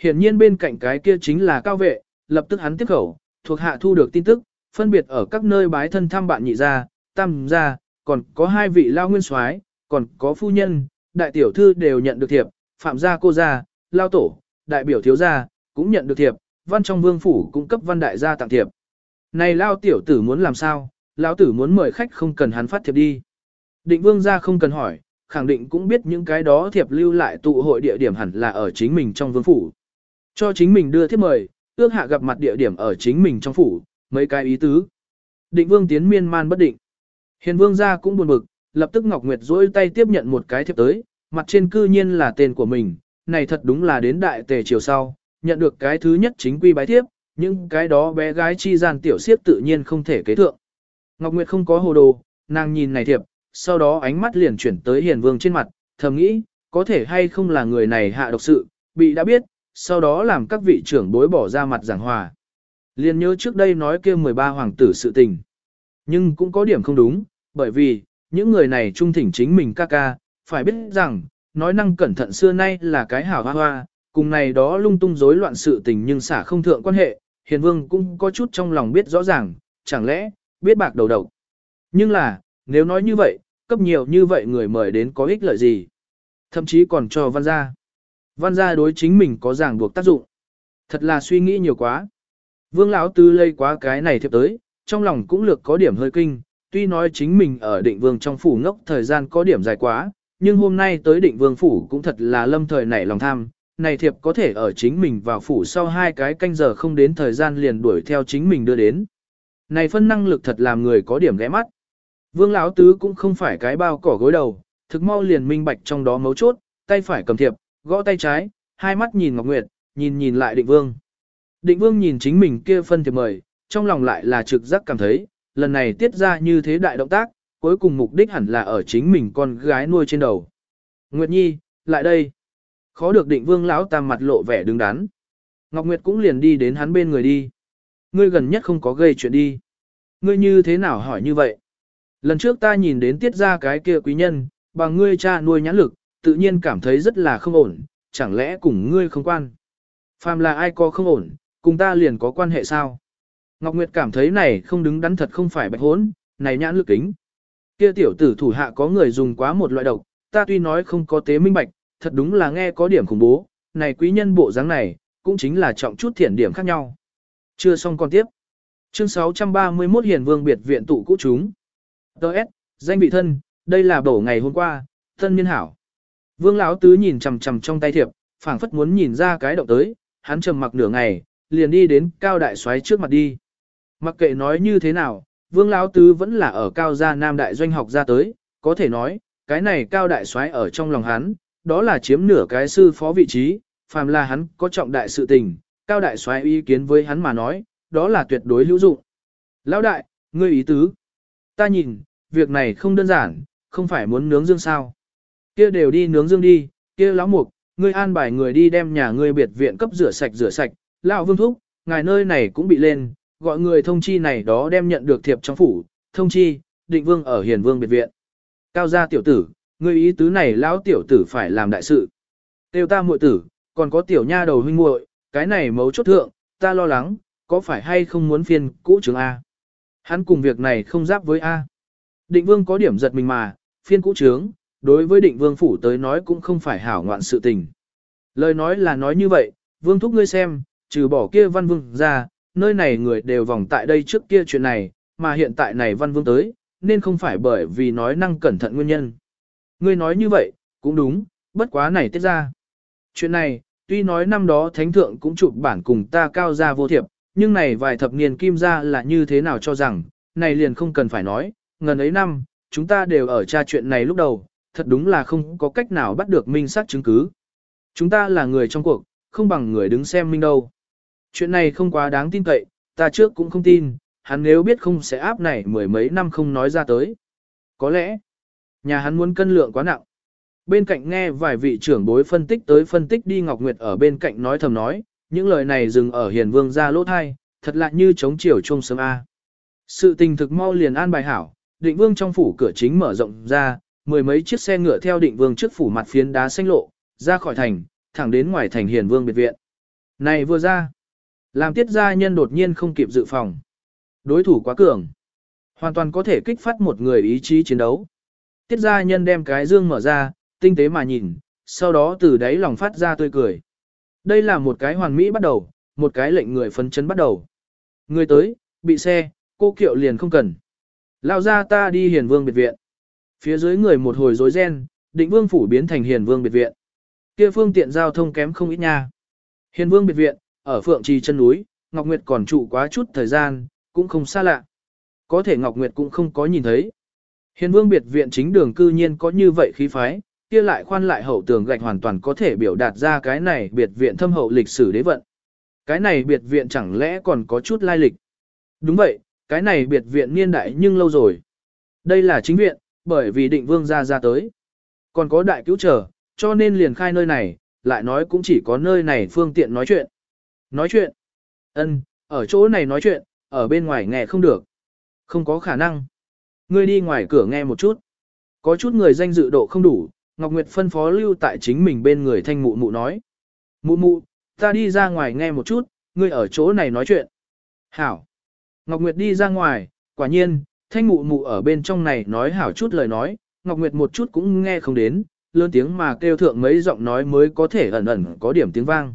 Hiển nhiên bên cạnh cái kia chính là cao vệ, lập tức hắn tiếp khẩu, thuộc hạ thu được tin tức, phân biệt ở các nơi bái thân thăm bạn nhị gia, tam gia, còn có hai vị lao nguyên soái, còn có phu nhân, đại tiểu thư đều nhận được thiệp, phạm gia cô gia, lao tổ, đại biểu thiếu gia, cũng nhận được thiệp, văn trong vương phủ cũng cấp văn đại gia tặng thiệp. Này lao tiểu tử muốn làm sao, lão tử muốn mời khách không cần hắn phát thiệp đi. Định vương gia không cần hỏi, khẳng định cũng biết những cái đó thiệp lưu lại tụ hội địa điểm hẳn là ở chính mình trong vương phủ. Cho chính mình đưa thiệp mời, ước hạ gặp mặt địa điểm ở chính mình trong phủ, mấy cái ý tứ. Định vương tiến miên man bất định. Hiền vương gia cũng buồn bực, lập tức Ngọc Nguyệt duỗi tay tiếp nhận một cái thiệp tới, mặt trên cư nhiên là tên của mình, này thật đúng là đến đại tề chiều sau, nhận được cái thứ nhất chính quy bái thiếp, nhưng cái đó bé gái chi gian tiểu siếp tự nhiên không thể kế thượng. Ngọc Nguyệt không có hồ đồ, nàng nhìn này thiệp, sau đó ánh mắt liền chuyển tới hiền vương trên mặt, thầm nghĩ, có thể hay không là người này hạ độc sự, bị đã biết, sau đó làm các vị trưởng bối bỏ ra mặt giảng hòa. Liền nhớ trước đây nói kia 13 hoàng tử sự tình. Nhưng cũng có điểm không đúng, bởi vì, những người này trung thỉnh chính mình ca ca, phải biết rằng, nói năng cẩn thận xưa nay là cái hảo hoa hoa, cùng này đó lung tung rối loạn sự tình nhưng xả không thượng quan hệ, hiền vương cũng có chút trong lòng biết rõ ràng, chẳng lẽ, biết bạc đầu đầu. Nhưng là, nếu nói như vậy, cấp nhiều như vậy người mời đến có ích lợi gì? Thậm chí còn cho văn gia. Văn gia đối chính mình có ràng buộc tác dụng. Thật là suy nghĩ nhiều quá. Vương lão tư lây quá cái này thiệp tới, trong lòng cũng lược có điểm hơi kinh, tuy nói chính mình ở định vương trong phủ ngốc thời gian có điểm dài quá, nhưng hôm nay tới định vương phủ cũng thật là lâm thời nảy lòng tham, này thiệp có thể ở chính mình vào phủ sau hai cái canh giờ không đến thời gian liền đuổi theo chính mình đưa đến. Này phân năng lực thật làm người có điểm ghé mắt. Vương lão tứ cũng không phải cái bao cỏ gối đầu, thực mau liền minh bạch trong đó mấu chốt, tay phải cầm thiệp, gõ tay trái, hai mắt nhìn Ngọc Nguyệt, nhìn nhìn lại định vương. Định vương nhìn chính mình kia phân thiệp mời, trong lòng lại là trực giác cảm thấy, lần này tiết ra như thế đại động tác, cuối cùng mục đích hẳn là ở chính mình con gái nuôi trên đầu. Nguyệt Nhi, lại đây. Khó được định vương lão tam mặt lộ vẻ đứng đắn. Ngọc Nguyệt cũng liền đi đến hắn bên người đi. Ngươi gần nhất không có gây chuyện đi. Ngươi như thế nào hỏi như vậy? Lần trước ta nhìn đến tiết ra cái kia quý nhân, bằng ngươi cha nuôi nhãn lực, tự nhiên cảm thấy rất là không ổn, chẳng lẽ cùng ngươi không quan. Phàm là ai có không ổn, cùng ta liền có quan hệ sao? Ngọc Nguyệt cảm thấy này không đứng đắn thật không phải bạch hốn, này nhãn lực kính. Kia tiểu tử thủ hạ có người dùng quá một loại độc, ta tuy nói không có tế minh bạch, thật đúng là nghe có điểm khủng bố, này quý nhân bộ dáng này, cũng chính là trọng chút thiện điểm khác nhau. Chưa xong còn tiếp. Chương 631 Hiền Vương biệt viện tụ cũ chúng. Đợt, danh vị thân, đây là bổ ngày hôm qua, thân niên hảo. Vương lão tứ nhìn chằm chằm trong tay thiệp, phảng phất muốn nhìn ra cái động tới, hắn trầm mặc nửa ngày, liền đi đến cao đại soái trước mặt đi. Mặc kệ nói như thế nào, Vương lão tứ vẫn là ở cao gia nam đại doanh học ra tới, có thể nói, cái này cao đại soái ở trong lòng hắn, đó là chiếm nửa cái sư phó vị trí, phàm là hắn có trọng đại sự tình, cao đại soái ý kiến với hắn mà nói, đó là tuyệt đối hữu dụng. Lão đại, ngươi ý tứ. Ta nhìn, việc này không đơn giản, không phải muốn nướng dương sao. Kia đều đi nướng dương đi, kia lão mục, ngươi an bài người đi đem nhà ngươi biệt viện cấp rửa sạch rửa sạch, lão vương thúc, ngài nơi này cũng bị lên, gọi người thông chi này đó đem nhận được thiệp trong phủ, thông chi, định vương ở hiền vương biệt viện. Cao gia tiểu tử, ngươi ý tứ này lão tiểu tử phải làm đại sự. Tiêu ta muội tử, còn có tiểu nha đầu huynh muội, cái này mấu chốt thượng, ta lo lắng, có phải hay không muốn phiên cũ trường A. Hắn cùng việc này không giáp với A. Định vương có điểm giật mình mà, phiên cũ trướng, đối với định vương phủ tới nói cũng không phải hảo ngoạn sự tình. Lời nói là nói như vậy, vương thúc ngươi xem, trừ bỏ kia văn vương ra, nơi này người đều vòng tại đây trước kia chuyện này, mà hiện tại này văn vương tới, nên không phải bởi vì nói năng cẩn thận nguyên nhân. Ngươi nói như vậy, cũng đúng, bất quá này tiết ra. Chuyện này, tuy nói năm đó thánh thượng cũng chụp bản cùng ta cao ra vô thiệp, nhưng này vài thập niên kim ra là như thế nào cho rằng, này liền không cần phải nói, ngần ấy năm, chúng ta đều ở tra chuyện này lúc đầu, thật đúng là không có cách nào bắt được minh xác chứng cứ. Chúng ta là người trong cuộc, không bằng người đứng xem minh đâu. Chuyện này không quá đáng tin cậy, ta trước cũng không tin, hắn nếu biết không sẽ áp này mười mấy năm không nói ra tới. Có lẽ, nhà hắn muốn cân lượng quá nặng. Bên cạnh nghe vài vị trưởng bối phân tích tới phân tích đi Ngọc Nguyệt ở bên cạnh nói thầm nói, những lời này dừng ở hiền vương ra lỗ thai, thật lạ như chống chiều trông sớm A. Sự tình thực mau liền an bài hảo, định vương trong phủ cửa chính mở rộng ra, mười mấy chiếc xe ngựa theo định vương trước phủ mặt phiến đá xanh lộ, ra khỏi thành, thẳng đến ngoài thành hiền vương biệt viện. Này vừa ra, làm tiết gia nhân đột nhiên không kịp dự phòng. Đối thủ quá cường. Hoàn toàn có thể kích phát một người ý chí chiến đấu. Tiết gia nhân đem cái dương mở ra, tinh tế mà nhìn, sau đó từ đáy lòng phát ra tươi cười. Đây là một cái hoàn mỹ bắt đầu, một cái lệnh người phấn chấn bắt đầu. Người tới, bị xe, cô kiệu liền không cần. Lao ra ta đi hiền vương biệt viện. Phía dưới người một hồi rối ren, định vương phủ biến thành hiền vương biệt viện. Kia phương tiện giao thông kém không ít nha. Hiền vương biệt viện, ở phượng trì chân núi, Ngọc Nguyệt còn trụ quá chút thời gian, cũng không xa lạ. Có thể Ngọc Nguyệt cũng không có nhìn thấy. Hiền vương biệt viện chính đường cư nhiên có như vậy khí phái, kia lại khoan lại hậu tường gạch hoàn toàn có thể biểu đạt ra cái này biệt viện thâm hậu lịch sử đế vận. Cái này biệt viện chẳng lẽ còn có chút lai lịch. Đúng vậy, cái này biệt viện niên đại nhưng lâu rồi. Đây là chính viện, bởi vì định vương ra ra tới. Còn có đại cứu trở, cho nên liền khai nơi này, lại nói cũng chỉ có nơi này phương tiện nói chuyện. Nói chuyện? ân ở chỗ này nói chuyện, ở bên ngoài nghe không được. Không có khả năng. Ngươi đi ngoài cửa nghe một chút. Có chút người danh dự độ không đủ, Ngọc Nguyệt phân phó lưu tại chính mình bên người thanh mụ mụ nói. Mụ mụ, ta đi ra ngoài nghe một chút, ngươi ở chỗ này nói chuyện. Hảo. Ngọc Nguyệt đi ra ngoài, quả nhiên, thanh mụ mụ ở bên trong này nói hảo chút lời nói, Ngọc Nguyệt một chút cũng nghe không đến, lớn tiếng mà kêu thượng mấy giọng nói mới có thể ẩn ẩn có điểm tiếng vang.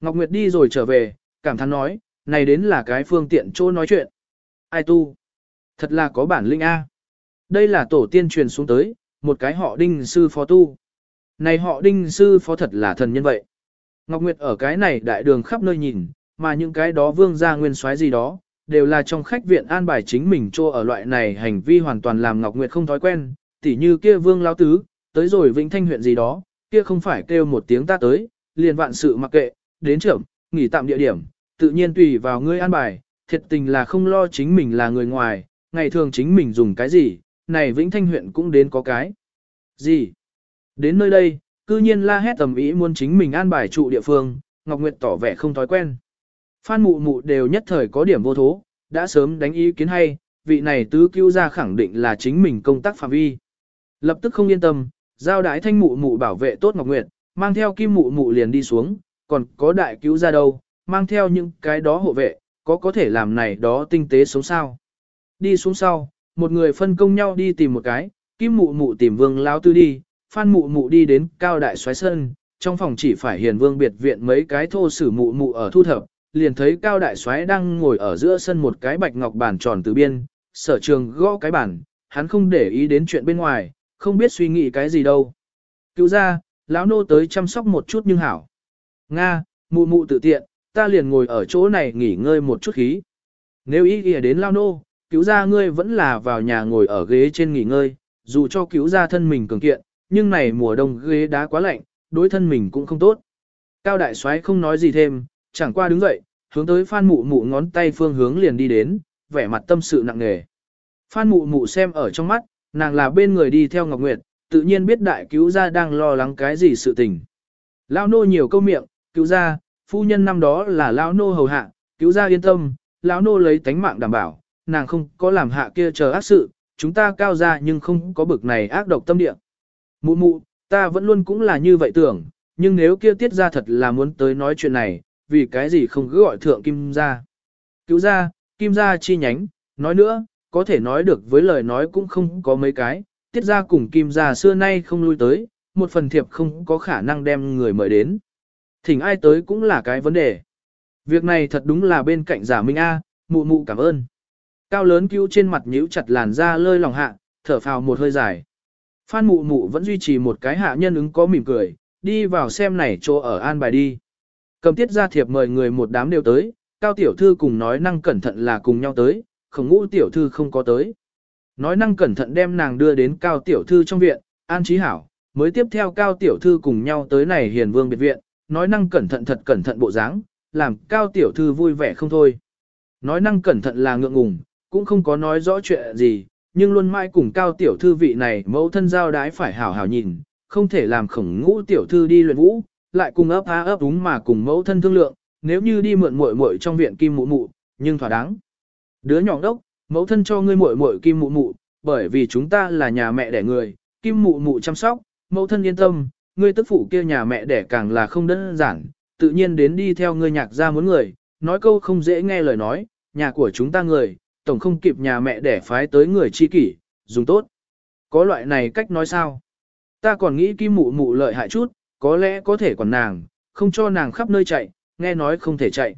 Ngọc Nguyệt đi rồi trở về, cảm thán nói, này đến là cái phương tiện chỗ nói chuyện. Ai tu? Thật là có bản linh A. Đây là tổ tiên truyền xuống tới, một cái họ đinh sư phó tu. Này họ đinh sư phó thật là thần nhân vậy. Ngọc Nguyệt ở cái này đại đường khắp nơi nhìn, mà những cái đó vương gia nguyên soái gì đó, đều là trong khách viện an bài chính mình cho ở loại này hành vi hoàn toàn làm Ngọc Nguyệt không thói quen, tỉ như kia vương lão tứ, tới rồi Vĩnh Thanh huyện gì đó, kia không phải kêu một tiếng ta tới, liền vạn sự mặc kệ, đến trưởng, nghỉ tạm địa điểm, tự nhiên tùy vào ngươi an bài, thiệt tình là không lo chính mình là người ngoài, ngày thường chính mình dùng cái gì, này Vĩnh Thanh huyện cũng đến có cái. Gì? Đến nơi đây, cư nhiên la hét tầm ý muốn chính mình an bài trụ địa phương, Ngọc Nguyệt tỏ vẻ không thói quen. Phan mụ mụ đều nhất thời có điểm vô thố, đã sớm đánh ý kiến hay, vị này tứ cứu ra khẳng định là chính mình công tác phạm vi. Lập tức không yên tâm, giao đái thanh mụ mụ bảo vệ tốt Ngọc Nguyệt, mang theo kim mụ mụ liền đi xuống, còn có đại cứu ra đâu, mang theo những cái đó hộ vệ, có có thể làm này đó tinh tế sống sao. Đi xuống sau, một người phân công nhau đi tìm một cái, kim mụ mụ tìm vương lao tư đi, phan mụ mụ đi đến cao đại xoáy sân, trong phòng chỉ phải hiền vương biệt viện mấy cái thô sử mụ mụ ở thu thập, liền thấy cao đại soái đang ngồi ở giữa sân một cái bạch ngọc bàn tròn từ biên, sở trường gõ cái bàn, hắn không để ý đến chuyện bên ngoài, không biết suy nghĩ cái gì đâu. Cứu ra, lão nô tới chăm sóc một chút nhưng hảo. Nga, mụ mụ tự tiện, ta liền ngồi ở chỗ này nghỉ ngơi một chút khí. Nếu ý nghĩa đến lao nô, cứu ra ngươi vẫn là vào nhà ngồi ở ghế trên nghỉ ngơi, dù cho cứu ra thân mình cường kiện, nhưng này mùa đông ghế đá quá lạnh, đối thân mình cũng không tốt. Cao đại soái không nói gì thêm, chẳng qua đứng dậy, hướng tới Phan Mụ Mụ ngón tay phương hướng liền đi đến, vẻ mặt tâm sự nặng nề. Phan Mụ Mụ xem ở trong mắt, nàng là bên người đi theo Ngọc Nguyệt, tự nhiên biết đại cứu gia đang lo lắng cái gì sự tình. Lão nô nhiều câu miệng, cứu gia, phu nhân năm đó là lão nô hầu hạ, cứu gia yên tâm, lão nô lấy tánh mạng đảm bảo, nàng không có làm hạ kia chờ ác sự, chúng ta cao gia nhưng không có bực này ác độc tâm địa. Mụ mụ, ta vẫn luôn cũng là như vậy tưởng, nhưng nếu kia tiết ra thật là muốn tới nói chuyện này, vì cái gì không cứ gọi thượng kim gia. Cứu gia, kim gia chi nhánh, nói nữa, có thể nói được với lời nói cũng không có mấy cái, tiết gia cùng kim gia xưa nay không lui tới, một phần thiệp không có khả năng đem người mời đến. Thỉnh ai tới cũng là cái vấn đề. Việc này thật đúng là bên cạnh giả minh A, mụ mụ cảm ơn. Cao lớn cứu trên mặt nhíu chặt làn da lơi lòng hạ, thở phào một hơi dài. Phan mụ mụ vẫn duy trì một cái hạ nhân ứng có mỉm cười, đi vào xem này chỗ ở an bài đi. Cầm tiết ra thiệp mời người một đám đều tới, cao tiểu thư cùng nói năng cẩn thận là cùng nhau tới, Khổng ngũ tiểu thư không có tới. Nói năng cẩn thận đem nàng đưa đến cao tiểu thư trong viện, an trí hảo, mới tiếp theo cao tiểu thư cùng nhau tới này hiền vương biệt viện, nói năng cẩn thận thật cẩn thận bộ dáng, làm cao tiểu thư vui vẻ không thôi. Nói năng cẩn thận là ngượng ngùng, cũng không có nói rõ chuyện gì, nhưng luôn mãi cùng cao tiểu thư vị này mẫu thân giao đái phải hảo hảo nhìn, không thể làm khổng ngũ tiểu thư đi luyện vũ, lại cùng ấp á ấp đúng mà cùng mẫu thân thương lượng, nếu như đi mượn muội muội trong viện kim mụ mụ, nhưng thỏa đáng. Đứa nhỏ đốc, mẫu thân cho ngươi muội muội kim mụ mụ, bởi vì chúng ta là nhà mẹ đẻ người, kim mụ mụ chăm sóc, mẫu thân yên tâm, ngươi tức phụ kia nhà mẹ đẻ càng là không đơn giản, tự nhiên đến đi theo ngươi nhạc ra muốn người, nói câu không dễ nghe lời nói, nhà của chúng ta người, tổng không kịp nhà mẹ đẻ phái tới người chi kỷ, dùng tốt. Có loại này cách nói sao? Ta còn nghĩ kim mụ mụ lợi hại chút, có lẽ có thể còn nàng, không cho nàng khắp nơi chạy, nghe nói không thể chạy.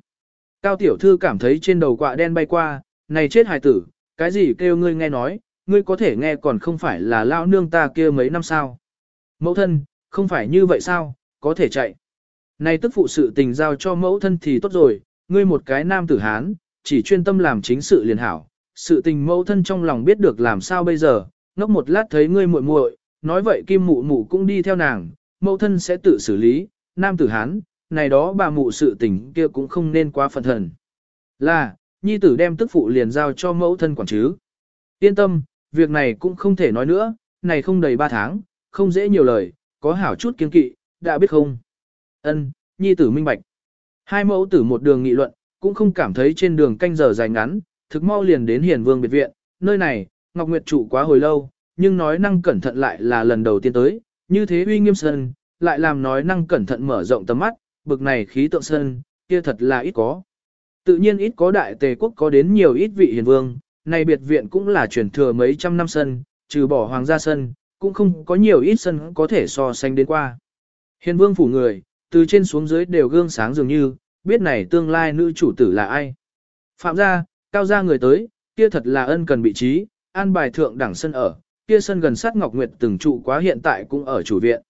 Cao tiểu thư cảm thấy trên đầu quạ đen bay qua, này chết hài tử, cái gì kêu ngươi nghe nói, ngươi có thể nghe còn không phải là lao nương ta kia mấy năm sao. Mẫu thân, không phải như vậy sao, có thể chạy. Này tức phụ sự tình giao cho mẫu thân thì tốt rồi, ngươi một cái nam tử Hán, chỉ chuyên tâm làm chính sự liền hảo. Sự tình mẫu thân trong lòng biết được làm sao bây giờ, ngốc một lát thấy ngươi muội muội, nói vậy kim mụ mụ cũng đi theo nàng, mẫu thân sẽ tự xử lý, nam tử Hán, này đó bà mụ sự tình kia cũng không nên quá phần thần. Là, nhi tử đem tức phụ liền giao cho mẫu thân quản chứ. Yên tâm, việc này cũng không thể nói nữa, này không đầy ba tháng, không dễ nhiều lời, có hảo chút kiên kỵ, đã biết không? Ân, nhi tử minh bạch. Hai mẫu tử một đường nghị luận, cũng không cảm thấy trên đường canh giờ dài ngắn, thực mau liền đến hiền vương biệt viện, nơi này, Ngọc Nguyệt trụ quá hồi lâu, nhưng nói năng cẩn thận lại là lần đầu tiên tới, như thế uy nghiêm sân, lại làm nói năng cẩn thận mở rộng tầm mắt, bực này khí tượng sân, kia thật là ít có. Tự nhiên ít có đại tề quốc có đến nhiều ít vị hiền vương, này biệt viện cũng là truyền thừa mấy trăm năm sân, trừ bỏ hoàng gia sân, cũng không có nhiều ít sân có thể so sánh đến qua. Hiền vương phủ người, từ trên xuống dưới đều gương sáng dường như, biết này tương lai nữ chủ tử là ai. Phạm gia, cao gia người tới, kia thật là ân cần bị trí, an bài thượng đẳng sân ở, kia sân gần sát Ngọc Nguyệt từng trụ quá hiện tại cũng ở chủ viện.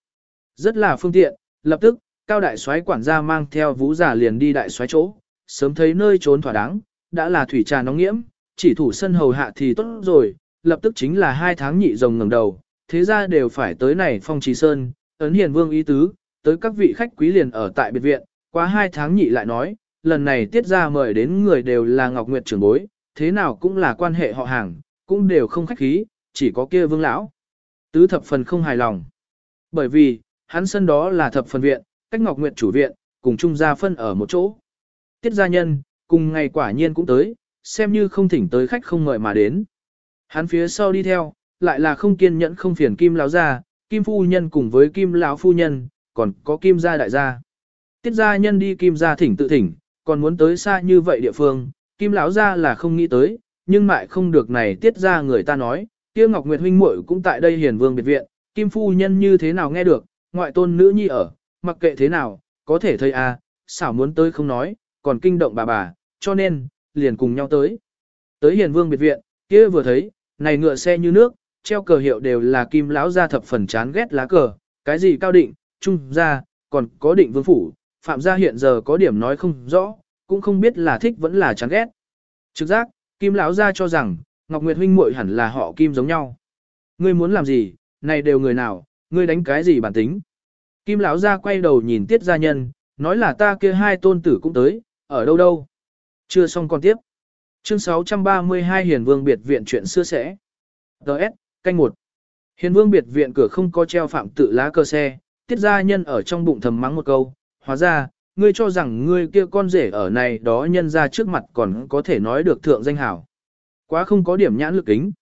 Rất là phương tiện, lập tức, cao đại soái quản gia mang theo vũ giả liền đi đại soái chỗ, sớm thấy nơi trốn thỏa đáng, đã là thủy trà nóng nghiễm, chỉ thủ sân hầu hạ thì tốt rồi, lập tức chính là hai tháng nhị rồng ngẩng đầu, thế ra đều phải tới này phong trì sơn, ấn hiền vương ý tứ, tới các vị khách quý liền ở tại biệt viện, quá hai tháng nhị lại nói, lần này tiết ra mời đến người đều là Ngọc Nguyệt trưởng bối, thế nào cũng là quan hệ họ hàng, cũng đều không khách khí, chỉ có kia vương lão. Tứ thập phần không hài lòng. Bởi vì, hắn sân đó là thập phần viện, cách Ngọc Nguyệt chủ viện, cùng chung gia phân ở một chỗ. Tiết gia nhân, cùng ngày quả nhiên cũng tới, xem như không thỉnh tới khách không mời mà đến. Hắn phía sau đi theo, lại là không kiên nhẫn không phiền kim lão gia, kim phu nhân cùng với kim lão phu nhân, còn có kim gia đại gia. Tiết gia nhân đi kim gia thỉnh tự thỉnh, còn muốn tới xa như vậy địa phương, kim lão gia là không nghĩ tới, nhưng mại không được này tiết gia người ta nói, kia Ngọc Nguyệt huynh muội cũng tại đây hiền vương biệt viện, kim phu nhân như thế nào nghe được, ngoại tôn nữ nhi ở, mặc kệ thế nào, có thể thấy à, xảo muốn tới không nói, còn kinh động bà bà, cho nên, liền cùng nhau tới. Tới hiền vương biệt viện, kia vừa thấy, này ngựa xe như nước, treo cờ hiệu đều là kim lão gia thập phần chán ghét lá cờ, cái gì cao định, trung gia, còn có định vương phủ, phạm gia hiện giờ có điểm nói không rõ, cũng không biết là thích vẫn là chán ghét. Trực giác, kim lão gia cho rằng, Ngọc Nguyệt huynh muội hẳn là họ kim giống nhau. Ngươi muốn làm gì, này đều người nào, ngươi đánh cái gì bản tính. Kim lão gia quay đầu nhìn tiết gia nhân, nói là ta kia hai tôn tử cũng tới, ở đâu đâu. Chưa xong còn tiếp. Chương 632 Hiền Vương biệt viện chuyện xưa sẽ. DS, canh một. Hiền Vương biệt viện cửa không có treo phạm tự lá cờ xe, tiết gia nhân ở trong bụng thầm mắng một câu, hóa ra, ngươi cho rằng ngươi kia con rể ở này đó nhân ra trước mặt còn có thể nói được thượng danh hảo. Quá không có điểm nhãn lực kính.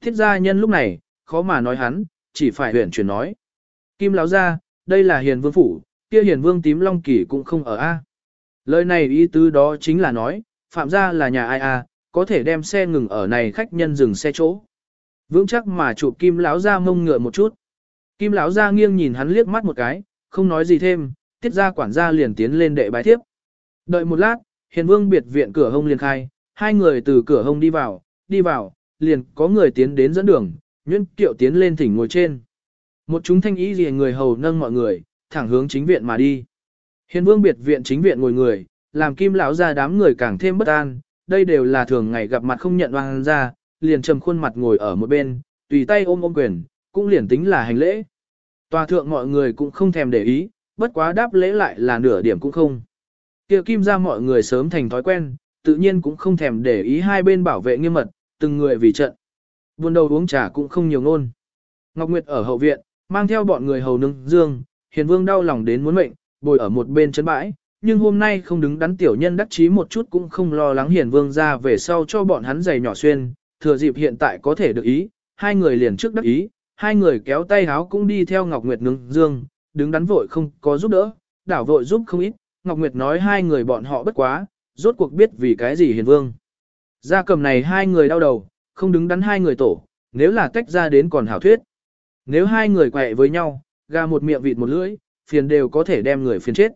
Thiết gia nhân lúc này, khó mà nói hắn, chỉ phải huyển chuyển nói. Kim lão gia, đây là hiền vương phủ, kia hiền vương tím long kỳ cũng không ở A. Lời này ý tứ đó chính là nói, phạm gia là nhà ai A, có thể đem xe ngừng ở này khách nhân dừng xe chỗ. Vững chắc mà chụp kim lão gia mông ngựa một chút. Kim lão gia nghiêng nhìn hắn liếc mắt một cái, không nói gì thêm, tiết gia quản gia liền tiến lên đệ bài tiếp. Đợi một lát, hiền vương biệt viện cửa hông liền khai, hai người từ cửa hông đi vào, đi vào, liền có người tiến đến dẫn đường, nhuyễn kiệu tiến lên thỉnh ngồi trên. Một chúng thanh ý gì người hầu nâng mọi người, thẳng hướng chính viện mà đi. Hiền vương biệt viện chính viện ngồi người, làm kim lão ra đám người càng thêm bất an, đây đều là thường ngày gặp mặt không nhận oan ra, liền trầm khuôn mặt ngồi ở một bên, tùy tay ôm ôm quyền, cũng liền tính là hành lễ. Tòa thượng mọi người cũng không thèm để ý, bất quá đáp lễ lại là nửa điểm cũng không. Kia kim ra mọi người sớm thành thói quen, tự nhiên cũng không thèm để ý hai bên bảo vệ nghiêm mật, từng người vì trận. Buồn đầu uống trà cũng không nhiều ngôn. Ngọc Nguyệt ở hậu viện, mang theo bọn người hầu nâng dương, hiền vương đau lòng đến muốn mệnh, bồi ở một bên chân bãi, nhưng hôm nay không đứng đắn tiểu nhân đắc chí một chút cũng không lo lắng hiền vương ra về sau cho bọn hắn giày nhỏ xuyên, thừa dịp hiện tại có thể được ý, hai người liền trước đắc ý, hai người kéo tay háo cũng đi theo Ngọc Nguyệt nâng dương, đứng đắn vội không có giúp đỡ, đảo vội giúp không ít, Ngọc Nguyệt nói hai người bọn họ bất quá, rốt cuộc biết vì cái gì hiền vương. Gia cầm này hai người đau đầu, không đứng đắn hai người tổ, nếu là tách ra đến còn hảo thuyết. Nếu hai người quẹ với nhau, gà một miệng vịt một lưỡi, phiền đều có thể đem người phiền chết.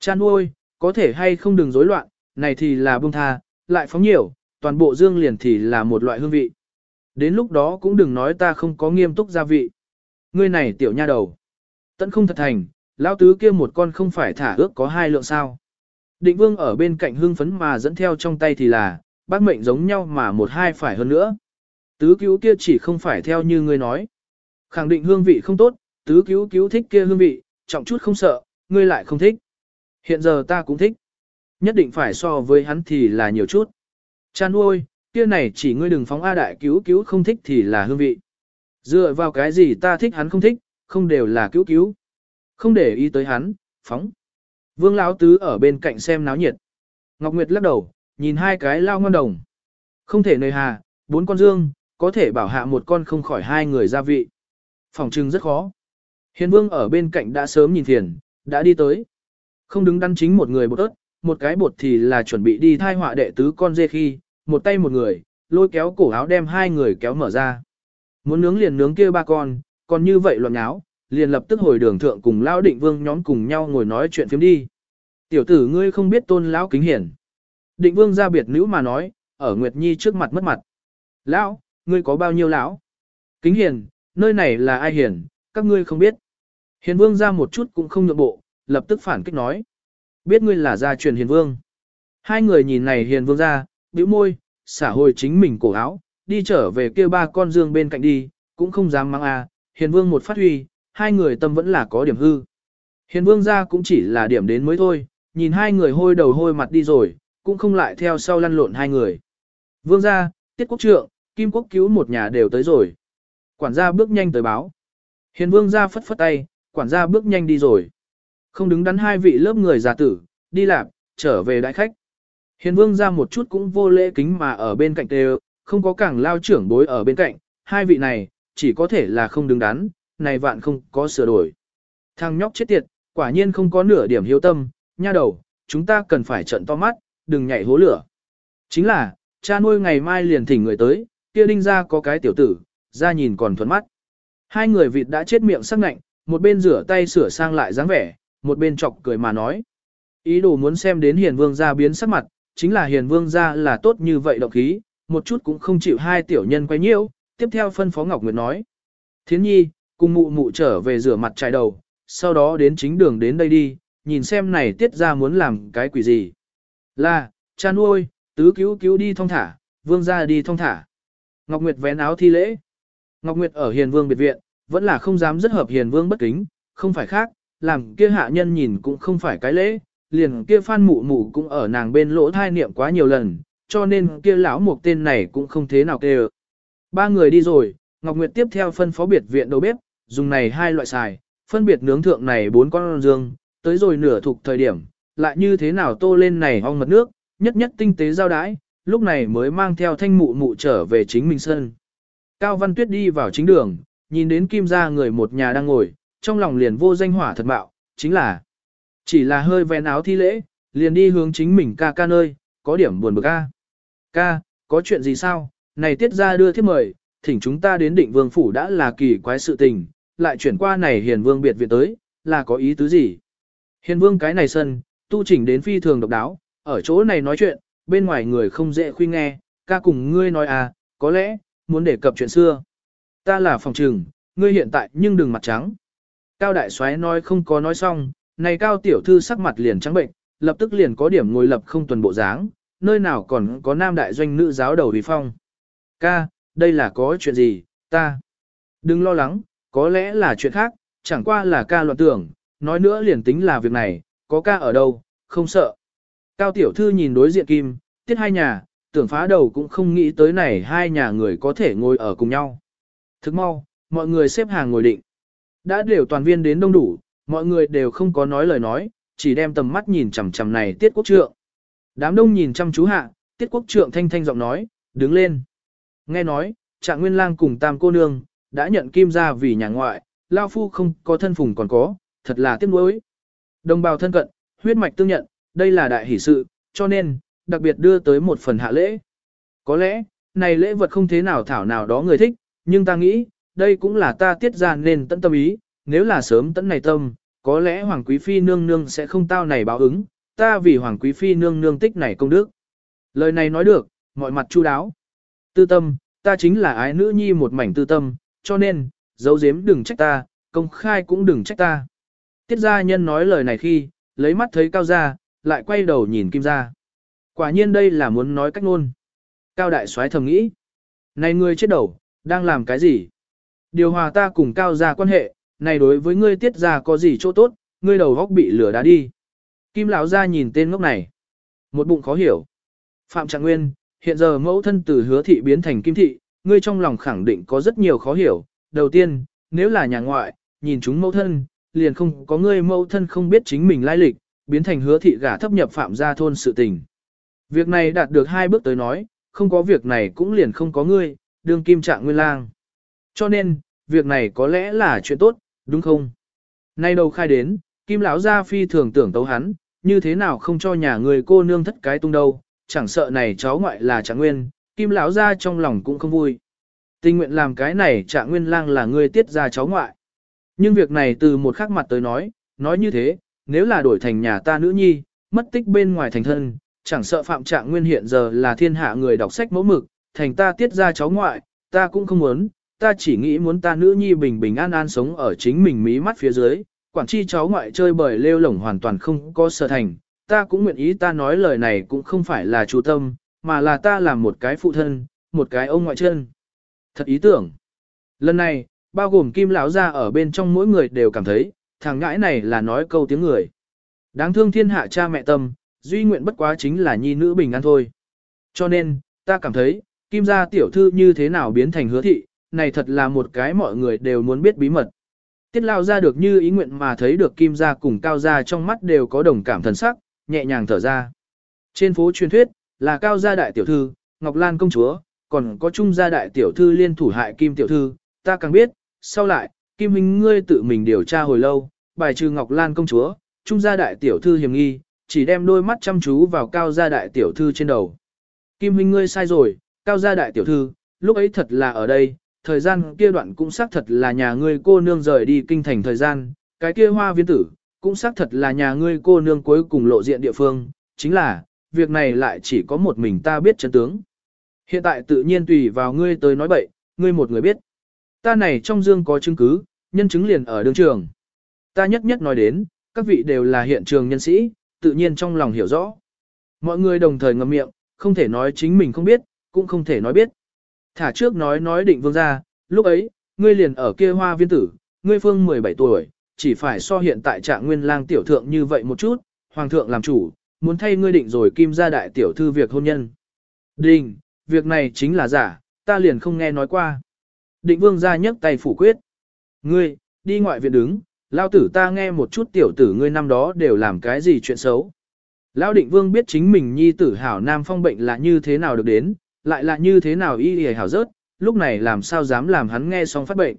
Chan nuôi, có thể hay không đừng rối loạn, này thì là bông tha, lại phóng nhiều, toàn bộ dương liền thì là một loại hương vị. Đến lúc đó cũng đừng nói ta không có nghiêm túc gia vị. Ngươi này tiểu nha đầu. Tận không thật thành, lão tứ kia một con không phải thả ước có hai lượng sao. Định vương ở bên cạnh hương phấn mà dẫn theo trong tay thì là, bác mệnh giống nhau mà một hai phải hơn nữa. Tứ cứu kia chỉ không phải theo như ngươi nói. Khẳng định hương vị không tốt, tứ cứu cứu thích kia hương vị, trọng chút không sợ, ngươi lại không thích. Hiện giờ ta cũng thích. Nhất định phải so với hắn thì là nhiều chút. Chan ôi, kia này chỉ ngươi đừng phóng A đại cứu cứu không thích thì là hương vị. Dựa vào cái gì ta thích hắn không thích, không đều là cứu cứu. Không để ý tới hắn, phóng. Vương Lão Tứ ở bên cạnh xem náo nhiệt. Ngọc Nguyệt lắc đầu, nhìn hai cái lao ngon đồng. Không thể nơi hà, bốn con dương, có thể bảo hạ một con không khỏi hai người gia vị. Phòng trưng rất khó. Hiền Vương ở bên cạnh đã sớm nhìn thiền, đã đi tới. Không đứng đắn chính một người bột ớt, một cái bột thì là chuẩn bị đi thai họa đệ tứ con dê khi, một tay một người, lôi kéo cổ áo đem hai người kéo mở ra. Muốn nướng liền nướng kia ba con, còn như vậy loạn nháo, liền lập tức hồi đường thượng cùng lão định vương nhóm cùng nhau ngồi nói chuyện phiếm đi. Tiểu tử ngươi không biết tôn lão kính hiển. Định vương ra biệt nữ mà nói, ở Nguyệt Nhi trước mặt mất mặt. Lão, ngươi có bao nhiêu lão? Kính hiền, nơi này là ai hiền, các ngươi không biết. Hiền vương ra một chút cũng không nhượng bộ, lập tức phản kích nói. Biết ngươi là gia truyền hiền vương. Hai người nhìn này hiền vương ra, bĩu môi, xả hồi chính mình cổ áo, đi trở về kia ba con dương bên cạnh đi, cũng không dám mang a. À. hiền vương một phát huy, hai người tâm vẫn là có điểm hư. Hiền vương gia cũng chỉ là điểm đến mới thôi, nhìn hai người hôi đầu hôi mặt đi rồi, cũng không lại theo sau lăn lộn hai người. Vương gia, tiết quốc trượng, kim quốc cứu một nhà đều tới rồi. Quản gia bước nhanh tới báo. Hiền vương gia phất phất tay, quản gia bước nhanh đi rồi. Không đứng đắn hai vị lớp người già tử, đi làm, trở về đại khách. Hiền vương gia một chút cũng vô lễ kính mà ở bên cạnh tê không có cảng lao trưởng bối ở bên cạnh, hai vị này, chỉ có thể là không đứng đắn, này vạn không có sửa đổi. Thằng nhóc chết tiệt, quả nhiên không có nửa điểm hiếu tâm, nha đầu, chúng ta cần phải trận to mắt, đừng nhảy hố lửa. Chính là, cha nuôi ngày mai liền thỉnh người tới, kia đinh ra có cái tiểu tử, ra nhìn còn thuận mắt. Hai người vịt đã chết miệng sắc nạnh, một bên rửa tay sửa sang lại dáng vẻ, một bên chọc cười mà nói. Ý đồ muốn xem đến hiền vương gia biến sắc mặt, chính là hiền vương gia là tốt như vậy động khí, một chút cũng không chịu hai tiểu nhân quay nhiễu, tiếp theo phân phó Ngọc Nguyệt nói. Thiến nhi, cùng mụ mụ trở về rửa mặt trải đầu, sau đó đến chính đường đến đây đi, nhìn xem này tiết ra muốn làm cái quỷ gì. Là, cha nuôi, tứ cứu cứu đi thong thả, vương ra đi thong thả. Ngọc Nguyệt vén áo thi lễ. Ngọc Nguyệt ở hiền vương biệt viện, vẫn là không dám rất hợp hiền vương bất kính, không phải khác, làm kia hạ nhân nhìn cũng không phải cái lễ, liền kia phan mụ mụ cũng ở nàng bên lỗ thai niệm quá nhiều lần, cho nên kia lão một tên này cũng không thế nào kêu. Ba người đi rồi, Ngọc Nguyệt tiếp theo phân phó biệt viện đầu bếp, dùng này hai loại xài, phân biệt nướng thượng này bốn con dương, tới rồi nửa thuộc thời điểm, lại như thế nào tô lên này ong mật nước, nhất nhất tinh tế giao đãi, lúc này mới mang theo thanh mụ mụ trở về chính mình sân. Cao Văn Tuyết đi vào chính đường, nhìn đến kim gia người một nhà đang ngồi, trong lòng liền vô danh hỏa thật bạo, chính là chỉ là hơi vén áo thi lễ, liền đi hướng chính mình ca ca nơi, có điểm buồn bực ca. Ca, có chuyện gì sao, này tiết ra đưa thiếp mời, thỉnh chúng ta đến định vương phủ đã là kỳ quái sự tình, lại chuyển qua này hiền vương biệt viện tới, là có ý tứ gì? Hiền vương cái này sân, tu chỉnh đến phi thường độc đáo, ở chỗ này nói chuyện, bên ngoài người không dễ khuyên nghe, ca cùng ngươi nói à, có lẽ, muốn đề cập chuyện xưa. Ta là phòng trừng, ngươi hiện tại nhưng đừng mặt trắng. Cao đại soái nói không có nói xong, này cao tiểu thư sắc mặt liền trắng bệnh, lập tức liền có điểm ngồi lập không tuần bộ dáng, nơi nào còn có nam đại doanh nữ giáo đầu vì phong. Ca, đây là có chuyện gì, ta. Đừng lo lắng, có lẽ là chuyện khác, chẳng qua là ca loạn tưởng, nói nữa liền tính là việc này, có ca ở đâu, không sợ. Cao tiểu thư nhìn đối diện kim, tiết hai nhà, tưởng phá đầu cũng không nghĩ tới này hai nhà người có thể ngồi ở cùng nhau. Thức mau, mọi người xếp hàng ngồi định. Đã đều toàn viên đến đông đủ, mọi người đều không có nói lời nói, chỉ đem tầm mắt nhìn chằm chằm này tiết quốc trượng. Đám đông nhìn chăm chú hạ, tiết quốc trượng thanh thanh giọng nói, đứng lên. Nghe nói, trạng nguyên lang cùng tam cô nương, đã nhận kim ra vì nhà ngoại, lao phu không có thân phùng còn có, thật là tiếc nuối. Đồng bào thân cận, huyết mạch tương nhận, đây là đại hỷ sự, cho nên, đặc biệt đưa tới một phần hạ lễ. Có lẽ, này lễ vật không thế nào thảo nào đó người thích, nhưng ta nghĩ, đây cũng là ta tiết ra nên tận tâm ý, nếu là sớm tận này tâm, có lẽ Hoàng Quý Phi nương nương sẽ không tao này báo ứng, ta vì Hoàng Quý Phi nương nương tích này công đức. Lời này nói được, mọi mặt chu đáo. Tư tâm, ta chính là ái nữ nhi một mảnh tư tâm, cho nên, dấu giếm đừng trách ta, công khai cũng đừng trách ta. Tiết gia nhân nói lời này khi, lấy mắt thấy cao gia, lại quay đầu nhìn kim gia. Quả nhiên đây là muốn nói cách ngôn. Cao đại soái thầm nghĩ. Này ngươi chết đầu, đang làm cái gì? Điều hòa ta cùng cao gia quan hệ, này đối với ngươi tiết gia có gì chỗ tốt, ngươi đầu góc bị lửa đá đi. Kim lão gia nhìn tên ngốc này. Một bụng khó hiểu. Phạm Trạng Nguyên, hiện giờ mẫu thân từ hứa thị biến thành kim thị, ngươi trong lòng khẳng định có rất nhiều khó hiểu. Đầu tiên, nếu là nhà ngoại, nhìn chúng mẫu thân, liền không có ngươi mẫu thân không biết chính mình lai lịch, biến thành hứa thị gả thấp nhập phạm gia thôn sự tình. Việc này đạt được hai bước tới nói, không có việc này cũng liền không có ngươi, đương kim trạng nguyên lang. Cho nên, việc này có lẽ là chuyện tốt, đúng không? Nay đầu khai đến, kim lão gia phi thường tưởng tấu hắn, như thế nào không cho nhà người cô nương thất cái tung đâu, chẳng sợ này cháu ngoại là trạng nguyên, kim lão gia trong lòng cũng không vui. Tình nguyện làm cái này trạng nguyên lang là người tiết ra cháu ngoại. Nhưng việc này từ một khắc mặt tới nói, nói như thế, nếu là đổi thành nhà ta nữ nhi, mất tích bên ngoài thành thân, chẳng sợ phạm trạng nguyên hiện giờ là thiên hạ người đọc sách mẫu mực, thành ta tiết ra cháu ngoại, ta cũng không muốn, ta chỉ nghĩ muốn ta nữ nhi bình bình an an sống ở chính mình mí mắt phía dưới, quản chi cháu ngoại chơi bời lêu lổng hoàn toàn không có sở thành, ta cũng nguyện ý ta nói lời này cũng không phải là chủ tâm, mà là ta làm một cái phụ thân, một cái ông ngoại chân. Thật ý tưởng. Lần này, bao gồm kim lão gia ở bên trong mỗi người đều cảm thấy, thằng ngãi này là nói câu tiếng người. Đáng thương thiên hạ cha mẹ tâm, duy nguyện bất quá chính là nhi nữ bình an thôi. Cho nên, ta cảm thấy, kim gia tiểu thư như thế nào biến thành hứa thị, này thật là một cái mọi người đều muốn biết bí mật. Tiết lao ra được như ý nguyện mà thấy được kim gia cùng cao gia trong mắt đều có đồng cảm thần sắc, nhẹ nhàng thở ra. Trên phố truyền thuyết, là cao gia đại tiểu thư, Ngọc Lan công chúa, còn có trung gia đại tiểu thư liên thủ hại kim tiểu thư, ta càng biết, sau lại, kim huynh ngươi tự mình điều tra hồi lâu, bài trừ Ngọc Lan công chúa, trung gia đại tiểu thư hiểm nghi, chỉ đem đôi mắt chăm chú vào cao gia đại tiểu thư trên đầu. Kim huynh ngươi sai rồi, cao gia đại tiểu thư, lúc ấy thật là ở đây, thời gian kia đoạn cũng xác thật là nhà ngươi cô nương rời đi kinh thành thời gian, cái kia hoa viên tử, cũng xác thật là nhà ngươi cô nương cuối cùng lộ diện địa phương, chính là, việc này lại chỉ có một mình ta biết chân tướng. Hiện tại tự nhiên tùy vào ngươi tới nói bậy, ngươi một người biết. Ta này trong dương có chứng cứ, nhân chứng liền ở đường trường. Ta nhất nhất nói đến, các vị đều là hiện trường nhân sĩ, tự nhiên trong lòng hiểu rõ. Mọi người đồng thời ngậm miệng, không thể nói chính mình không biết, cũng không thể nói biết. Thả trước nói nói định vương ra, lúc ấy, ngươi liền ở kia hoa viên tử, ngươi phương 17 tuổi, chỉ phải so hiện tại trạng nguyên lang tiểu thượng như vậy một chút, hoàng thượng làm chủ, muốn thay ngươi định rồi kim gia đại tiểu thư việc hôn nhân. Đình, việc này chính là giả, ta liền không nghe nói qua. Định vương ra nhấc tay phủ quyết. Ngươi, đi ngoại viện đứng, lao tử ta nghe một chút tiểu tử ngươi năm đó đều làm cái gì chuyện xấu. Lão định vương biết chính mình nhi tử hảo nam phong bệnh là như thế nào được đến, lại là như thế nào y y hảo rớt, lúc này làm sao dám làm hắn nghe xong phát bệnh.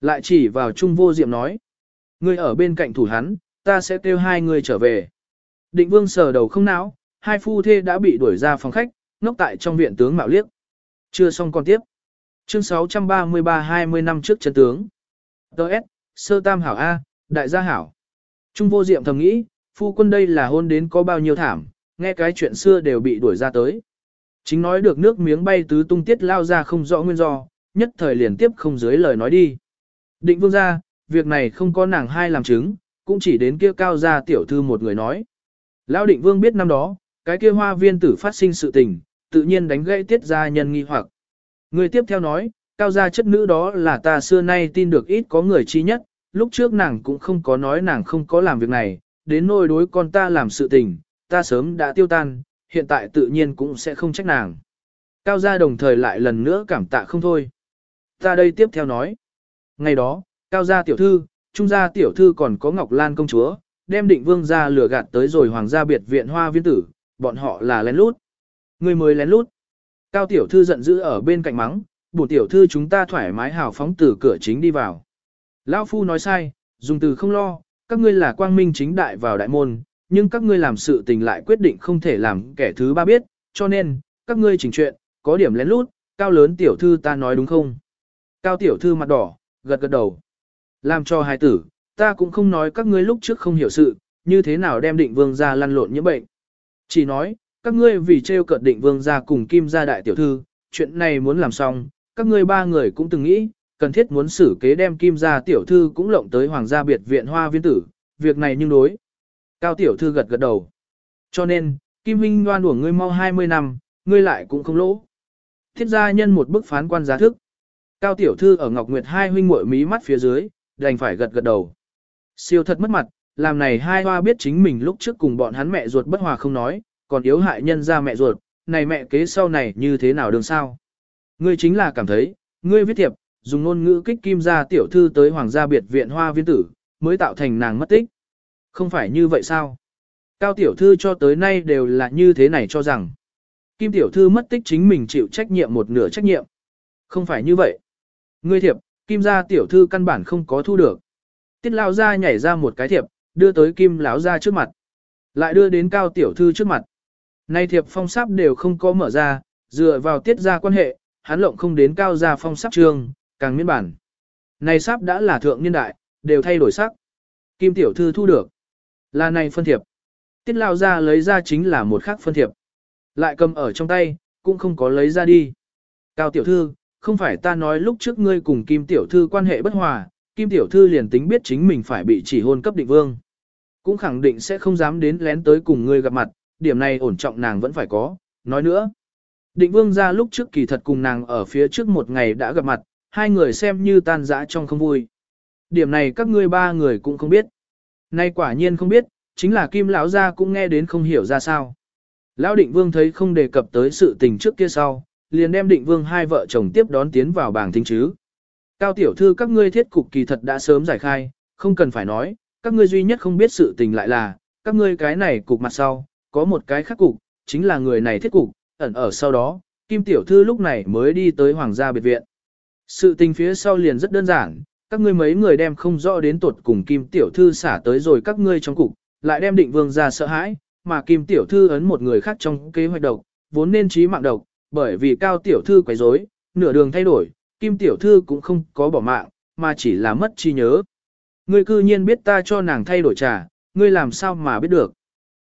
Lại chỉ vào trung vô diệm nói. Ngươi ở bên cạnh thủ hắn, ta sẽ kêu hai người trở về. Định vương sờ đầu không não, hai phu thê đã bị đuổi ra phòng khách, ngốc tại trong viện tướng mạo liếc. Chưa xong còn tiếp. Chương 633-20 năm trước chân tướng. Đợt, sơ tam hảo A, đại gia hảo. Trung vô diệm thầm nghĩ, phu quân đây là hôn đến có bao nhiêu thảm, nghe cái chuyện xưa đều bị đuổi ra tới. Chính nói được nước miếng bay tứ tung tiết lao ra không rõ nguyên do, nhất thời liền tiếp không dưới lời nói đi. Định vương ra, việc này không có nàng hai làm chứng, cũng chỉ đến kia cao gia tiểu thư một người nói. Lão định vương biết năm đó, cái kia hoa viên tử phát sinh sự tình, tự nhiên đánh gãy tiết gia nhân nghi hoặc. Người tiếp theo nói, cao gia chất nữ đó là ta xưa nay tin được ít có người chi nhất, lúc trước nàng cũng không có nói nàng không có làm việc này, đến nôi đối con ta làm sự tình, ta sớm đã tiêu tan, hiện tại tự nhiên cũng sẽ không trách nàng. Cao gia đồng thời lại lần nữa cảm tạ không thôi. Ta đây tiếp theo nói. Ngày đó, Cao gia tiểu thư, Trung gia tiểu thư còn có Ngọc Lan công chúa, đem định vương gia lừa gạt tới rồi hoàng gia biệt viện hoa viên tử, bọn họ là lén lút. Người mới lén lút. Cao tiểu thư giận dữ ở bên cạnh mắng, bổ tiểu thư chúng ta thoải mái hào phóng từ cửa chính đi vào. Lão phu nói sai, dùng từ không lo, các ngươi là quang minh chính đại vào đại môn, nhưng các ngươi làm sự tình lại quyết định không thể làm kẻ thứ ba biết, cho nên, các ngươi chỉnh chuyện, có điểm lén lút, cao lớn tiểu thư ta nói đúng không? Cao tiểu thư mặt đỏ, gật gật đầu. Làm cho hài tử, ta cũng không nói các ngươi lúc trước không hiểu sự, như thế nào đem định vương ra lăn lộn những bệnh. Chỉ nói, các ngươi vì trêu cợt định vương ra cùng kim gia đại tiểu thư, chuyện này muốn làm xong, các ngươi ba người cũng từng nghĩ, cần thiết muốn xử kế đem kim gia tiểu thư cũng lộng tới hoàng gia biệt viện hoa viên tử, việc này nhưng đối. Cao tiểu thư gật gật đầu. Cho nên, kim huynh đoan của ngươi mau 20 năm, ngươi lại cũng không lỗ. Thiết gia nhân một bức phán quan giá thức. Cao tiểu thư ở Ngọc Nguyệt hai huynh muội mí mắt phía dưới, đành phải gật gật đầu. Siêu thật mất mặt, làm này hai hoa biết chính mình lúc trước cùng bọn hắn mẹ ruột bất hòa không nói, còn yếu hại nhân ra mẹ ruột, này mẹ kế sau này như thế nào đường sao. Ngươi chính là cảm thấy, ngươi viết thiệp, dùng ngôn ngữ kích kim gia tiểu thư tới hoàng gia biệt viện hoa viên tử, mới tạo thành nàng mất tích. Không phải như vậy sao? Cao tiểu thư cho tới nay đều là như thế này cho rằng. Kim tiểu thư mất tích chính mình chịu trách nhiệm một nửa trách nhiệm. Không phải như vậy. Ngươi thiệp, kim gia tiểu thư căn bản không có thu được. Tiết lao ra nhảy ra một cái thiệp, đưa tới kim lão ra trước mặt. Lại đưa đến cao tiểu thư trước mặt. Nay thiệp phong sáp đều không có mở ra, dựa vào tiết ra quan hệ, hắn lộng không đến cao gia phong sáp trường, càng miên bản. Này sáp đã là thượng niên đại, đều thay đổi sắc. Kim tiểu thư thu được. Là này phân thiệp. Tiết lao ra lấy ra chính là một khác phân thiệp. Lại cầm ở trong tay, cũng không có lấy ra đi. Cao tiểu thư, không phải ta nói lúc trước ngươi cùng Kim tiểu thư quan hệ bất hòa, Kim tiểu thư liền tính biết chính mình phải bị chỉ hôn cấp định vương. Cũng khẳng định sẽ không dám đến lén tới cùng ngươi gặp mặt, điểm này ổn trọng nàng vẫn phải có. Nói nữa, định vương ra lúc trước kỳ thật cùng nàng ở phía trước một ngày đã gặp mặt, hai người xem như tan dã trong không vui. Điểm này các ngươi ba người cũng không biết. Nay quả nhiên không biết, chính là Kim lão gia cũng nghe đến không hiểu ra sao. Lão Định Vương thấy không đề cập tới sự tình trước kia sau, liền đem Định Vương hai vợ chồng tiếp đón tiến vào bảng thính chứ. Cao tiểu thư các ngươi thiết cục kỳ thật đã sớm giải khai, không cần phải nói, các ngươi duy nhất không biết sự tình lại là, các ngươi cái này cục mặt sau, có một cái khác cục, chính là người này thiết cục, ẩn ở sau đó, Kim tiểu thư lúc này mới đi tới hoàng gia biệt viện. Sự tình phía sau liền rất đơn giản, các ngươi mấy người đem không rõ đến tột cùng Kim tiểu thư xả tới rồi các ngươi trong cục, lại đem định vương ra sợ hãi, mà Kim tiểu thư ấn một người khác trong kế hoạch độc, vốn nên trí mạng độc, bởi vì cao tiểu thư quấy rối, nửa đường thay đổi, Kim tiểu thư cũng không có bỏ mạng, mà chỉ là mất trí nhớ. Ngươi cư nhiên biết ta cho nàng thay đổi trà, ngươi làm sao mà biết được.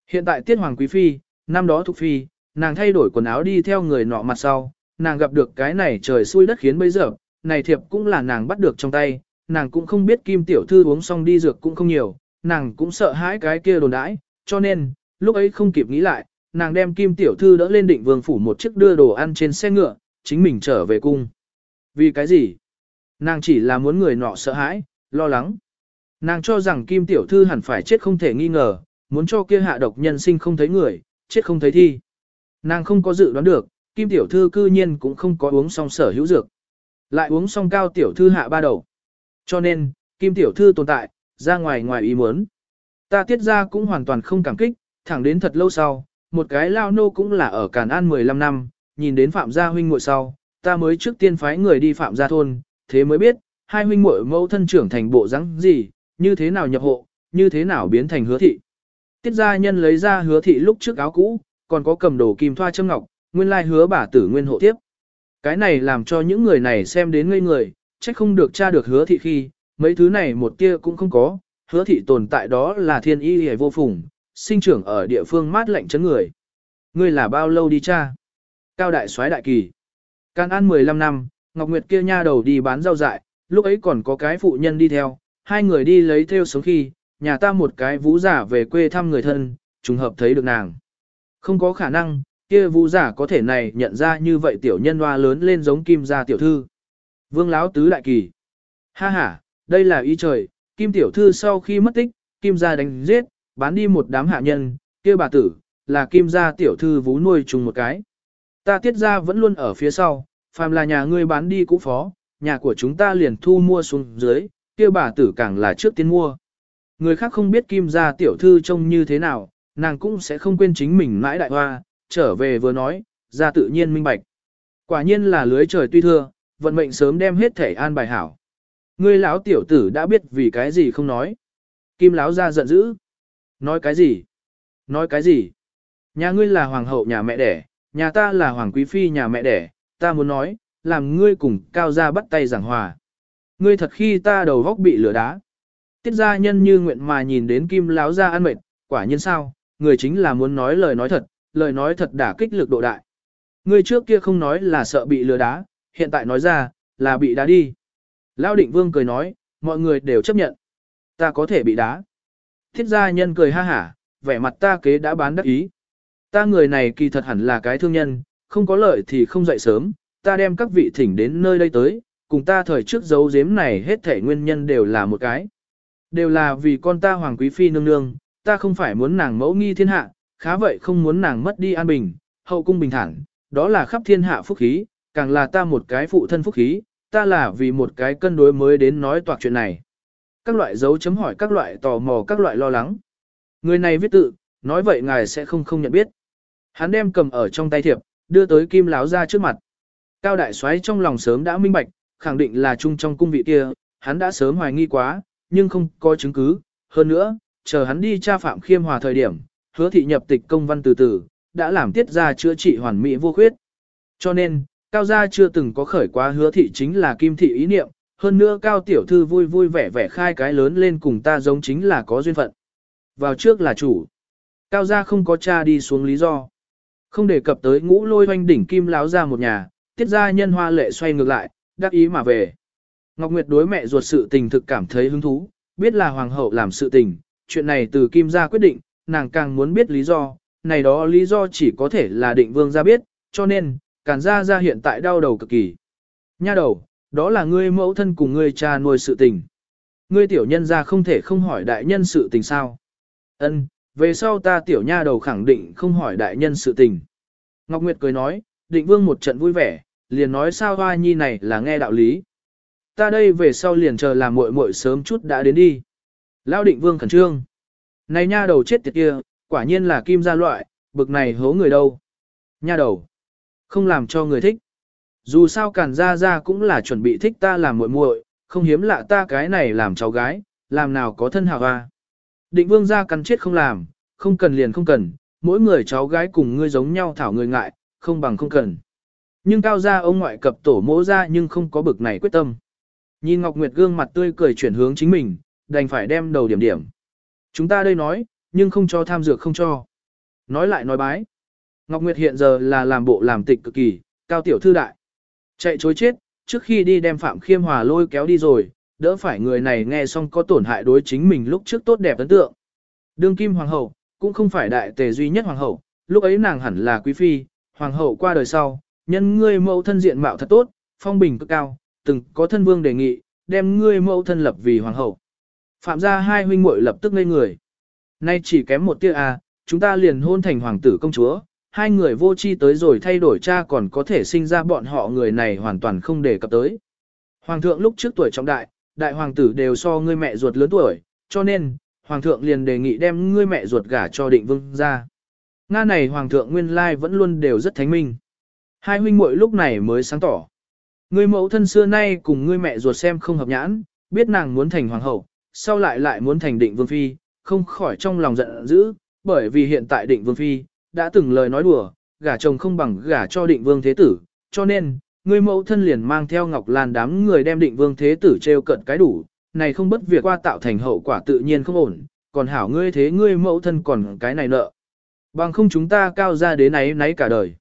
Hiện tại tiết hoàng quý phi, năm đó thuộc phi, nàng thay đổi quần áo đi theo người nọ mặt sau, nàng gặp được cái này trời xui đất khiến bây giờ, này thiệp cũng là nàng bắt được trong tay, nàng cũng không biết kim tiểu thư uống xong đi dược cũng không nhiều, nàng cũng sợ hãi cái kia đồn đãi, cho nên, lúc ấy không kịp nghĩ lại, nàng đem kim tiểu thư đỡ lên định vương phủ một chiếc đưa đồ ăn trên xe ngựa, chính mình trở về cung. Vì cái gì? Nàng chỉ là muốn người nọ sợ hãi, lo lắng. Nàng cho rằng kim tiểu thư hẳn phải chết không thể nghi ngờ, muốn cho kia hạ độc nhân sinh không thấy người, chết không thấy thi. Nàng không có dự đoán được, kim tiểu thư cư nhiên cũng không có uống xong sở hữu dược. Lại uống xong cao tiểu thư hạ ba đầu. Cho nên, kim tiểu thư tồn tại, ra ngoài ngoài ý muốn. Ta tiết ra cũng hoàn toàn không cảm kích, thẳng đến thật lâu sau, một cái lao nô cũng là ở Càn An 15 năm, nhìn đến Phạm gia huynh ngồi sau, ta mới trước tiên phái người đi Phạm gia thôn, thế mới biết, hai huynh muội mẫu thân trưởng thành bộ rắn gì, như thế nào nhập hộ, như thế nào biến thành hứa thị. Tiết gia nhân lấy ra hứa thị lúc trước áo cũ, còn có cầm đồ kim thoa châm ngọc, nguyên lai hứa bà tử nguyên hộ tiếp. Cái này làm cho những người này xem đến ngây người, trách không được tra được hứa thị khi, mấy thứ này một tia cũng không có, hứa thị tồn tại đó là thiên y hề vô phùng, sinh trưởng ở địa phương mát lạnh chấn người. Ngươi là bao lâu đi cha? Cao đại soái đại kỳ. Can ăn 15 năm, Ngọc Nguyệt kia nha đầu đi bán rau dại, lúc ấy còn có cái phụ nhân đi theo, hai người đi lấy theo sống khi, nhà ta một cái vũ giả về quê thăm người thân, trùng hợp thấy được nàng. Không có khả năng, kia vũ giả có thể này nhận ra như vậy tiểu nhân hoa lớn lên giống kim gia tiểu thư. Vương Láo tứ đại kỳ. Ha ha, đây là ý trời, kim tiểu thư sau khi mất tích, kim gia đánh giết, bán đi một đám hạ nhân, kia bà tử, là kim gia tiểu thư vú nuôi chung một cái. Ta tiết ra vẫn luôn ở phía sau, phàm là nhà ngươi bán đi cũ phó, nhà của chúng ta liền thu mua xuống dưới, kia bà tử càng là trước tiên mua. Người khác không biết kim gia tiểu thư trông như thế nào, nàng cũng sẽ không quên chính mình mãi đại hoa, trở về vừa nói, ra tự nhiên minh bạch. Quả nhiên là lưới trời tuy thưa, vận mệnh sớm đem hết thể an bài hảo. Ngươi lão tiểu tử đã biết vì cái gì không nói. Kim lão ra giận dữ. Nói cái gì? Nói cái gì? Nhà ngươi là hoàng hậu nhà mẹ đẻ, nhà ta là hoàng quý phi nhà mẹ đẻ, ta muốn nói, làm ngươi cùng cao gia bắt tay giảng hòa. Ngươi thật khi ta đầu góc bị lửa đá. Tiết gia nhân như nguyện mà nhìn đến kim láo ra ăn mệt, quả nhiên sao, người chính là muốn nói lời nói thật, lời nói thật đả kích lực độ đại. Ngươi trước kia không nói là sợ bị lừa đá, hiện tại nói ra, là bị đá đi. Lao định vương cười nói, mọi người đều chấp nhận. Ta có thể bị đá. Thiết gia nhân cười ha hả, vẻ mặt ta kế đã bán đắc ý. Ta người này kỳ thật hẳn là cái thương nhân, không có lợi thì không dậy sớm, ta đem các vị thỉnh đến nơi đây tới, cùng ta thời trước giấu giếm này hết thể nguyên nhân đều là một cái. Đều là vì con ta hoàng quý phi nương nương, ta không phải muốn nàng mẫu nghi thiên hạ, khá vậy không muốn nàng mất đi an bình, hậu cung bình thản, đó là khắp thiên hạ phúc khí, càng là ta một cái phụ thân phúc khí, ta là vì một cái cân đối mới đến nói toạc chuyện này. Các loại dấu chấm hỏi các loại tò mò các loại lo lắng. Người này viết tự, nói vậy ngài sẽ không không nhận biết. Hắn đem cầm ở trong tay thiệp, đưa tới kim láo ra trước mặt. Cao đại soái trong lòng sớm đã minh bạch, khẳng định là chung trong cung vị kia, hắn đã sớm hoài nghi quá, nhưng không có chứng cứ. Hơn nữa, chờ hắn đi tra phạm khiêm hòa thời điểm, hứa thị nhập tịch công văn từ từ, đã làm tiết ra chữa trị hoàn mỹ vô khuyết. Cho nên, cao gia chưa từng có khởi quá hứa thị chính là kim thị ý niệm, hơn nữa cao tiểu thư vui vui vẻ vẻ khai cái lớn lên cùng ta giống chính là có duyên phận. Vào trước là chủ. Cao gia không có cha đi xuống lý do. Không đề cập tới ngũ lôi hoanh đỉnh kim láo ra một nhà, tiết gia nhân hoa lệ xoay ngược lại, đắc ý mà về. Ngọc Nguyệt đối mẹ ruột sự tình thực cảm thấy hứng thú, biết là hoàng hậu làm sự tình, chuyện này từ kim gia quyết định, nàng càng muốn biết lý do, này đó lý do chỉ có thể là định vương gia biết, cho nên, càn gia gia hiện tại đau đầu cực kỳ. Nha đầu, đó là ngươi mẫu thân cùng ngươi cha nuôi sự tình. Ngươi tiểu nhân gia không thể không hỏi đại nhân sự tình sao. Ân, về sau ta tiểu nha đầu khẳng định không hỏi đại nhân sự tình. Ngọc Nguyệt cười nói, định vương một trận vui vẻ, liền nói sao hoa nhi này là nghe đạo lý. Ta đây về sau liền chờ làm muội muội sớm chút đã đến đi. Lão định vương khẩn trương. Này nha đầu chết tiệt kia, quả nhiên là kim gia loại, bực này hố người đâu. Nha đầu. Không làm cho người thích. Dù sao càn gia gia cũng là chuẩn bị thích ta làm muội muội, không hiếm lạ ta cái này làm cháu gái, làm nào có thân hào hoa. Định vương gia cắn chết không làm, không cần liền không cần, mỗi người cháu gái cùng ngươi giống nhau thảo người ngại, không bằng không cần. Nhưng cao gia ông ngoại cập tổ mỗ ra nhưng không có bực này quyết tâm. Nhìn Ngọc Nguyệt gương mặt tươi cười chuyển hướng chính mình, đành phải đem đầu điểm điểm. Chúng ta đây nói, nhưng không cho tham dược không cho. Nói lại nói bái. Ngọc Nguyệt hiện giờ là làm bộ làm tịch cực kỳ, cao tiểu thư đại. Chạy chối chết, trước khi đi đem Phạm Khiêm Hòa lôi kéo đi rồi, đỡ phải người này nghe xong có tổn hại đối chính mình lúc trước tốt đẹp ấn tượng. Đương kim hoàng hậu, cũng không phải đại tề duy nhất hoàng hậu, lúc ấy nàng hẳn là quý phi, hoàng hậu qua đời sau, nhân ngươi mẫu thân diện mạo thật tốt, phong bình cực cao, từng có thân vương đề nghị, đem ngươi mẫu thân lập vì hoàng hậu. Phạm gia hai huynh muội lập tức ngây người. Nay chỉ kém một tia à, chúng ta liền hôn thành hoàng tử công chúa, hai người vô chi tới rồi thay đổi cha còn có thể sinh ra bọn họ người này hoàn toàn không để cập tới. Hoàng thượng lúc trước tuổi trọng đại, đại hoàng tử đều so ngươi mẹ ruột lớn tuổi, cho nên, hoàng thượng liền đề nghị đem ngươi mẹ ruột gả cho định vương ra. Nga này hoàng thượng nguyên lai vẫn luôn đều rất thánh minh. Hai huynh muội lúc này mới sáng tỏ. Ngươi mẫu thân xưa nay cùng ngươi mẹ ruột xem không hợp nhãn, biết nàng muốn thành hoàng hậu, sau lại lại muốn thành định vương phi, không khỏi trong lòng giận dữ, bởi vì hiện tại định vương phi, đã từng lời nói đùa, gả chồng không bằng gả cho định vương thế tử, cho nên, Ngươi mẫu thân liền mang theo Ngọc Lan đám người đem định vương thế tử treo cận cái đủ, này không bất việc qua tạo thành hậu quả tự nhiên không ổn, còn hảo ngươi thế ngươi mẫu thân còn cái này nợ. Bằng không chúng ta cao ra đến náy nấy cả đời.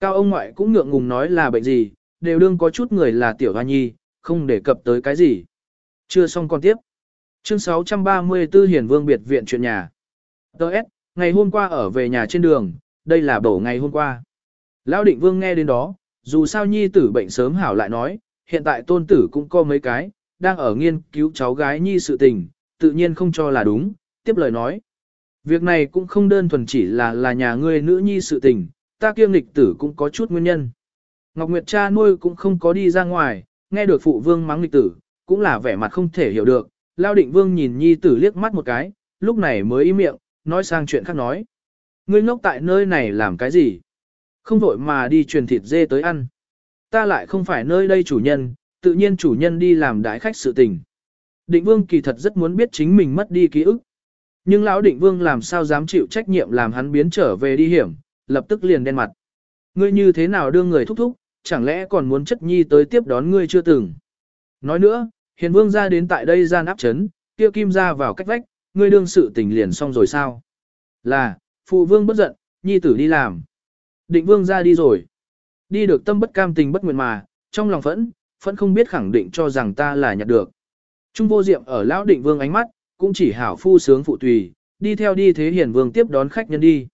Cao ông ngoại cũng ngượng ngùng nói là bệnh gì, đều đương có chút người là tiểu hoa nhi, không đề cập tới cái gì. Chưa xong còn tiếp. Chương 634 Hiền Vương biệt viện chuyện nhà. Đợt, ngày hôm qua ở về nhà trên đường, đây là bổ ngày hôm qua. Lão định Vương nghe đến đó, dù sao nhi tử bệnh sớm hảo lại nói, hiện tại tôn tử cũng có mấy cái, đang ở nghiên cứu cháu gái nhi sự tình, tự nhiên không cho là đúng, tiếp lời nói. Việc này cũng không đơn thuần chỉ là là nhà ngươi nữ nhi sự tình, ta kiêng lịch tử cũng có chút nguyên nhân. Ngọc Nguyệt cha nuôi cũng không có đi ra ngoài, nghe được phụ vương mắng lịch tử, cũng là vẻ mặt không thể hiểu được, Lao định vương nhìn nhi tử liếc mắt một cái, lúc này mới im miệng, nói sang chuyện khác nói. Ngươi ngốc tại nơi này làm cái gì? Không vội mà đi truyền thịt dê tới ăn. Ta lại không phải nơi đây chủ nhân, tự nhiên chủ nhân đi làm đái khách sự tình. Định vương kỳ thật rất muốn biết chính mình mất đi ký ức. Nhưng lão định vương làm sao dám chịu trách nhiệm làm hắn biến trở về đi hiểm, lập tức liền đen mặt. Ngươi như thế nào đưa người thúc thúc, chẳng lẽ còn muốn chất nhi tới tiếp đón ngươi chưa từng. Nói nữa, hiền vương ra đến tại đây gian áp chấn, kia kim ra vào cách vách, ngươi đương sự tình liền xong rồi sao? Là, phụ vương bất giận, nhi tử đi làm. Định vương ra đi rồi. Đi được tâm bất cam tình bất nguyện mà, trong lòng phẫn, phẫn không biết khẳng định cho rằng ta là nhặt được. Trung vô diệm ở lão định vương ánh mắt, cũng chỉ hảo phu sướng phụ tùy, đi theo đi thế hiền vương tiếp đón khách nhân đi.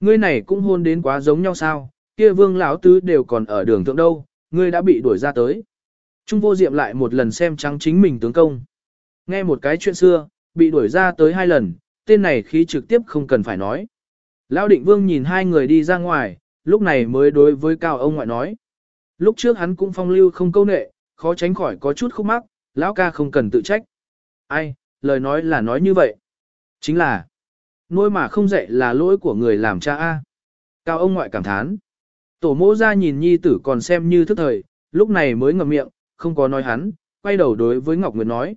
Ngươi này cũng hôn đến quá giống nhau sao, kia vương lão tứ đều còn ở đường thượng đâu, ngươi đã bị đuổi ra tới. Trung vô diệm lại một lần xem trắng chính mình tướng công. Nghe một cái chuyện xưa, bị đuổi ra tới hai lần, tên này khí trực tiếp không cần phải nói. Lão định vương nhìn hai người đi ra ngoài, lúc này mới đối với cao ông ngoại nói. Lúc trước hắn cũng phong lưu không câu nệ, khó tránh khỏi có chút khúc mắc, lão ca không cần tự trách. Ai, lời nói là nói như vậy. Chính là, nuôi mà không dạy là lỗi của người làm cha A. Cao ông ngoại cảm thán. Tổ mẫu ra nhìn nhi tử còn xem như thức thời, lúc này mới ngậm miệng, không có nói hắn, quay đầu đối với Ngọc Nguyệt nói.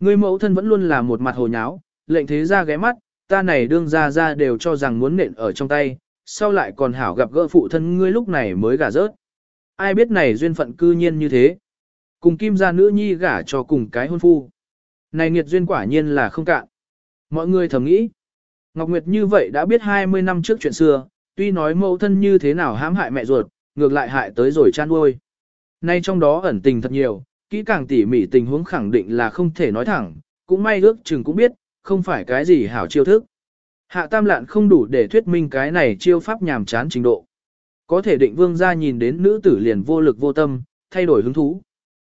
Người mẫu thân vẫn luôn là một mặt hồ nháo, lệnh thế ra ghé mắt, ta này đương ra ra đều cho rằng muốn nện ở trong tay, sau lại còn hảo gặp gỡ phụ thân ngươi lúc này mới gả rớt. Ai biết này duyên phận cư nhiên như thế. Cùng kim gia nữ nhi gả cho cùng cái hôn phu. Này nghiệt duyên quả nhiên là không cạn. Mọi người thầm nghĩ. Ngọc Nguyệt như vậy đã biết 20 năm trước chuyện xưa, tuy nói mẫu thân như thế nào hãm hại mẹ ruột, ngược lại hại tới rồi chan nuôi. Nay trong đó ẩn tình thật nhiều, kỹ càng tỉ mỉ tình huống khẳng định là không thể nói thẳng, cũng may ước chừng cũng biết, không phải cái gì hảo chiêu thức. Hạ tam lạn không đủ để thuyết minh cái này chiêu pháp nhàm chán trình độ. Có thể định vương ra nhìn đến nữ tử liền vô lực vô tâm, thay đổi hứng thú.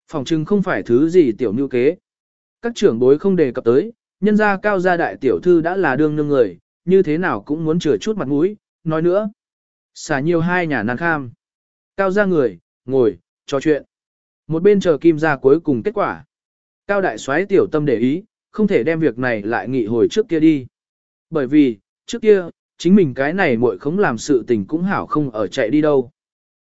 Phòng trưng không phải thứ gì tiểu mưu kế. Các trưởng bối không đề cập tới, nhân gia cao gia đại tiểu thư đã là đương nương người, như thế nào cũng muốn chừa chút mặt mũi, nói nữa. Xả nhiều hai nhà nàng kham. Cao gia người, ngồi, trò chuyện. Một bên chờ kim gia cuối cùng kết quả. Cao đại soái tiểu tâm để ý, không thể đem việc này lại nghị hồi trước kia đi. Bởi vì, trước kia, chính mình cái này muội không làm sự tình cũng hảo không ở chạy đi đâu.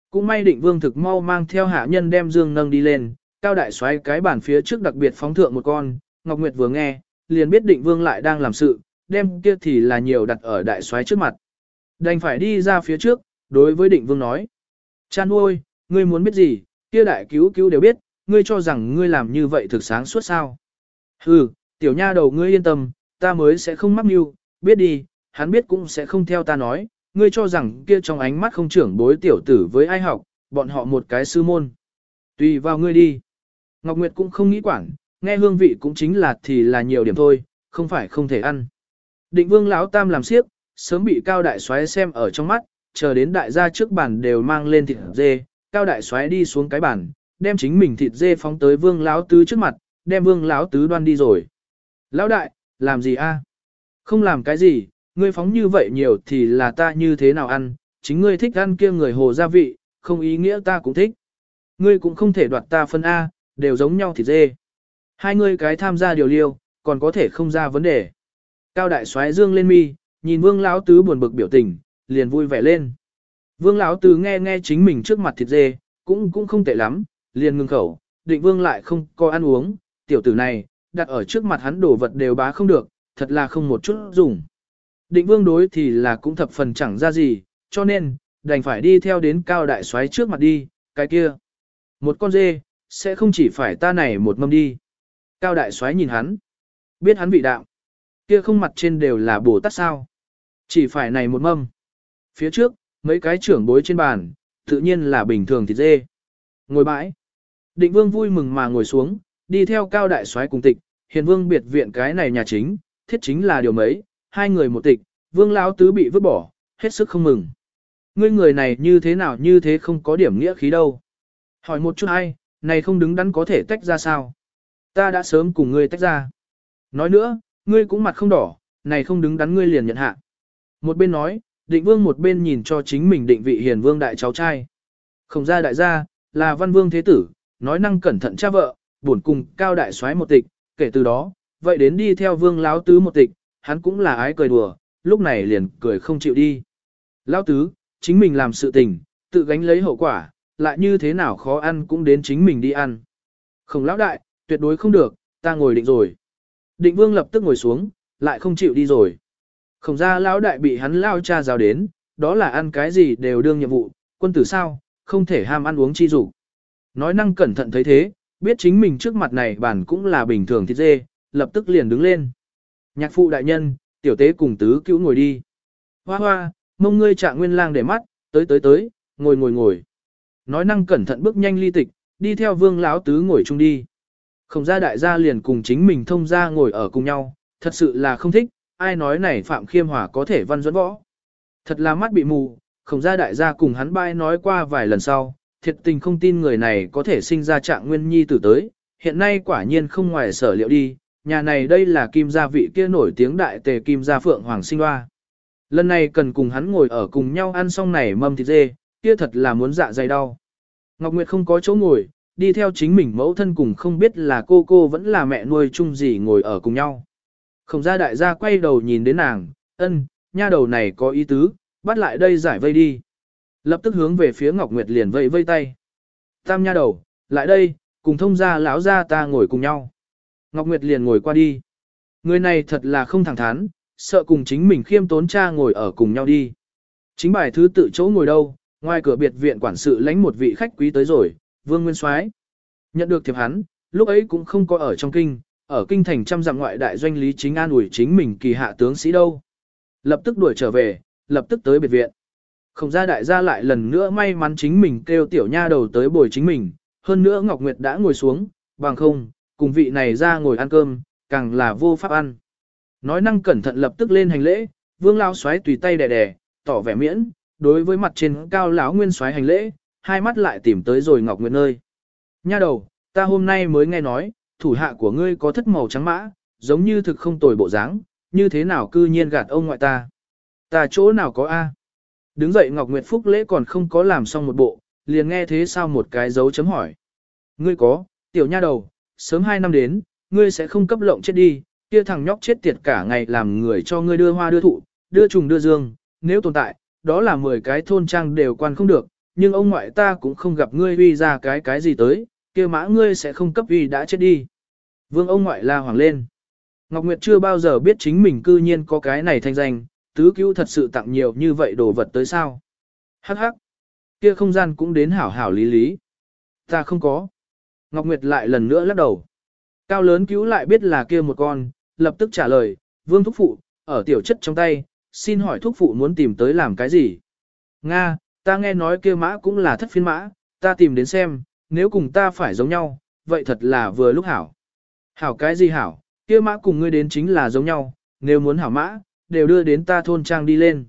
Cũng may định vương thực mau mang theo hạ nhân đem dương nâng đi lên, cao đại xoáy cái bàn phía trước đặc biệt phóng thượng một con, Ngọc Nguyệt vừa nghe, liền biết định vương lại đang làm sự, đem kia thì là nhiều đặt ở đại xoáy trước mặt. Đành phải đi ra phía trước, đối với định vương nói. Cha nuôi, ngươi muốn biết gì, kia đại cứu cứu đều biết, ngươi cho rằng ngươi làm như vậy thực sáng suốt sao. Hừ, tiểu nha đầu ngươi yên tâm, ta mới sẽ không mắc mưu, biết đi, hắn biết cũng sẽ không theo ta nói, ngươi cho rằng kia trong ánh mắt không trưởng bối tiểu tử với ai học, bọn họ một cái sư môn. Tùy vào ngươi đi. Ngọc Nguyệt cũng không nghĩ quản, nghe hương vị cũng chính là thì là nhiều điểm thôi, không phải không thể ăn. Định vương lão tam làm siếp, sớm bị cao đại xoáy xem ở trong mắt, chờ đến đại gia trước bàn đều mang lên thịt dê, cao đại xoáy đi xuống cái bàn, đem chính mình thịt dê phóng tới vương lão tứ trước mặt, đem vương lão tứ đoan đi rồi. Lão đại, làm gì a? Không làm cái gì, ngươi phóng như vậy nhiều thì là ta như thế nào ăn, chính ngươi thích ăn kia người hồ gia vị, không ý nghĩa ta cũng thích. Ngươi cũng không thể đoạt ta phân A, đều giống nhau thịt dê. Hai ngươi cái tham gia điều liêu, còn có thể không ra vấn đề. Cao đại soái dương lên mi, nhìn vương lão tứ buồn bực biểu tình, liền vui vẻ lên. Vương lão tứ nghe nghe chính mình trước mặt thịt dê, cũng cũng không tệ lắm, liền ngừng khẩu, định vương lại không có ăn uống, tiểu tử này, đặt ở trước mặt hắn đổ vật đều bá không được, thật là không một chút dùng. Định vương đối thì là cũng thập phần chẳng ra gì, cho nên, đành phải đi theo đến cao đại soái trước mặt đi, cái kia. Một con dê, sẽ không chỉ phải ta này một mâm đi. Cao đại soái nhìn hắn, biết hắn vị đạo. Kia không mặt trên đều là bồ tát sao. Chỉ phải này một mâm. Phía trước, mấy cái trưởng bối trên bàn, tự nhiên là bình thường thịt dê. Ngồi bãi. Định vương vui mừng mà ngồi xuống, đi theo cao đại soái cùng tịch, hiền vương biệt viện cái này nhà chính, thiết chính là điều mấy, hai người một tịch, vương lão tứ bị vứt bỏ, hết sức không mừng. Ngươi người này như thế nào như thế không có điểm nghĩa khí đâu. Hỏi một chút hay, này không đứng đắn có thể tách ra sao? Ta đã sớm cùng ngươi tách ra. Nói nữa, ngươi cũng mặt không đỏ, này không đứng đắn ngươi liền nhận hạ. Một bên nói, định vương một bên nhìn cho chính mình định vị hiền vương đại cháu trai. Không ra đại gia, là văn vương thế tử, nói năng cẩn thận cha vợ, buồn cùng cao đại soái một tịch, kể từ đó, vậy đến đi theo vương lão tứ một tịch, hắn cũng là ái cười đùa, lúc này liền cười không chịu đi. Lão tứ, chính mình làm sự tình, tự gánh lấy hậu quả, lại như thế nào khó ăn cũng đến chính mình đi ăn. Không lão đại, tuyệt đối không được, ta ngồi định rồi. Định vương lập tức ngồi xuống, lại không chịu đi rồi. Khổng gia lão đại bị hắn lao cha giáo đến, đó là ăn cái gì đều đương nhiệm vụ, quân tử sao, không thể ham ăn uống chi dục. Nói năng cẩn thận thấy thế, biết chính mình trước mặt này bản cũng là bình thường thịt dê, lập tức liền đứng lên. Nhạc phụ đại nhân, tiểu tế cùng tứ cứu ngồi đi. Hoa hoa, mông ngươi trạng nguyên lang để mắt, tới tới tới, ngồi ngồi ngồi. Nói năng cẩn thận bước nhanh ly tịch, đi theo vương lão tứ ngồi chung đi. Không ra đại gia liền cùng chính mình thông ra ngồi ở cùng nhau, thật sự là không thích, ai nói này Phạm Khiêm Hòa có thể văn dẫn võ. Thật là mắt bị mù, không ra đại gia cùng hắn bai nói qua vài lần sau, thiệt tình không tin người này có thể sinh ra trạng nguyên nhi tử tới, hiện nay quả nhiên không ngoài sở liệu đi, nhà này đây là kim gia vị kia nổi tiếng đại tề kim gia phượng hoàng sinh hoa. Lần này cần cùng hắn ngồi ở cùng nhau ăn xong này mâm thịt dê, kia thật là muốn dạ dày đau. Ngọc Nguyệt không có chỗ ngồi, đi theo chính mình mẫu thân cùng không biết là cô cô vẫn là mẹ nuôi chung gì ngồi ở cùng nhau. Không ra đại gia quay đầu nhìn đến nàng, ân, nha đầu này có ý tứ, bắt lại đây giải vây đi. Lập tức hướng về phía Ngọc Nguyệt liền vây vây tay. Tam nha đầu, lại đây, cùng thông gia lão gia ta ngồi cùng nhau. Ngọc Nguyệt liền ngồi qua đi. Người này thật là không thẳng thắn, sợ cùng chính mình khiêm tốn cha ngồi ở cùng nhau đi. Chính bài thứ tự chỗ ngồi đâu, ngoài cửa biệt viện quản sự lãnh một vị khách quý tới rồi, Vương Nguyên Soái. Nhận được thiệp hắn, lúc ấy cũng không có ở trong kinh, ở kinh thành trăm dặm ngoại đại doanh lý chính an ủi chính mình kỳ hạ tướng sĩ đâu. Lập tức đuổi trở về, lập tức tới biệt viện. Không ra đại gia lại lần nữa may mắn chính mình kêu tiểu nha đầu tới bồi chính mình, hơn nữa Ngọc Nguyệt đã ngồi xuống, bằng không, cùng vị này ra ngồi ăn cơm, càng là vô pháp ăn. Nói năng cẩn thận lập tức lên hành lễ, vương lao xoáy tùy tay đè đè, tỏ vẻ miễn, đối với mặt trên cao lão nguyên xoáy hành lễ, hai mắt lại tìm tới rồi Ngọc Nguyệt nơi. Nha đầu, ta hôm nay mới nghe nói, thủ hạ của ngươi có thất màu trắng mã, giống như thực không tồi bộ dáng, như thế nào cư nhiên gạt ông ngoại ta. Ta chỗ nào có A. Đứng dậy Ngọc Nguyệt Phúc lễ còn không có làm xong một bộ, liền nghe thế sao một cái dấu chấm hỏi. Ngươi có, tiểu nha đầu, sớm hai năm đến, ngươi sẽ không cấp lộng chết đi, kia thằng nhóc chết tiệt cả ngày làm người cho ngươi đưa hoa đưa thụ, đưa trùng đưa dương, nếu tồn tại, đó là 10 cái thôn trang đều quan không được, nhưng ông ngoại ta cũng không gặp ngươi uy ra cái cái gì tới, kia mã ngươi sẽ không cấp uy đã chết đi. Vương ông ngoại la hoàng lên. Ngọc Nguyệt chưa bao giờ biết chính mình cư nhiên có cái này thanh danh, tứ cứu thật sự tặng nhiều như vậy đồ vật tới sao. Hắc hắc. Kia không gian cũng đến hảo hảo lý lý. Ta không có. Ngọc Nguyệt lại lần nữa lắc đầu. Cao lớn cứu lại biết là kia một con, lập tức trả lời, vương thúc phụ, ở tiểu chất trong tay, xin hỏi thúc phụ muốn tìm tới làm cái gì? Nga, ta nghe nói kia mã cũng là thất phiên mã, ta tìm đến xem, nếu cùng ta phải giống nhau, vậy thật là vừa lúc hảo. Hảo cái gì hảo, kia mã cùng ngươi đến chính là giống nhau, nếu muốn hảo mã, đều đưa đến ta thôn trang đi lên.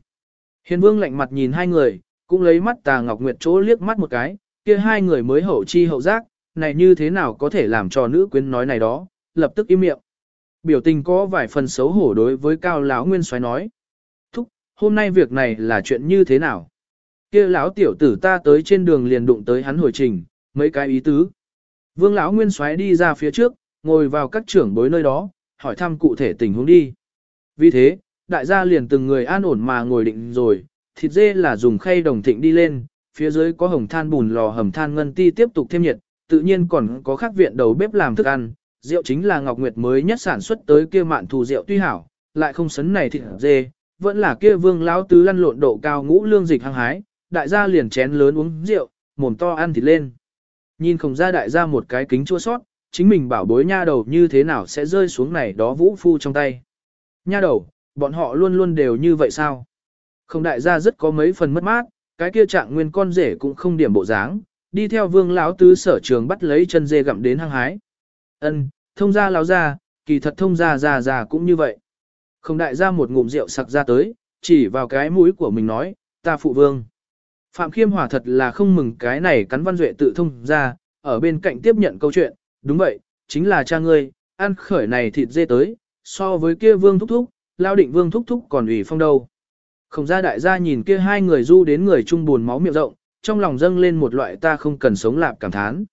Hiền vương lạnh mặt nhìn hai người, cũng lấy mắt tà ngọc nguyệt chỗ liếc mắt một cái, kia hai người mới hậu chi hậu giác, này như thế nào có thể làm cho nữ quyến nói này đó, lập tức im miệng. Biểu tình có vài phần xấu hổ đối với cao lão nguyên xoáy nói. Thúc, hôm nay việc này là chuyện như thế nào? kia lão tiểu tử ta tới trên đường liền đụng tới hắn hồi trình, mấy cái ý tứ. Vương lão nguyên xoáy đi ra phía trước, ngồi vào các trưởng bối nơi đó, hỏi thăm cụ thể tình huống đi. Vì thế, đại gia liền từng người an ổn mà ngồi định rồi, thịt dê là dùng khay đồng thịnh đi lên, phía dưới có hồng than bùn lò hầm than ngân ti tiếp tục thêm nhiệt, tự nhiên còn có khác viện đầu bếp làm thức ăn, rượu chính là Ngọc Nguyệt mới nhất sản xuất tới kia mạn thù rượu tuy hảo, lại không sấn này thịt dê, vẫn là kia vương lão tứ lăn lộn độ cao ngũ lương dịch hăng hái, đại gia liền chén lớn uống rượu, mồm to ăn thịt lên. Nhìn không ra đại gia một cái kính chua sót, chính mình bảo bối nha đầu như thế nào sẽ rơi xuống này đó vũ phu trong tay. Nha đầu, bọn họ luôn luôn đều như vậy sao? Không đại gia rất có mấy phần mất mát, cái kia trạng nguyên con rể cũng không điểm bộ dáng, đi theo vương lão tứ sở trường bắt lấy chân dê gặm đến hăng hái. Ân, thông gia lão gia, kỳ thật thông gia già già cũng như vậy. Không đại gia một ngụm rượu sặc ra tới, chỉ vào cái mũi của mình nói, ta phụ vương. Phạm Khiêm Hòa thật là không mừng cái này cắn văn duệ tự thông ra, ở bên cạnh tiếp nhận câu chuyện, đúng vậy, chính là cha ngươi, ăn khởi này thịt dê tới, so với kia vương thúc thúc, lao định vương thúc thúc còn ủy phong đâu. Không ra đại gia nhìn kia hai người du đến người chung buồn máu miệng rộng, trong lòng dâng lên một loại ta không cần sống lạp cảm thán.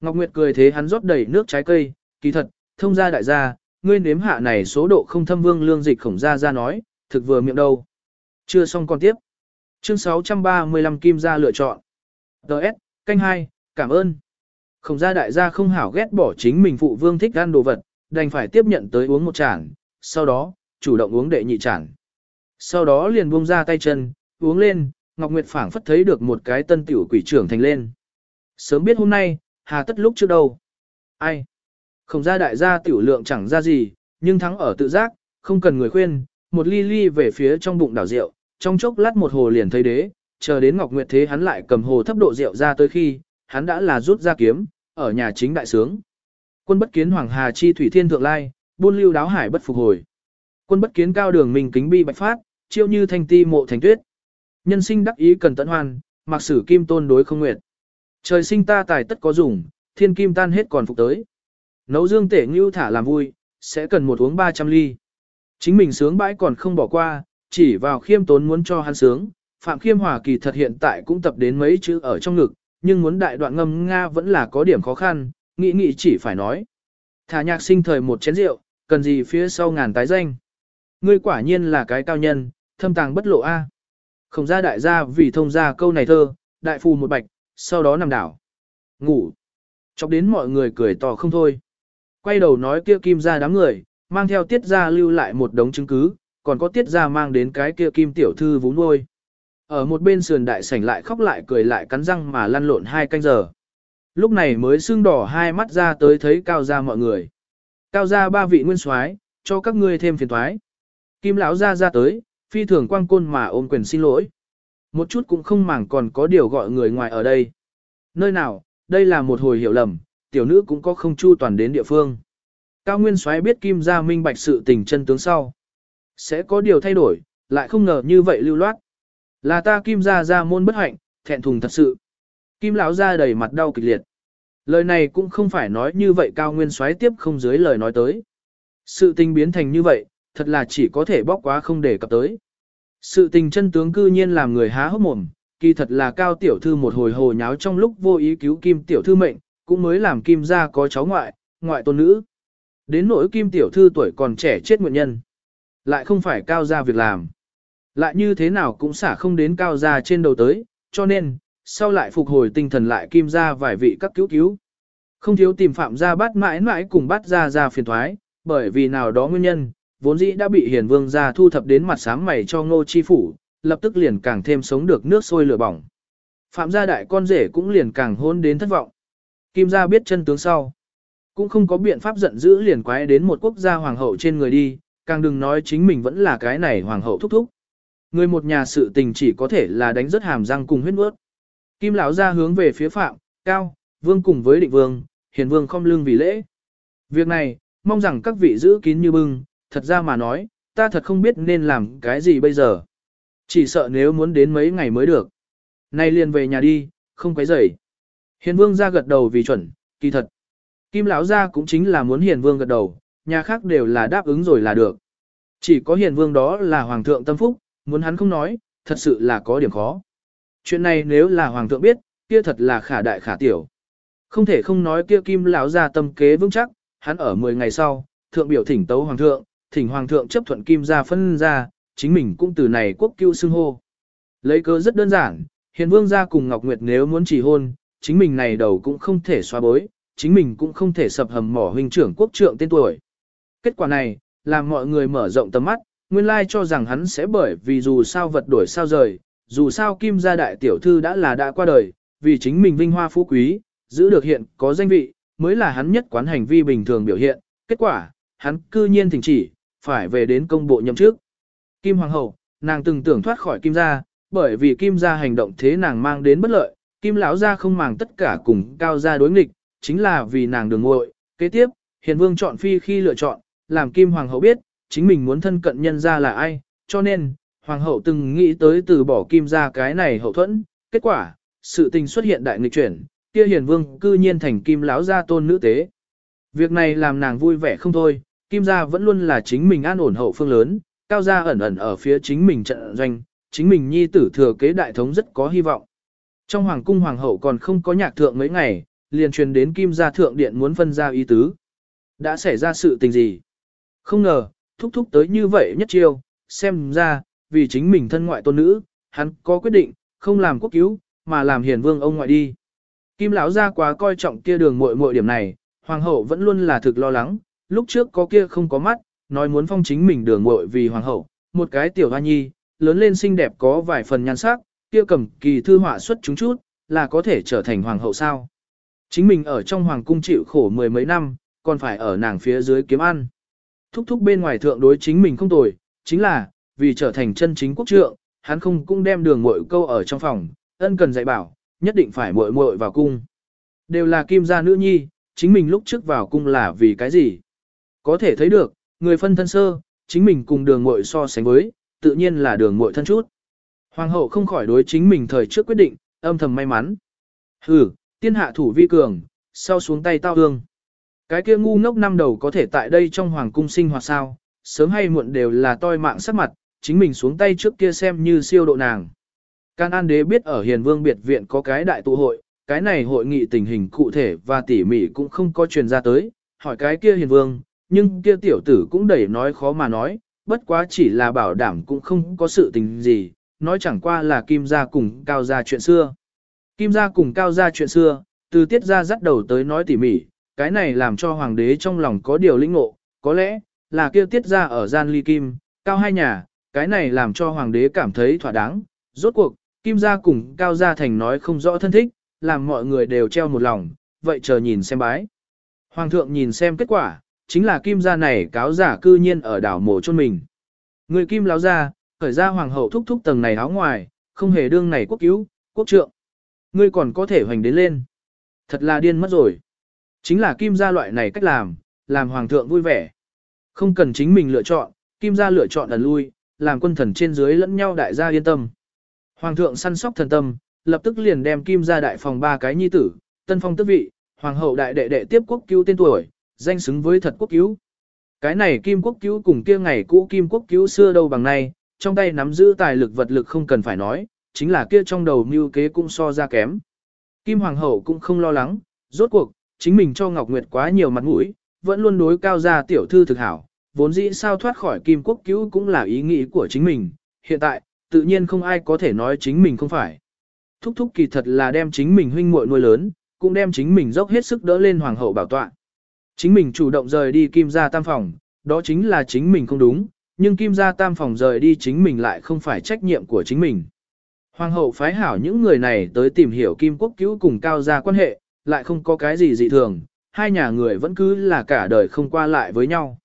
Ngọc Nguyệt cười thế hắn rót đầy nước trái cây, kỳ thật, thông gia đại gia, ngươi nếm hạ này số độ không thâm vương lương dịch khổng gia ra nói, thực vừa miệng đâu. Chưa xong còn tiếp. Chương 635 Kim gia lựa chọn. Đợt, canh 2, cảm ơn. Khổng gia đại gia không hảo ghét bỏ chính mình phụ vương thích ăn đồ vật, đành phải tiếp nhận tới uống một chản. Sau đó, chủ động uống đệ nhị chản. Sau đó liền buông ra tay chân, uống lên, Ngọc Nguyệt phảng phất thấy được một cái tân tiểu quỷ trưởng thành lên. Sớm biết hôm nay, hà tất lúc trước đâu. Ai? Không ra đại gia tiểu lượng chẳng ra gì, nhưng thắng ở tự giác, không cần người khuyên, một ly ly về phía trong bụng đảo rượu, trong chốc lát một hồ liền thấy đế, chờ đến Ngọc Nguyệt thế hắn lại cầm hồ thấp độ rượu ra tới khi, hắn đã là rút ra kiếm, ở nhà chính đại sướng. Quân bất kiến Hoàng Hà chi thủy thiên thượng lai, buôn lưu đáo hải bất phục hồi. Quân bất kiến cao đường mình kính bi bạch phát, chiêu như thanh ti mộ thành tuyết. Nhân sinh đắc ý cần tận hoan, mặc sử kim tôn đối không nguyệt. Trời sinh ta tài tất có dùng, thiên kim tan hết còn phục tới. Nấu dương tể ngưu thả làm vui, sẽ cần một uống 300 ly. Chính mình sướng bãi còn không bỏ qua, chỉ vào khiêm tốn muốn cho hắn sướng. Phạm khiêm hòa kỳ thật hiện tại cũng tập đến mấy chữ ở trong ngực, nhưng muốn đại đoạn ngâm Nga vẫn là có điểm khó khăn, nghĩ nghĩ chỉ phải nói. Thả nhạc sinh thời một chén rượu, cần gì phía sau ngàn tái danh. Ngươi quả nhiên là cái cao nhân, thâm tàng bất lộ A. Không ra đại gia vì thông ra câu này thơ, đại phù một bạch, sau đó nằm đảo. Ngủ. Chọc đến mọi người cười to không thôi. Quay đầu nói kia kim ra đám người, mang theo tiết ra lưu lại một đống chứng cứ, còn có tiết ra mang đến cái kia kim tiểu thư vú nuôi. Ở một bên sườn đại sảnh lại khóc lại cười lại cắn răng mà lăn lộn hai canh giờ. Lúc này mới sưng đỏ hai mắt ra tới thấy cao ra mọi người. Cao ra ba vị nguyên soái cho các ngươi thêm phiền thoái. Kim lão ra ra tới, phi thường quang côn mà ôm quyền xin lỗi. Một chút cũng không màng còn có điều gọi người ngoài ở đây. Nơi nào, đây là một hồi hiểu lầm, tiểu nữ cũng có không chu toàn đến địa phương. Cao Nguyên Soái biết Kim gia minh bạch sự tình chân tướng sau. Sẽ có điều thay đổi, lại không ngờ như vậy lưu loát. Là ta Kim gia gia môn bất hạnh, thẹn thùng thật sự. Kim lão gia đầy mặt đau kịch liệt. Lời này cũng không phải nói như vậy Cao Nguyên Soái tiếp không dưới lời nói tới. Sự tình biến thành như vậy, thật là chỉ có thể bóc quá không để cập tới. Sự tình chân tướng cư nhiên làm người há hốc mồm, kỳ thật là Cao Tiểu Thư một hồi hồ nháo trong lúc vô ý cứu Kim Tiểu Thư mệnh, cũng mới làm Kim gia có cháu ngoại, ngoại tôn nữ. Đến nỗi Kim Tiểu Thư tuổi còn trẻ chết nguyện nhân. Lại không phải Cao gia việc làm. Lại như thế nào cũng xả không đến Cao gia trên đầu tới, cho nên, sau lại phục hồi tinh thần lại Kim gia vài vị các cứu cứu. Không thiếu tìm phạm gia bắt mãi mãi cùng bắt gia ra phiền thoái, bởi vì nào đó nguyên nhân, vốn dĩ đã bị hiền vương gia thu thập đến mặt sáng mày cho ngô chi phủ, lập tức liền càng thêm sống được nước sôi lửa bỏng. Phạm gia đại con rể cũng liền càng hôn đến thất vọng. Kim gia biết chân tướng sau. Cũng không có biện pháp giận dữ liền quái đến một quốc gia hoàng hậu trên người đi, càng đừng nói chính mình vẫn là cái này hoàng hậu thúc thúc. Người một nhà sự tình chỉ có thể là đánh rất hàm răng cùng huyết nuốt. Kim lão ra hướng về phía phạm, cao, vương cùng với định vương, hiền vương không lưng vì lễ. Việc này, mong rằng các vị giữ kín như bưng, thật ra mà nói, ta thật không biết nên làm cái gì bây giờ. Chỉ sợ nếu muốn đến mấy ngày mới được. Nay liền về nhà đi, không quấy rầy. Hiền vương ra gật đầu vì chuẩn, kỳ thật. Kim lão ra cũng chính là muốn hiền vương gật đầu, nhà khác đều là đáp ứng rồi là được. Chỉ có hiền vương đó là hoàng thượng tâm phúc, muốn hắn không nói, thật sự là có điểm khó. Chuyện này nếu là hoàng thượng biết, kia thật là khả đại khả tiểu. Không thể không nói kia kim lão ra tâm kế vững chắc, hắn ở 10 ngày sau, thượng biểu thỉnh tấu hoàng thượng, thỉnh hoàng thượng chấp thuận kim gia phân ra, chính mình cũng từ này quốc cưu xưng hô. Lấy cớ rất đơn giản, hiền vương gia cùng Ngọc Nguyệt nếu muốn chỉ hôn, chính mình này đầu cũng không thể xóa bối, chính mình cũng không thể sập hầm mỏ huynh trưởng quốc trượng tên tuổi. Kết quả này, làm mọi người mở rộng tầm mắt, nguyên lai cho rằng hắn sẽ bởi vì dù sao vật đổi sao rời, dù sao kim gia đại tiểu thư đã là đã qua đời, vì chính mình vinh hoa phú quý, giữ được hiện có danh vị, mới là hắn nhất quán hành vi bình thường biểu hiện. Kết quả, hắn cư nhiên thỉnh chỉ, phải về đến công bộ nhậm trước. Kim Hoàng hậu, nàng từng tưởng thoát khỏi kim gia, bởi vì kim gia hành động thế nàng mang đến bất lợi, kim lão gia không màng tất cả cùng cao gia đối nghịch, chính là vì nàng đường ngội. Kế tiếp, hiền vương chọn phi khi lựa chọn, làm kim hoàng hậu biết, chính mình muốn thân cận nhân gia là ai, cho nên, hoàng hậu từng nghĩ tới từ bỏ kim gia cái này hậu thuẫn, kết quả, sự tình xuất hiện đại nghịch chuyển, kia hiền vương cư nhiên thành kim lão gia tôn nữ tế. Việc này làm nàng vui vẻ không thôi, kim gia vẫn luôn là chính mình an ổn hậu phương lớn, cao gia ẩn ẩn ở phía chính mình trận doanh, chính mình nhi tử thừa kế đại thống rất có hy vọng. Trong hoàng cung hoàng hậu còn không có nhạc thượng mấy ngày, liền truyền đến kim gia thượng điện muốn phân ra ý tứ. Đã xảy ra sự tình gì? Không ngờ, thúc thúc tới như vậy nhất chiêu, xem ra, vì chính mình thân ngoại tôn nữ, hắn có quyết định, không làm quốc cứu, mà làm hiền vương ông ngoại đi. Kim lão gia quá coi trọng kia đường muội muội điểm này, hoàng hậu vẫn luôn là thực lo lắng, lúc trước có kia không có mắt, nói muốn phong chính mình đường muội vì hoàng hậu, một cái tiểu hoa nhi, lớn lên xinh đẹp có vài phần nhan sắc, kia cầm kỳ thư họa xuất chúng chút, là có thể trở thành hoàng hậu sao. Chính mình ở trong hoàng cung chịu khổ mười mấy năm, còn phải ở nàng phía dưới kiếm ăn. Thúc thúc bên ngoài thượng đối chính mình không tồi, chính là, vì trở thành chân chính quốc trượng, hắn không cũng đem đường muội câu ở trong phòng, ân cần dạy bảo, nhất định phải muội muội vào cung. Đều là kim gia nữ nhi, chính mình lúc trước vào cung là vì cái gì? Có thể thấy được, người phân thân sơ, chính mình cùng đường muội so sánh với, tự nhiên là đường muội thân chút. Hoàng hậu không khỏi đối chính mình thời trước quyết định, âm thầm may mắn. Hừ, tiên hạ thủ vi cường, sau xuống tay tao hương. Cái kia ngu ngốc năm đầu có thể tại đây trong hoàng cung sinh hoạt sao, sớm hay muộn đều là toi mạng sắc mặt, chính mình xuống tay trước kia xem như siêu độ nàng. Can An Đế biết ở Hiền Vương biệt viện có cái đại tụ hội, cái này hội nghị tình hình cụ thể và tỉ mỉ cũng không có truyền ra tới, hỏi cái kia Hiền Vương, nhưng kia tiểu tử cũng đẩy nói khó mà nói, bất quá chỉ là bảo đảm cũng không có sự tình gì, nói chẳng qua là Kim gia cùng Cao gia chuyện xưa. Kim gia cùng Cao gia chuyện xưa, từ tiết gia dắt đầu tới nói tỉ mỉ, cái này làm cho hoàng đế trong lòng có điều lĩnh ngộ, có lẽ là kia tiết gia ở gian ly kim, cao hai nhà, cái này làm cho hoàng đế cảm thấy thỏa đáng. Rốt cuộc, kim gia cùng cao gia thành nói không rõ thân thích, làm mọi người đều treo một lòng, vậy chờ nhìn xem bái. Hoàng thượng nhìn xem kết quả, chính là kim gia này cáo giả cư nhiên ở đảo mồ chôn mình. Người kim láo ra, khởi ra hoàng hậu thúc thúc tầng này áo ngoài, không hề đương này quốc cứu, quốc trượng. Ngươi còn có thể hoành đến lên. Thật là điên mất rồi. Chính là kim gia loại này cách làm, làm hoàng thượng vui vẻ. Không cần chính mình lựa chọn, kim gia lựa chọn ẩn lui, làm quân thần trên dưới lẫn nhau đại gia yên tâm. Hoàng thượng săn sóc thần tâm, lập tức liền đem kim gia đại phòng ba cái nhi tử, tân phong tước vị, hoàng hậu đại đệ đệ tiếp quốc cứu tên tuổi, danh xứng với thật quốc cứu. Cái này kim quốc cứu cùng kia ngày cũ kim quốc cứu xưa đâu bằng nay, trong tay nắm giữ tài lực vật lực không cần phải nói, chính là kia trong đầu mưu kế cũng so ra kém. Kim hoàng hậu cũng không lo lắng, rốt cuộc, chính mình cho Ngọc Nguyệt quá nhiều mặt mũi, vẫn luôn đối cao gia tiểu thư thực hảo, vốn dĩ sao thoát khỏi kim quốc cứu cũng là ý nghĩ của chính mình, hiện tại, tự nhiên không ai có thể nói chính mình không phải. Thúc thúc kỳ thật là đem chính mình huynh muội nuôi lớn, cũng đem chính mình dốc hết sức đỡ lên hoàng hậu bảo tọa. Chính mình chủ động rời đi kim gia tam phòng, đó chính là chính mình không đúng, nhưng kim gia tam phòng rời đi chính mình lại không phải trách nhiệm của chính mình. Hoàng hậu phái hảo những người này tới tìm hiểu kim quốc cứu cùng cao gia quan hệ, lại không có cái gì dị thường, hai nhà người vẫn cứ là cả đời không qua lại với nhau.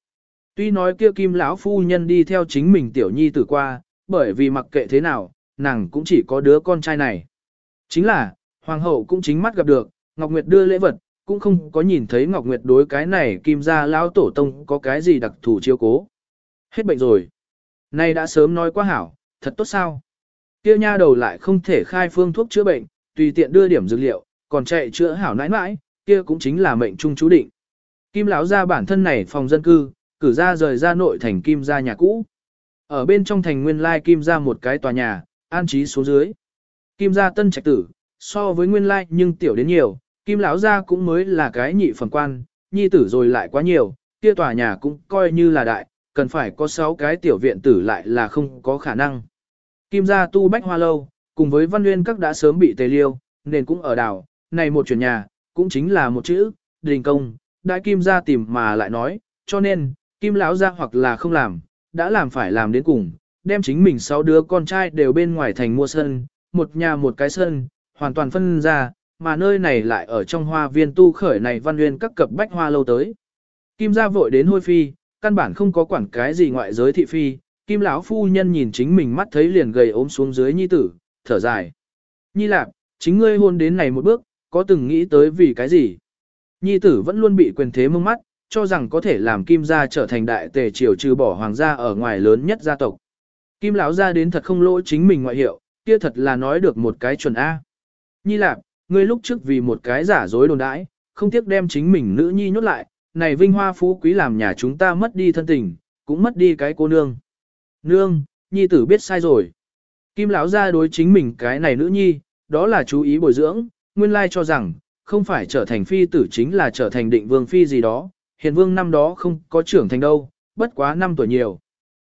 Tuy nói kia kim lão phu nhân đi theo chính mình tiểu nhi tử qua, bởi vì mặc kệ thế nào, nàng cũng chỉ có đứa con trai này. Chính là, hoàng hậu cũng chính mắt gặp được, Ngọc Nguyệt đưa lễ vật, cũng không có nhìn thấy Ngọc Nguyệt đối cái này kim gia lão tổ tông có cái gì đặc thù chiêu cố. Hết bệnh rồi. Nay đã sớm nói quá hảo, thật tốt sao. Kia nha đầu lại không thể khai phương thuốc chữa bệnh, tùy tiện đưa điểm dược liệu, còn chạy chữa hảo nãi nãi, kia cũng chính là mệnh trung chú định. Kim lão gia bản thân này phòng dân cư, cử ra rời ra nội thành kim gia nhà cũ. Ở bên trong thành nguyên lai kim gia một cái tòa nhà, an trí số dưới. Kim gia tân trạch tử, so với nguyên lai nhưng tiểu đến nhiều, kim lão gia cũng mới là cái nhị phần quan, nhi tử rồi lại quá nhiều, kia tòa nhà cũng coi như là đại, cần phải có 6 cái tiểu viện tử lại là không có khả năng. Kim gia tu bách hoa lâu, cùng với văn nguyên các đã sớm bị tề liêu, nên cũng ở đảo, này một chuyển nhà, cũng chính là một chữ, đình công, đại kim gia tìm mà lại nói, cho nên, kim lão gia hoặc là không làm, đã làm phải làm đến cùng, đem chính mình sáu đứa con trai đều bên ngoài thành mua sân, một nhà một cái sân, hoàn toàn phân ra, mà nơi này lại ở trong hoa viên tu khởi này văn nguyên các cập bách hoa lâu tới. Kim gia vội đến hôi phi, căn bản không có quản cái gì ngoại giới thị phi, kim lão phu nhân nhìn chính mình mắt thấy liền gầy ốm xuống dưới nhi tử, thở dài. Nhi lạp, chính ngươi hôn đến này một bước, có từng nghĩ tới vì cái gì? Nhi tử vẫn luôn bị quyền thế mông mắt, cho rằng có thể làm kim gia trở thành đại tề triều trừ bỏ hoàng gia ở ngoài lớn nhất gia tộc. Kim lão gia đến thật không lỗ chính mình ngoại hiệu, kia thật là nói được một cái chuẩn A. Nhi lạp, ngươi lúc trước vì một cái giả dối đồn đãi, không tiếc đem chính mình nữ nhi nhốt lại, này vinh hoa phú quý làm nhà chúng ta mất đi thân tình, cũng mất đi cái cô nương. Nương, nhi tử biết sai rồi. Kim lão gia đối chính mình cái này nữ nhi, đó là chú ý bồi dưỡng, nguyên lai cho rằng, không phải trở thành phi tử chính là trở thành định vương phi gì đó, hiền vương năm đó không có trưởng thành đâu, bất quá năm tuổi nhiều.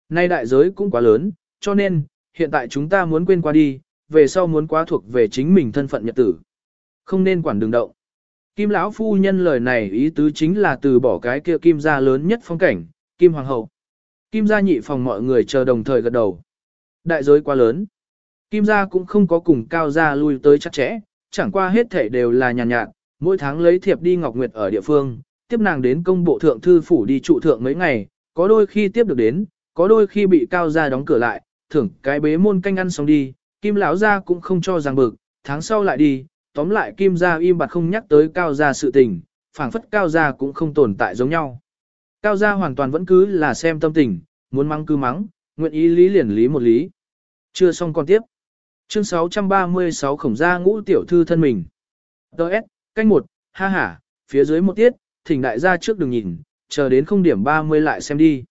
Nay đại giới cũng quá lớn, cho nên, hiện tại chúng ta muốn quên qua đi, về sau muốn quá thuộc về chính mình thân phận nhật tử. Không nên quản đường động. Kim lão phu nhân lời này ý tứ chính là từ bỏ cái kia kim gia lớn nhất phong cảnh, kim hoàng hậu, Kim gia nhị phòng mọi người chờ đồng thời gật đầu. Đại giới quá lớn. Kim gia cũng không có cùng cao gia lui tới chắc chẽ, chẳng qua hết thể đều là nhàn nhạt, nhạt, mỗi tháng lấy thiệp đi Ngọc Nguyệt ở địa phương, tiếp nàng đến công bộ thượng thư phủ đi trụ thượng mấy ngày, có đôi khi tiếp được đến, có đôi khi bị cao gia đóng cửa lại, thưởng cái bế môn canh ăn xong đi, Kim lão gia cũng không cho ràng bực, tháng sau lại đi, tóm lại Kim gia im bặt không nhắc tới cao gia sự tình, phảng phất cao gia cũng không tồn tại giống nhau. Cao gia hoàn toàn vẫn cứ là xem tâm tình, muốn mắng cứ mắng, nguyện ý lý liền lý một lý. Chưa xong còn tiếp. Chương 636 khổng gia ngũ tiểu thư thân mình. Đợt, canh một, ha ha, phía dưới một tiết, thỉnh đại gia trước đừng nhìn, chờ đến không điểm 30 lại xem đi.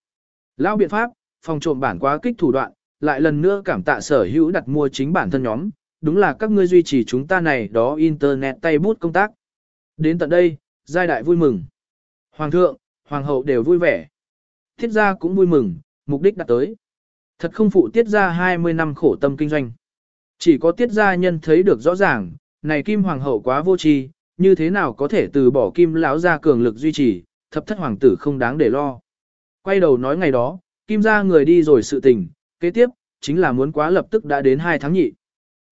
Lão biện pháp, phòng trộm bản quá kích thủ đoạn, lại lần nữa cảm tạ sở hữu đặt mua chính bản thân nhóm, đúng là các ngươi duy trì chúng ta này đó internet tay bút công tác. Đến tận đây, giai đại vui mừng. Hoàng thượng, hoàng hậu đều vui vẻ. Thiết gia cũng vui mừng, mục đích đạt tới. Thật không phụ tiết gia 20 năm khổ tâm kinh doanh. Chỉ có tiết gia nhân thấy được rõ ràng, này kim hoàng hậu quá vô tri, như thế nào có thể từ bỏ kim lão gia cường lực duy trì, thập thất hoàng tử không đáng để lo. Quay đầu nói ngày đó, kim gia người đi rồi sự tình, kế tiếp, chính là muốn quá lập tức đã đến 2 tháng nhị.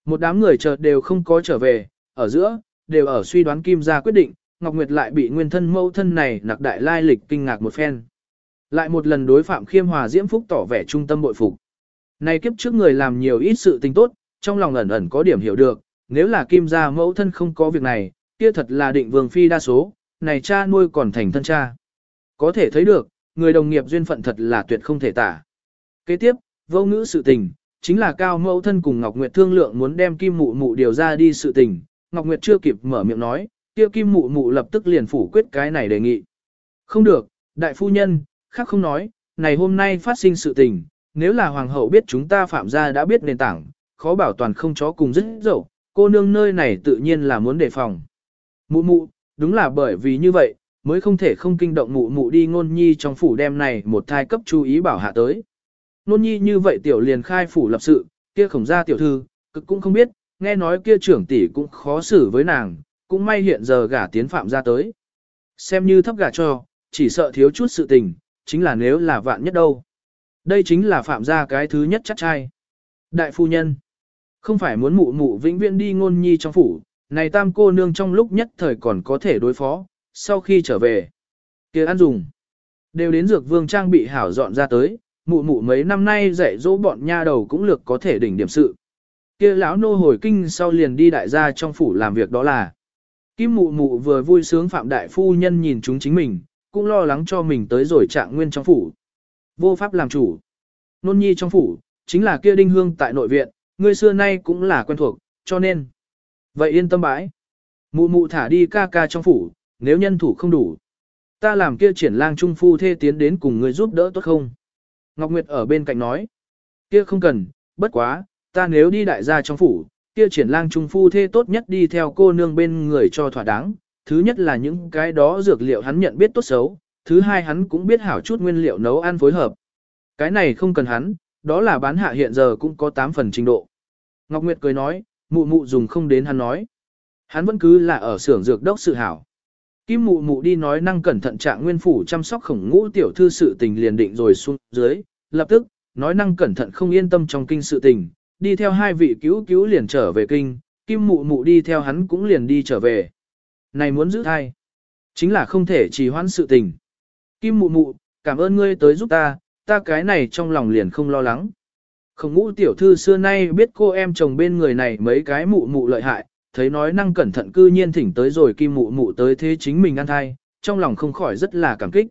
Một đám người chợt đều không có trở về, ở giữa, đều ở suy đoán kim gia quyết định, Ngọc Nguyệt lại bị nguyên thân mâu thân này nặc đại lai lịch kinh ngạc một phen. Lại một lần đối phạm khiêm hòa diễm phúc tỏ vẻ trung tâm bội phục. Này kiếp trước người làm nhiều ít sự tình tốt, trong lòng ẩn ẩn có điểm hiểu được, nếu là kim gia mẫu thân không có việc này, kia thật là định vương phi đa số, này cha nuôi còn thành thân cha. Có thể thấy được, người đồng nghiệp duyên phận thật là tuyệt không thể tả. Kế tiếp, vô ngữ sự tình, chính là cao mẫu thân cùng Ngọc Nguyệt thương lượng muốn đem kim mụ mụ điều ra đi sự tình. Ngọc Nguyệt chưa kịp mở miệng nói, kia kim mụ mụ lập tức liền phủ quyết cái này đề nghị. Không được, đại phu nhân, khác không nói, này hôm nay phát sinh sự tình, nếu là hoàng hậu biết chúng ta phạm gia đã biết nền tảng, khó bảo toàn không chó cùng rất dậu, cô nương nơi này tự nhiên là muốn đề phòng. Mụ mụ, đúng là bởi vì như vậy, mới không thể không kinh động mụ mụ đi ngôn nhi trong phủ đem này một thai cấp chú ý bảo hạ tới. Nôn nhi như vậy tiểu liền khai phủ lập sự, kia khổng gia tiểu thư, cực cũng không biết, nghe nói kia trưởng tỷ cũng khó xử với nàng, cũng may hiện giờ gả tiến phạm ra tới. Xem như thấp gả cho, chỉ sợ thiếu chút sự tình, chính là nếu là vạn nhất đâu. Đây chính là phạm gia cái thứ nhất chắc trai. Đại phu nhân, không phải muốn mụ mụ vĩnh viễn đi ngôn nhi trong phủ, này tam cô nương trong lúc nhất thời còn có thể đối phó, sau khi trở về. kia ăn dùng, đều đến dược vương trang bị hảo dọn ra tới, mụ mụ mấy năm nay dạy dỗ bọn nha đầu cũng lược có thể đỉnh điểm sự. kia lão nô hồi kinh sau liền đi đại gia trong phủ làm việc đó là. Kim mụ mụ vừa vui sướng phạm đại phu nhân nhìn chúng chính mình, cũng lo lắng cho mình tới rồi trạng nguyên trong phủ. Vô pháp làm chủ. Nôn nhi trong phủ, chính là kia đinh hương tại nội viện, người xưa nay cũng là quen thuộc, cho nên. Vậy yên tâm bãi. Mụ mụ thả đi ca ca trong phủ, nếu nhân thủ không đủ. Ta làm kia triển lang trung phu thê tiến đến cùng người giúp đỡ tốt không? Ngọc Nguyệt ở bên cạnh nói. Kia không cần, bất quá, ta nếu đi đại gia trong phủ, kia triển lang trung phu thê tốt nhất đi theo cô nương bên người cho thỏa đáng. Thứ nhất là những cái đó dược liệu hắn nhận biết tốt xấu, thứ hai hắn cũng biết hảo chút nguyên liệu nấu ăn phối hợp. Cái này không cần hắn, đó là bán hạ hiện giờ cũng có 8 phần trình độ. Ngọc Nguyệt cười nói, mụ mụ dùng không đến hắn nói. Hắn vẫn cứ là ở xưởng dược đốc sự hảo. Kim mụ mụ đi nói năng cẩn thận trạng nguyên phủ chăm sóc khổng ngũ tiểu thư sự tình liền định rồi xuống dưới, lập tức, nói năng cẩn thận không yên tâm trong kinh sự tình, đi theo hai vị cứu cứu liền trở về kinh, kim mụ mụ đi theo hắn cũng liền đi trở về. Này muốn giữ thai, chính là không thể trì hoãn sự tình. Kim mụ mụ, cảm ơn ngươi tới giúp ta, ta cái này trong lòng liền không lo lắng. Khổng ngũ tiểu thư xưa nay biết cô em chồng bên người này mấy cái mụ mụ lợi hại, thấy nói năng cẩn thận cư nhiên thỉnh tới rồi kim mụ mụ tới thế chính mình ăn thai, trong lòng không khỏi rất là cảm kích.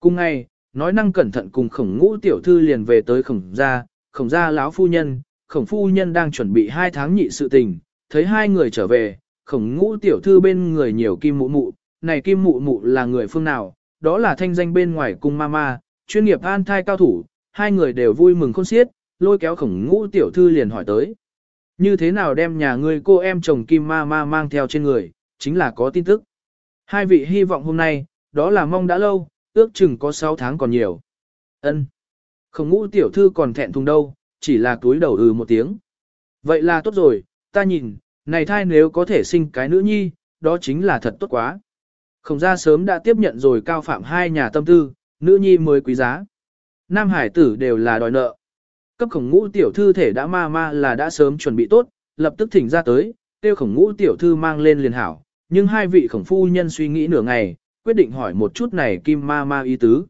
Cùng ngày, nói năng cẩn thận cùng khổng ngũ tiểu thư liền về tới khổng gia, khổng gia lão phu nhân, khổng phu nhân đang chuẩn bị hai tháng nhị sự tình, thấy hai người trở về, khổng ngũ tiểu thư bên người nhiều kim mụ mụ, này kim mụ mụ là người phương nào, đó là thanh danh bên ngoài cung mama, chuyên nghiệp an thai cao thủ, hai người đều vui mừng khôn xiết, lôi kéo khổng ngũ tiểu thư liền hỏi tới. Như thế nào đem nhà ngươi cô em chồng Kim Ma Ma mang theo trên người, chính là có tin tức. Hai vị hy vọng hôm nay, đó là mong đã lâu, ước chừng có 6 tháng còn nhiều. Ân. Không ngũ tiểu thư còn thẹn thùng đâu, chỉ là túi đầu ừ một tiếng. Vậy là tốt rồi, ta nhìn, này thai nếu có thể sinh cái nữ nhi, đó chính là thật tốt quá. Không ra sớm đã tiếp nhận rồi cao phạm hai nhà tâm tư, nữ nhi mới quý giá. nam hải tử đều là đòi nợ. Cấp khổng ngũ tiểu thư thể đã ma ma là đã sớm chuẩn bị tốt, lập tức thỉnh ra tới, tiêu khổng ngũ tiểu thư mang lên liền hảo, nhưng hai vị khổng phu nhân suy nghĩ nửa ngày, quyết định hỏi một chút này kim ma ma ý tứ.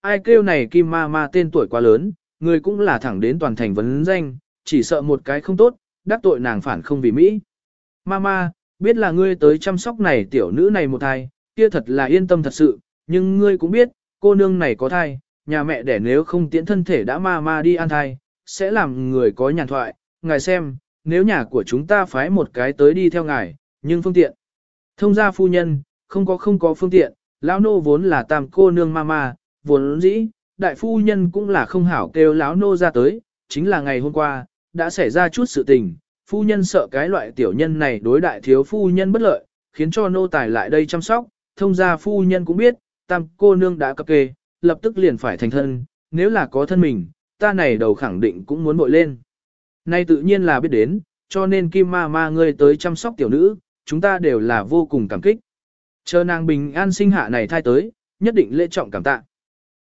Ai kêu này kim ma ma tên tuổi quá lớn, người cũng là thẳng đến toàn thành vấn danh, chỉ sợ một cái không tốt, đắc tội nàng phản không vì Mỹ. Ma ma, biết là ngươi tới chăm sóc này tiểu nữ này một thai, kia thật là yên tâm thật sự, nhưng ngươi cũng biết, cô nương này có thai, nhà mẹ đẻ nếu không tiễn thân thể đã ma ma đi ăn thai, sẽ làm người có nhàn thoại, ngài xem, nếu nhà của chúng ta phái một cái tới đi theo ngài, nhưng phương tiện. Thông gia phu nhân, không có không có phương tiện, lão nô vốn là tam cô nương ma ma, vốn dĩ, đại phu nhân cũng là không hảo kêu lão nô ra tới, chính là ngày hôm qua, đã xảy ra chút sự tình, phu nhân sợ cái loại tiểu nhân này đối đại thiếu phu nhân bất lợi, khiến cho nô tài lại đây chăm sóc, thông gia phu nhân cũng biết, tam cô nương đã cập kê, lập tức liền phải thành thân, nếu là có thân mình, ta này đầu khẳng định cũng muốn bội lên. Nay tự nhiên là biết đến, cho nên kim ma ma ngươi tới chăm sóc tiểu nữ, chúng ta đều là vô cùng cảm kích. Chờ nàng bình an sinh hạ này thai tới, nhất định lễ trọng cảm tạ.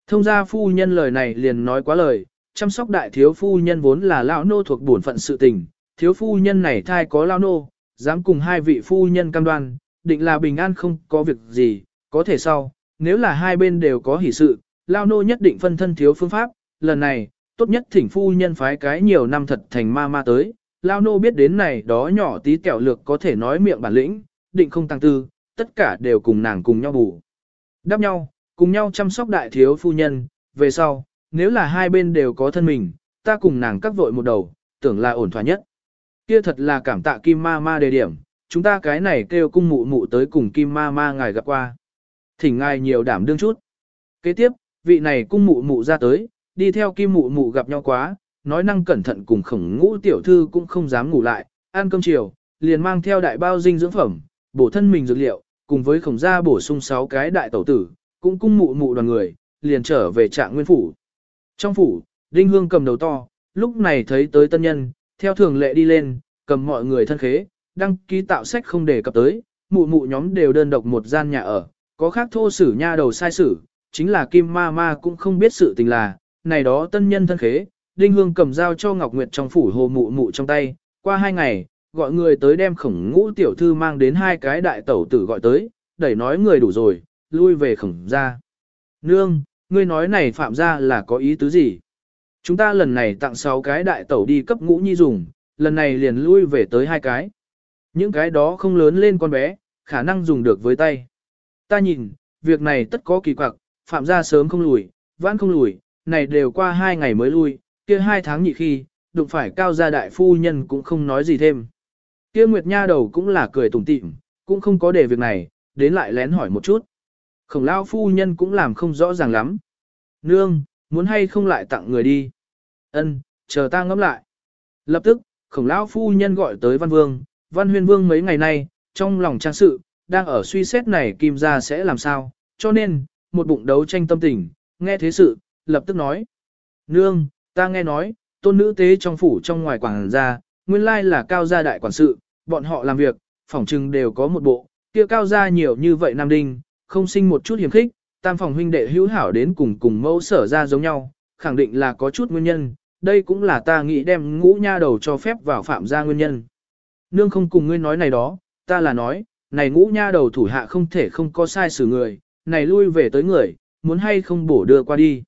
Thông gia phu nhân lời này liền nói quá lời, chăm sóc đại thiếu phu nhân vốn là lão nô thuộc bổn phận sự tình, thiếu phu nhân này thai có lão nô, dám cùng hai vị phu nhân cam đoan, định là bình an không có việc gì, có thể sau, nếu là hai bên đều có hỷ sự, Lao nô nhất định phân thân thiếu phương pháp, lần này, tốt nhất thỉnh phu nhân phái cái nhiều năm thật thành ma ma tới, Lao nô biết đến này đó nhỏ tí kẹo lược có thể nói miệng bản lĩnh, định không tăng tư, tất cả đều cùng nàng cùng nhau bù. Đáp nhau, cùng nhau chăm sóc đại thiếu phu nhân, về sau, nếu là hai bên đều có thân mình, ta cùng nàng cắt vội một đầu, tưởng là ổn thỏa nhất. Kia thật là cảm tạ kim ma ma đề điểm, chúng ta cái này kêu cung mụ mụ tới cùng kim ma ma ngài gặp qua. Thỉnh ngài nhiều đảm đương chút. Kế tiếp, vị này cung mụ mụ ra tới, đi theo kim mụ mụ gặp nhau quá, nói năng cẩn thận cùng khổng ngũ tiểu thư cũng không dám ngủ lại, ăn cơm chiều, liền mang theo đại bao dinh dưỡng phẩm, bổ thân mình dược liệu, cùng với khổng gia bổ sung 6 cái đại tẩu tử, cũng cung mụ mụ đoàn người, liền trở về trạng nguyên phủ. Trong phủ, Đinh Hương cầm đầu to, lúc này thấy tới tân nhân, theo thường lệ đi lên, cầm mọi người thân khế, đăng ký tạo sách không để cập tới, mụ mụ nhóm đều đơn độc một gian nhà ở, có khác thô sử nha đầu sai sử, chính là Kim Ma Ma cũng không biết sự tình là, này đó tân nhân thân khế, Đinh Hương cầm dao cho Ngọc Nguyệt trong phủ hồ mụ mụ trong tay, qua hai ngày, gọi người tới đem khổng ngũ tiểu thư mang đến hai cái đại tẩu tử gọi tới, đẩy nói người đủ rồi, lui về khổng ra. Nương, ngươi nói này phạm ra là có ý tứ gì? Chúng ta lần này tặng 6 cái đại tẩu đi cấp ngũ nhi dùng, lần này liền lui về tới hai cái. Những cái đó không lớn lên con bé, khả năng dùng được với tay. Ta nhìn, việc này tất có kỳ quặc, phạm ra sớm không lùi, vãn không lùi, này đều qua hai ngày mới lui, kia hai tháng nhị khi, đụng phải cao gia đại phu nhân cũng không nói gì thêm. Kia Nguyệt Nha đầu cũng là cười tủm tỉm, cũng không có để việc này, đến lại lén hỏi một chút. Khổng lao phu nhân cũng làm không rõ ràng lắm. Nương, muốn hay không lại tặng người đi. Ân, chờ ta ngẫm lại. Lập tức, khổng lão phu nhân gọi tới văn vương, văn huyên vương mấy ngày nay, trong lòng trang sự, đang ở suy xét này kim gia sẽ làm sao, cho nên, một bụng đấu tranh tâm tình, nghe thế sự, lập tức nói. Nương, ta nghe nói, tôn nữ tế trong phủ trong ngoài quảng gia, nguyên lai là cao gia đại quản sự, bọn họ làm việc, phỏng trừng đều có một bộ, kia cao gia nhiều như vậy nam đinh, không sinh một chút hiểm khích, tam phòng huynh đệ hữu hảo đến cùng cùng mẫu sở ra giống nhau, khẳng định là có chút nguyên nhân, đây cũng là ta nghĩ đem ngũ nha đầu cho phép vào phạm gia nguyên nhân. Nương không cùng ngươi nói này đó, ta là nói, này ngũ nha đầu thủ hạ không thể không có sai xử người, này lui về tới người, muốn hay không bổ đưa qua đi.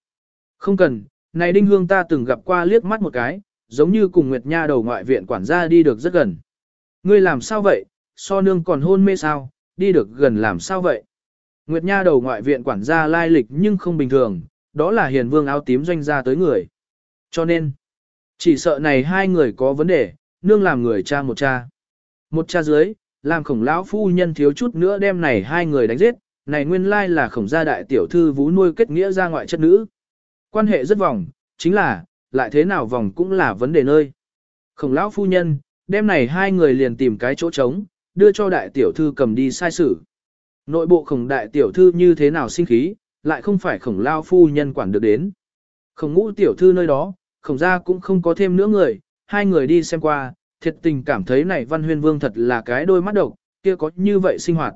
Không cần, này đinh hương ta từng gặp qua liếc mắt một cái, giống như cùng Nguyệt Nha đầu ngoại viện quản gia đi được rất gần. Ngươi làm sao vậy, so nương còn hôn mê sao, đi được gần làm sao vậy? Nguyệt Nha đầu ngoại viện quản gia lai lịch nhưng không bình thường, đó là hiền vương áo tím doanh gia tới người. Cho nên, chỉ sợ này hai người có vấn đề, nương làm người cha một cha. Một cha dưới, làm khổng lão phu nhân thiếu chút nữa đem này hai người đánh giết, này nguyên lai là khổng gia đại tiểu thư vú nuôi kết nghĩa ra ngoại chất nữ. Quan hệ rất vòng, chính là, lại thế nào vòng cũng là vấn đề nơi. Khổng lão phu nhân, đêm này hai người liền tìm cái chỗ trống, đưa cho đại tiểu thư cầm đi sai sử. Nội bộ khổng đại tiểu thư như thế nào sinh khí, lại không phải khổng lao phu nhân quản được đến. Khổng ngũ tiểu thư nơi đó, khổng gia cũng không có thêm nữa người, hai người đi xem qua, thiệt tình cảm thấy này văn huyên vương thật là cái đôi mắt độc, kia có như vậy sinh hoạt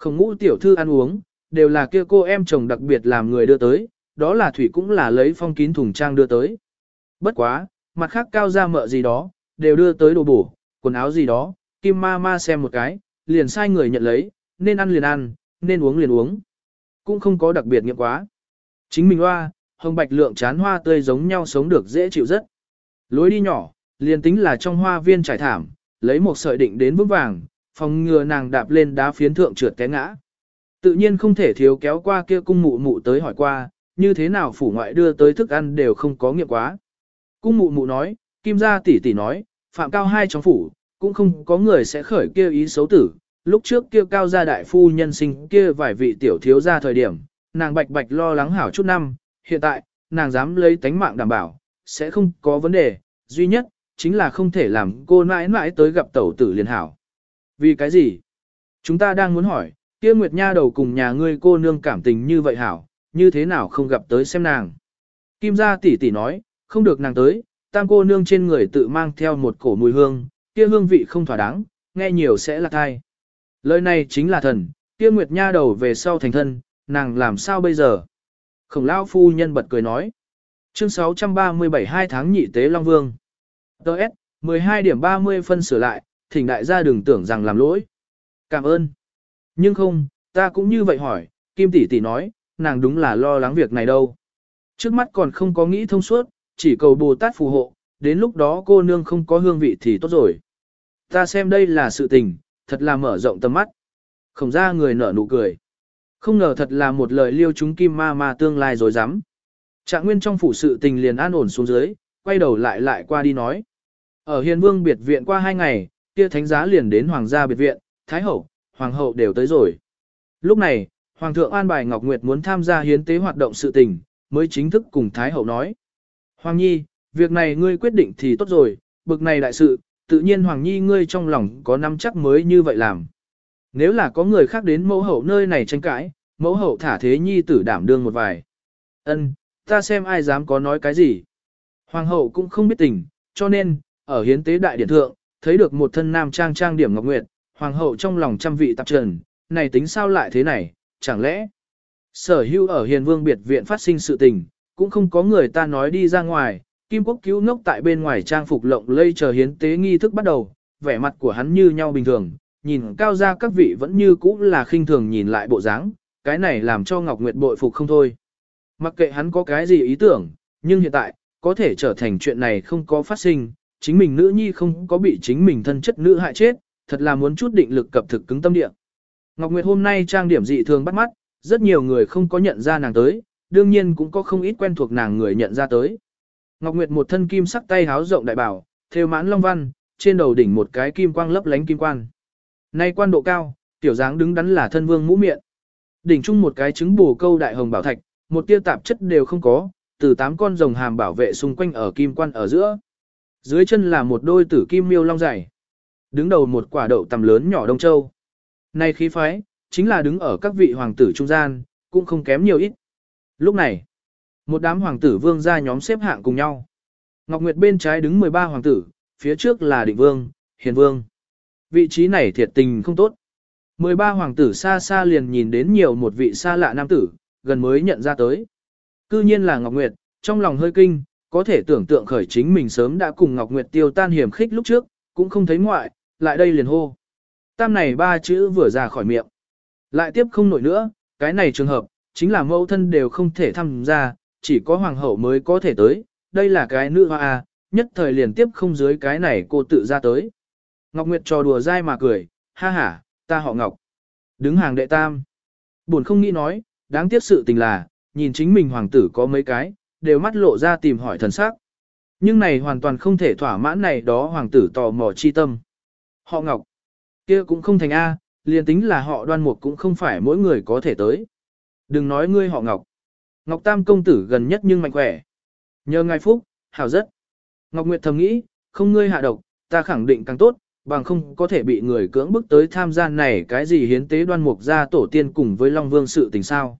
không ngũ tiểu thư ăn uống, đều là kia cô em chồng đặc biệt làm người đưa tới, đó là thủy cũng là lấy phong kín thùng trang đưa tới. Bất quá, mặt khác cao ra mợ gì đó, đều đưa tới đồ bổ, quần áo gì đó, kim ma ma xem một cái, liền sai người nhận lấy, nên ăn liền ăn, nên uống liền uống. Cũng không có đặc biệt nghiệm quá. Chính mình hoa, hồng bạch lượng chán hoa tươi giống nhau sống được dễ chịu rất. Lối đi nhỏ, liền tính là trong hoa viên trải thảm, lấy một sợi định đến vững vàng, phòng ngừa nàng đạp lên đá phiến thượng trượt té ngã. Tự nhiên không thể thiếu kéo qua kia cung mụ mụ tới hỏi qua, như thế nào phủ ngoại đưa tới thức ăn đều không có nghiệp quá. Cung mụ mụ nói, kim gia tỷ tỷ nói, phạm cao hai trong phủ, cũng không có người sẽ khởi kia ý xấu tử. Lúc trước kia cao gia đại phu nhân sinh kia vài vị tiểu thiếu gia thời điểm, nàng bạch bạch lo lắng hảo chút năm, hiện tại, nàng dám lấy tánh mạng đảm bảo, sẽ không có vấn đề, duy nhất, chính là không thể làm cô mãi mãi tới gặp tẩu tử liền hảo. Vì cái gì? Chúng ta đang muốn hỏi, kia Nguyệt Nha đầu cùng nhà ngươi cô nương cảm tình như vậy hảo, như thế nào không gặp tới xem nàng. Kim gia tỷ tỷ nói, không được nàng tới, tam cô nương trên người tự mang theo một cổ mùi hương, kia hương vị không thỏa đáng, nghe nhiều sẽ là thai. Lời này chính là thần, kia Nguyệt Nha đầu về sau thành thân, nàng làm sao bây giờ? Khổng lão phu nhân bật cười nói. Chương 637 hai tháng nhị tế Long Vương. Đợt, 12 điểm 30 phân sửa lại, thỉnh đại gia đừng tưởng rằng làm lỗi. Cảm ơn. Nhưng không, ta cũng như vậy hỏi, Kim tỷ tỷ nói, nàng đúng là lo lắng việc này đâu. Trước mắt còn không có nghĩ thông suốt, chỉ cầu Bồ Tát phù hộ, đến lúc đó cô nương không có hương vị thì tốt rồi. Ta xem đây là sự tình, thật là mở rộng tầm mắt. Không ra người nở nụ cười. Không ngờ thật là một lời liêu chúng kim ma ma tương lai rồi dám. Trạng nguyên trong phủ sự tình liền an ổn xuống dưới, quay đầu lại lại qua đi nói. Ở hiền vương biệt viện qua hai ngày, kia thánh giá liền đến hoàng gia biệt viện, thái hậu, hoàng hậu đều tới rồi. Lúc này, hoàng thượng an bài Ngọc Nguyệt muốn tham gia hiến tế hoạt động sự tình, mới chính thức cùng thái hậu nói. Hoàng nhi, việc này ngươi quyết định thì tốt rồi, bực này đại sự, tự nhiên hoàng nhi ngươi trong lòng có nắm chắc mới như vậy làm. Nếu là có người khác đến mẫu hậu nơi này tranh cãi, mẫu hậu thả thế nhi tử đảm đương một vài. Ân, ta xem ai dám có nói cái gì. Hoàng hậu cũng không biết tình, cho nên, ở hiến tế đại điển thượng, thấy được một thân nam trang trang điểm ngọc nguyệt, hoàng hậu trong lòng trăm vị tạp trần, này tính sao lại thế này, chẳng lẽ sở hữu ở hiền vương biệt viện phát sinh sự tình, cũng không có người ta nói đi ra ngoài, kim quốc cứu ngốc tại bên ngoài trang phục lộng lây chờ hiến tế nghi thức bắt đầu, vẻ mặt của hắn như nhau bình thường, nhìn cao ra các vị vẫn như cũ là khinh thường nhìn lại bộ dáng, cái này làm cho Ngọc Nguyệt bội phục không thôi. Mặc kệ hắn có cái gì ý tưởng, nhưng hiện tại, có thể trở thành chuyện này không có phát sinh, chính mình nữ nhi không có bị chính mình thân chất nữ hại chết, thật là muốn chút định lực cập thực cứng tâm địa. Ngọc Nguyệt hôm nay trang điểm dị thường bắt mắt, rất nhiều người không có nhận ra nàng tới, đương nhiên cũng có không ít quen thuộc nàng người nhận ra tới. Ngọc Nguyệt một thân kim sắc tay háo rộng đại bảo, thêu mãn long văn, trên đầu đỉnh một cái kim quang lấp lánh kim quan. Nay quan độ cao, tiểu dáng đứng đắn là thân vương mũ miệng. Đỉnh chung một cái trứng bù câu đại hồng bảo thạch, một tia tạp chất đều không có, từ tám con rồng hàm bảo vệ xung quanh ở kim quan ở giữa. Dưới chân là một đôi tử kim miêu long dày. Đứng đầu một quả đậu tầm lớn nhỏ đông châu. Này khí phái, chính là đứng ở các vị hoàng tử trung gian, cũng không kém nhiều ít. Lúc này, một đám hoàng tử vương ra nhóm xếp hạng cùng nhau. Ngọc Nguyệt bên trái đứng 13 hoàng tử, phía trước là định vương, hiền vương. Vị trí này thiệt tình không tốt. 13 hoàng tử xa xa liền nhìn đến nhiều một vị xa lạ nam tử, gần mới nhận ra tới. Cư nhiên là Ngọc Nguyệt, trong lòng hơi kinh, có thể tưởng tượng khởi chính mình sớm đã cùng Ngọc Nguyệt tiêu tan hiểm khích lúc trước, cũng không thấy ngoại, lại đây liền hô. Tam này ba chữ vừa ra khỏi miệng. Lại tiếp không nổi nữa, cái này trường hợp, chính là mẫu thân đều không thể tham gia, chỉ có hoàng hậu mới có thể tới, đây là cái nữ hoa à, nhất thời liền tiếp không dưới cái này cô tự ra tới. Ngọc Nguyệt trò đùa dai mà cười, ha ha, ta họ Ngọc. Đứng hàng đệ tam. Buồn không nghĩ nói, đáng tiếc sự tình là, nhìn chính mình hoàng tử có mấy cái, đều mắt lộ ra tìm hỏi thần sắc. Nhưng này hoàn toàn không thể thỏa mãn này đó hoàng tử tò mò chi tâm. Họ Ngọc. kia cũng không thành A, liền tính là họ đoan mục cũng không phải mỗi người có thể tới. Đừng nói ngươi họ Ngọc. Ngọc Tam công tử gần nhất nhưng mạnh khỏe. Nhờ ngài phúc, hảo rất. Ngọc Nguyệt thầm nghĩ, không ngươi hạ độc, ta khẳng định càng tốt, bằng không có thể bị người cưỡng bức tới tham gia này cái gì hiến tế đoan mục ra tổ tiên cùng với Long Vương sự tình sao.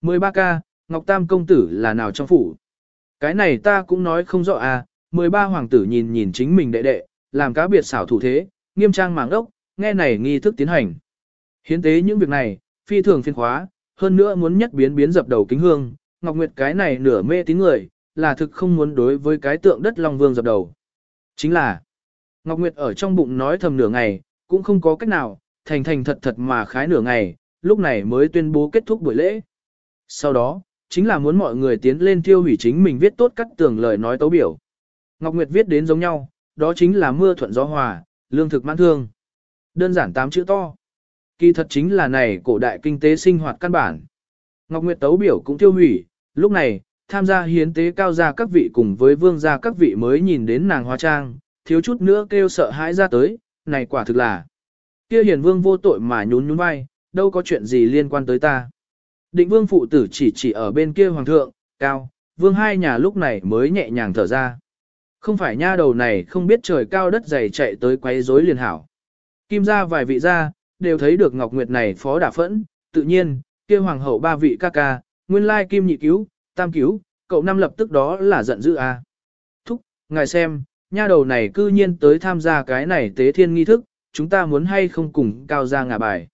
13 ca, Ngọc Tam công tử là nào trong phủ? Cái này ta cũng nói không rõ à, 13 hoàng tử nhìn nhìn chính mình đệ đệ, làm cá biệt xảo thủ thế, nghiêm trang màng đốc, nghe này nghi thức tiến hành. Hiến tế những việc này, phi thường phiên khóa, hơn nữa muốn nhất biến biến dập đầu kính hương, Ngọc Nguyệt cái này nửa mê tín người, là thực không muốn đối với cái tượng đất Long Vương dập đầu. Chính là, Ngọc Nguyệt ở trong bụng nói thầm nửa ngày, cũng không có cách nào, thành thành thật thật mà khái nửa ngày, lúc này mới tuyên bố kết thúc buổi lễ. Sau đó, chính là muốn mọi người tiến lên tiêu hủy chính mình viết tốt cắt tường lời nói tấu biểu. Ngọc Nguyệt viết đến giống nhau, đó chính là mưa thuận gió hòa, lương thực mãn thương. Đơn giản tám chữ to. Kỳ thật chính là này cổ đại kinh tế sinh hoạt căn bản. Ngọc Nguyệt tấu biểu cũng tiêu hủy, lúc này, tham gia hiến tế cao gia các vị cùng với vương gia các vị mới nhìn đến nàng hóa trang, thiếu chút nữa kêu sợ hãi ra tới, này quả thực là. Kia hiền vương vô tội mà nhún nhún vai, đâu có chuyện gì liên quan tới ta. Định vương phụ tử chỉ chỉ ở bên kia hoàng thượng, cao, vương hai nhà lúc này mới nhẹ nhàng thở ra. Không phải nha đầu này không biết trời cao đất dày chạy tới quấy rối liền hảo. Kim gia vài vị gia đều thấy được Ngọc Nguyệt này phó đả phẫn, tự nhiên, kia hoàng hậu ba vị ca ca, nguyên lai kim nhị cứu, tam cứu, cậu năm lập tức đó là giận dữ a. Thúc, ngài xem, nha đầu này cư nhiên tới tham gia cái này tế thiên nghi thức, chúng ta muốn hay không cùng cao gia ngả bài.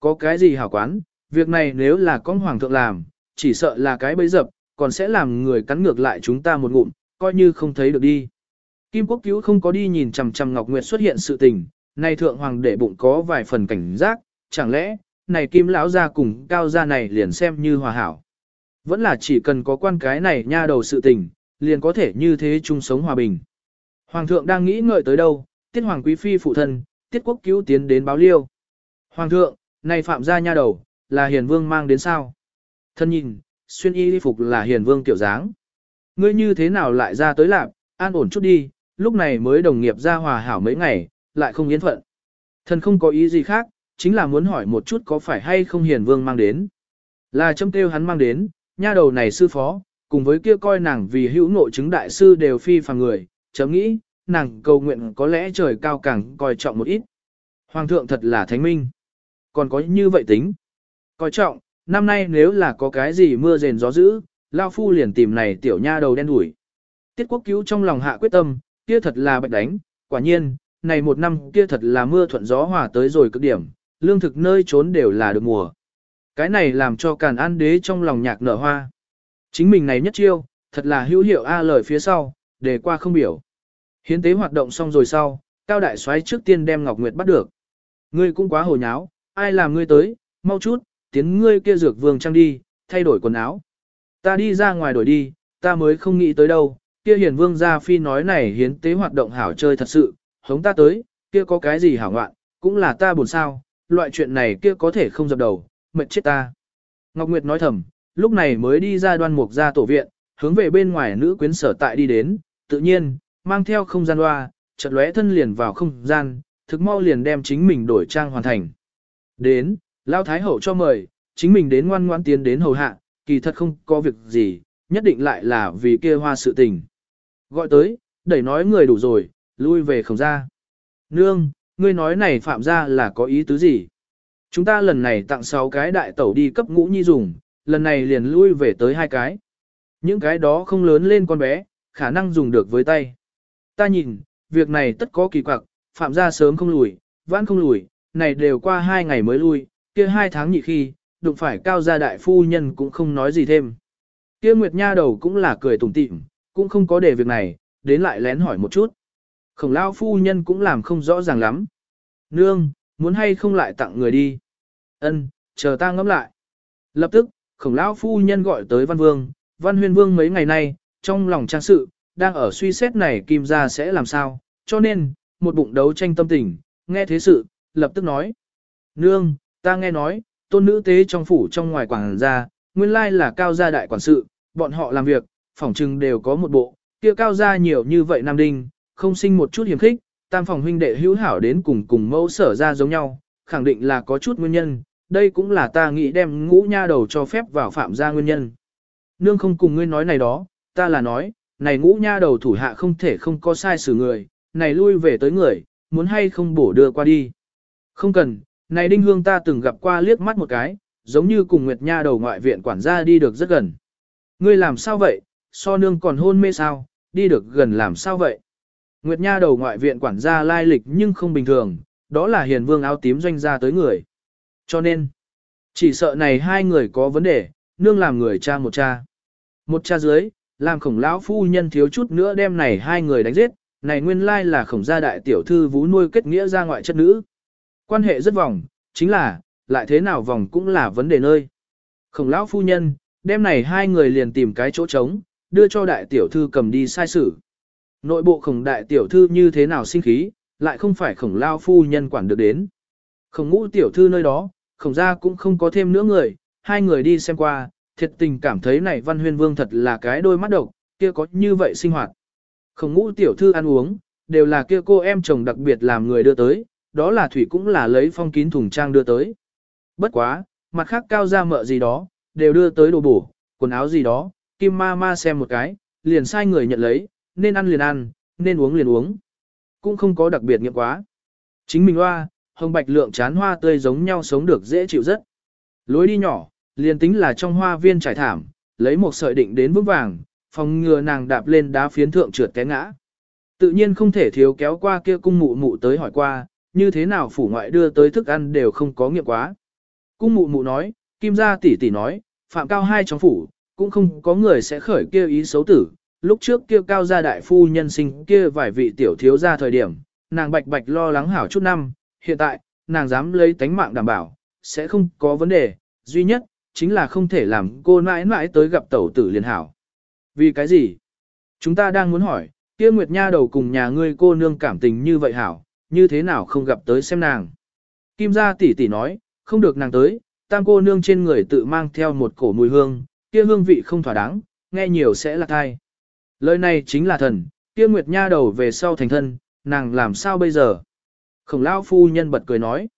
Có cái gì hảo quán, việc này nếu là con hoàng thượng làm, chỉ sợ là cái bấy dập, còn sẽ làm người cắn ngược lại chúng ta một ngụm, coi như không thấy được đi. Kim quốc cứu không có đi nhìn chằm chằm Ngọc Nguyệt xuất hiện sự tình, này thượng hoàng để bụng có vài phần cảnh giác, chẳng lẽ, này kim lão gia cùng cao gia này liền xem như hòa hảo. Vẫn là chỉ cần có quan cái này nha đầu sự tình, liền có thể như thế chung sống hòa bình. Hoàng thượng đang nghĩ ngợi tới đâu, tiết hoàng quý phi phụ thân, tiết quốc cứu tiến đến báo liêu. Hoàng thượng, này phạm gia nha đầu, là hiền vương mang đến sao? Thân nhìn, xuyên y đi phục là hiền vương tiểu dáng. Ngươi như thế nào lại ra tới lạc, an ổn chút đi, lúc này mới đồng nghiệp ra hòa hảo mấy ngày, lại không yên phận. Thần không có ý gì khác, chính là muốn hỏi một chút có phải hay không hiền vương mang đến. Là châm tiêu hắn mang đến, nha đầu này sư phó, cùng với kia coi nàng vì hữu nội chứng đại sư đều phi phàm người, chấm nghĩ, nàng cầu nguyện có lẽ trời cao càng coi trọng một ít. Hoàng thượng thật là thánh minh. Còn có như vậy tính. Coi trọng, năm nay nếu là có cái gì mưa rền gió dữ, Lao Phu liền tìm này tiểu nha đầu đen đuổi. Tiết quốc cứu trong lòng hạ quyết tâm, kia thật là bạch đánh, quả nhiên, này một năm kia thật là mưa thuận gió hòa tới rồi cực điểm, lương thực nơi trốn đều là được mùa. Cái này làm cho càn an đế trong lòng nhạc nở hoa. Chính mình này nhất chiêu, thật là hữu hiệu A lời phía sau, để qua không biểu. Hiến tế hoạt động xong rồi sau, Cao Đại soái trước tiên đem Ngọc Nguyệt bắt được. Ngươi cũng quá hồ nháo, ai làm ngươi tới, mau chút, tiến ngươi kia dược vương trang đi, thay đổi quần áo. Ta đi ra ngoài đổi đi, ta mới không nghĩ tới đâu, kia hiền vương gia phi nói này hiến tế hoạt động hảo chơi thật sự, hống ta tới, kia có cái gì hảo ngoạn, cũng là ta buồn sao, loại chuyện này kia có thể không dập đầu, mệt chết ta. Ngọc Nguyệt nói thầm, lúc này mới đi ra đoan mục ra tổ viện, hướng về bên ngoài nữ quyến sở tại đi đến, tự nhiên, mang theo không gian hoa, chợt lóe thân liền vào không gian, thực mau liền đem chính mình đổi trang hoàn thành. Đến, Lao Thái Hậu cho mời, chính mình đến ngoan ngoan tiến đến hầu hạ, kỳ thật không có việc gì, nhất định lại là vì kia hoa sự tình. Gọi tới, đẩy nói người đủ rồi, lui về không ra. Nương, ngươi nói này phạm ra là có ý tứ gì? Chúng ta lần này tặng 6 cái đại tẩu đi cấp ngũ nhi dùng, lần này liền lui về tới hai cái. Những cái đó không lớn lên con bé, khả năng dùng được với tay. Ta nhìn, việc này tất có kỳ quặc, phạm ra sớm không lùi, vãn không lùi, này đều qua hai ngày mới lui, kia hai tháng nhị khi, đụng phải cao gia đại phu nhân cũng không nói gì thêm. Kia Nguyệt Nha đầu cũng là cười tủm tỉm, cũng không có để việc này, đến lại lén hỏi một chút. Khổng lao phu nhân cũng làm không rõ ràng lắm. Nương, muốn hay không lại tặng người đi. Ân, chờ ta ngẫm lại. Lập tức, khổng lão phu nhân gọi tới văn vương, văn huyên vương mấy ngày nay, trong lòng trang sự, đang ở suy xét này kim gia sẽ làm sao, cho nên, một bụng đấu tranh tâm tình, nghe thế sự, lập tức nói. Nương, ta nghe nói, tôn nữ tế trong phủ trong ngoài quảng gia, nguyên lai là cao gia đại quản sự, bọn họ làm việc, phỏng trừng đều có một bộ, kia cao gia nhiều như vậy nam đinh, không sinh một chút hiểm khích, tam phòng huynh đệ hữu hảo đến cùng cùng mẫu sở ra giống nhau, khẳng định là có chút nguyên nhân, đây cũng là ta nghĩ đem ngũ nha đầu cho phép vào phạm gia nguyên nhân. Nương không cùng ngươi nói này đó, ta là nói, này ngũ nha đầu thủ hạ không thể không có sai xử người, này lui về tới người, muốn hay không bổ đưa qua đi. Không cần, này đinh hương ta từng gặp qua liếc mắt một cái, giống như cùng Nguyệt Nha đầu ngoại viện quản gia đi được rất gần. Ngươi làm sao vậy, so nương còn hôn mê sao, đi được gần làm sao vậy? Nguyệt Nha đầu ngoại viện quản gia lai lịch nhưng không bình thường, đó là hiền vương áo tím doanh gia tới người. Cho nên, chỉ sợ này hai người có vấn đề, nương làm người cha một cha. Một cha dưới, làm khổng lão phu nhân thiếu chút nữa đem này hai người đánh giết, này nguyên lai là khổng gia đại tiểu thư vú nuôi kết nghĩa ra ngoại chất nữ. Quan hệ rất vòng, chính là, lại thế nào vòng cũng là vấn đề nơi. Khổng lão phu nhân, đêm này hai người liền tìm cái chỗ trống, đưa cho đại tiểu thư cầm đi sai sử. Nội bộ khổng đại tiểu thư như thế nào sinh khí, lại không phải khổng lao phu nhân quản được đến. Khổng ngũ tiểu thư nơi đó, khổng gia cũng không có thêm nữa người, hai người đi xem qua, thiệt tình cảm thấy này văn huyên vương thật là cái đôi mắt độc, kia có như vậy sinh hoạt. Khổng ngũ tiểu thư ăn uống, đều là kia cô em chồng đặc biệt làm người đưa tới, đó là thủy cũng là lấy phong kín thùng trang đưa tới. Bất quá, mặt khác cao ra mợ gì đó, đều đưa tới đồ bổ, quần áo gì đó, kim ma ma xem một cái, liền sai người nhận lấy, nên ăn liền ăn, nên uống liền uống. Cũng không có đặc biệt nghiệm quá. Chính mình hoa, hồng bạch lượng chán hoa tươi giống nhau sống được dễ chịu rất. Lối đi nhỏ, liền tính là trong hoa viên trải thảm, lấy một sợi định đến vững vàng, phòng ngừa nàng đạp lên đá phiến thượng trượt té ngã. Tự nhiên không thể thiếu kéo qua kia cung mụ mụ tới hỏi qua, như thế nào phủ ngoại đưa tới thức ăn đều không có nghiệm quá. Cung mụ mụ nói, kim gia tỷ tỷ nói, phạm cao hai trong phủ, cũng không có người sẽ khởi kia ý xấu tử. Lúc trước kia cao gia đại phu nhân sinh kia vài vị tiểu thiếu gia thời điểm, nàng bạch bạch lo lắng hảo chút năm, hiện tại, nàng dám lấy tánh mạng đảm bảo, sẽ không có vấn đề, duy nhất, chính là không thể làm cô mãi mãi tới gặp tẩu tử liền hảo. Vì cái gì? Chúng ta đang muốn hỏi, kia Nguyệt Nha đầu cùng nhà ngươi cô nương cảm tình như vậy hảo, như thế nào không gặp tới xem nàng. Kim gia tỷ tỷ nói, không được nàng tới, tam cô nương trên người tự mang theo một cổ mùi hương, kia hương vị không thỏa đáng, nghe nhiều sẽ là thai. Lời này chính là thần, kia Nguyệt Nha đầu về sau thành thân, nàng làm sao bây giờ? Khổng lão phu nhân bật cười nói.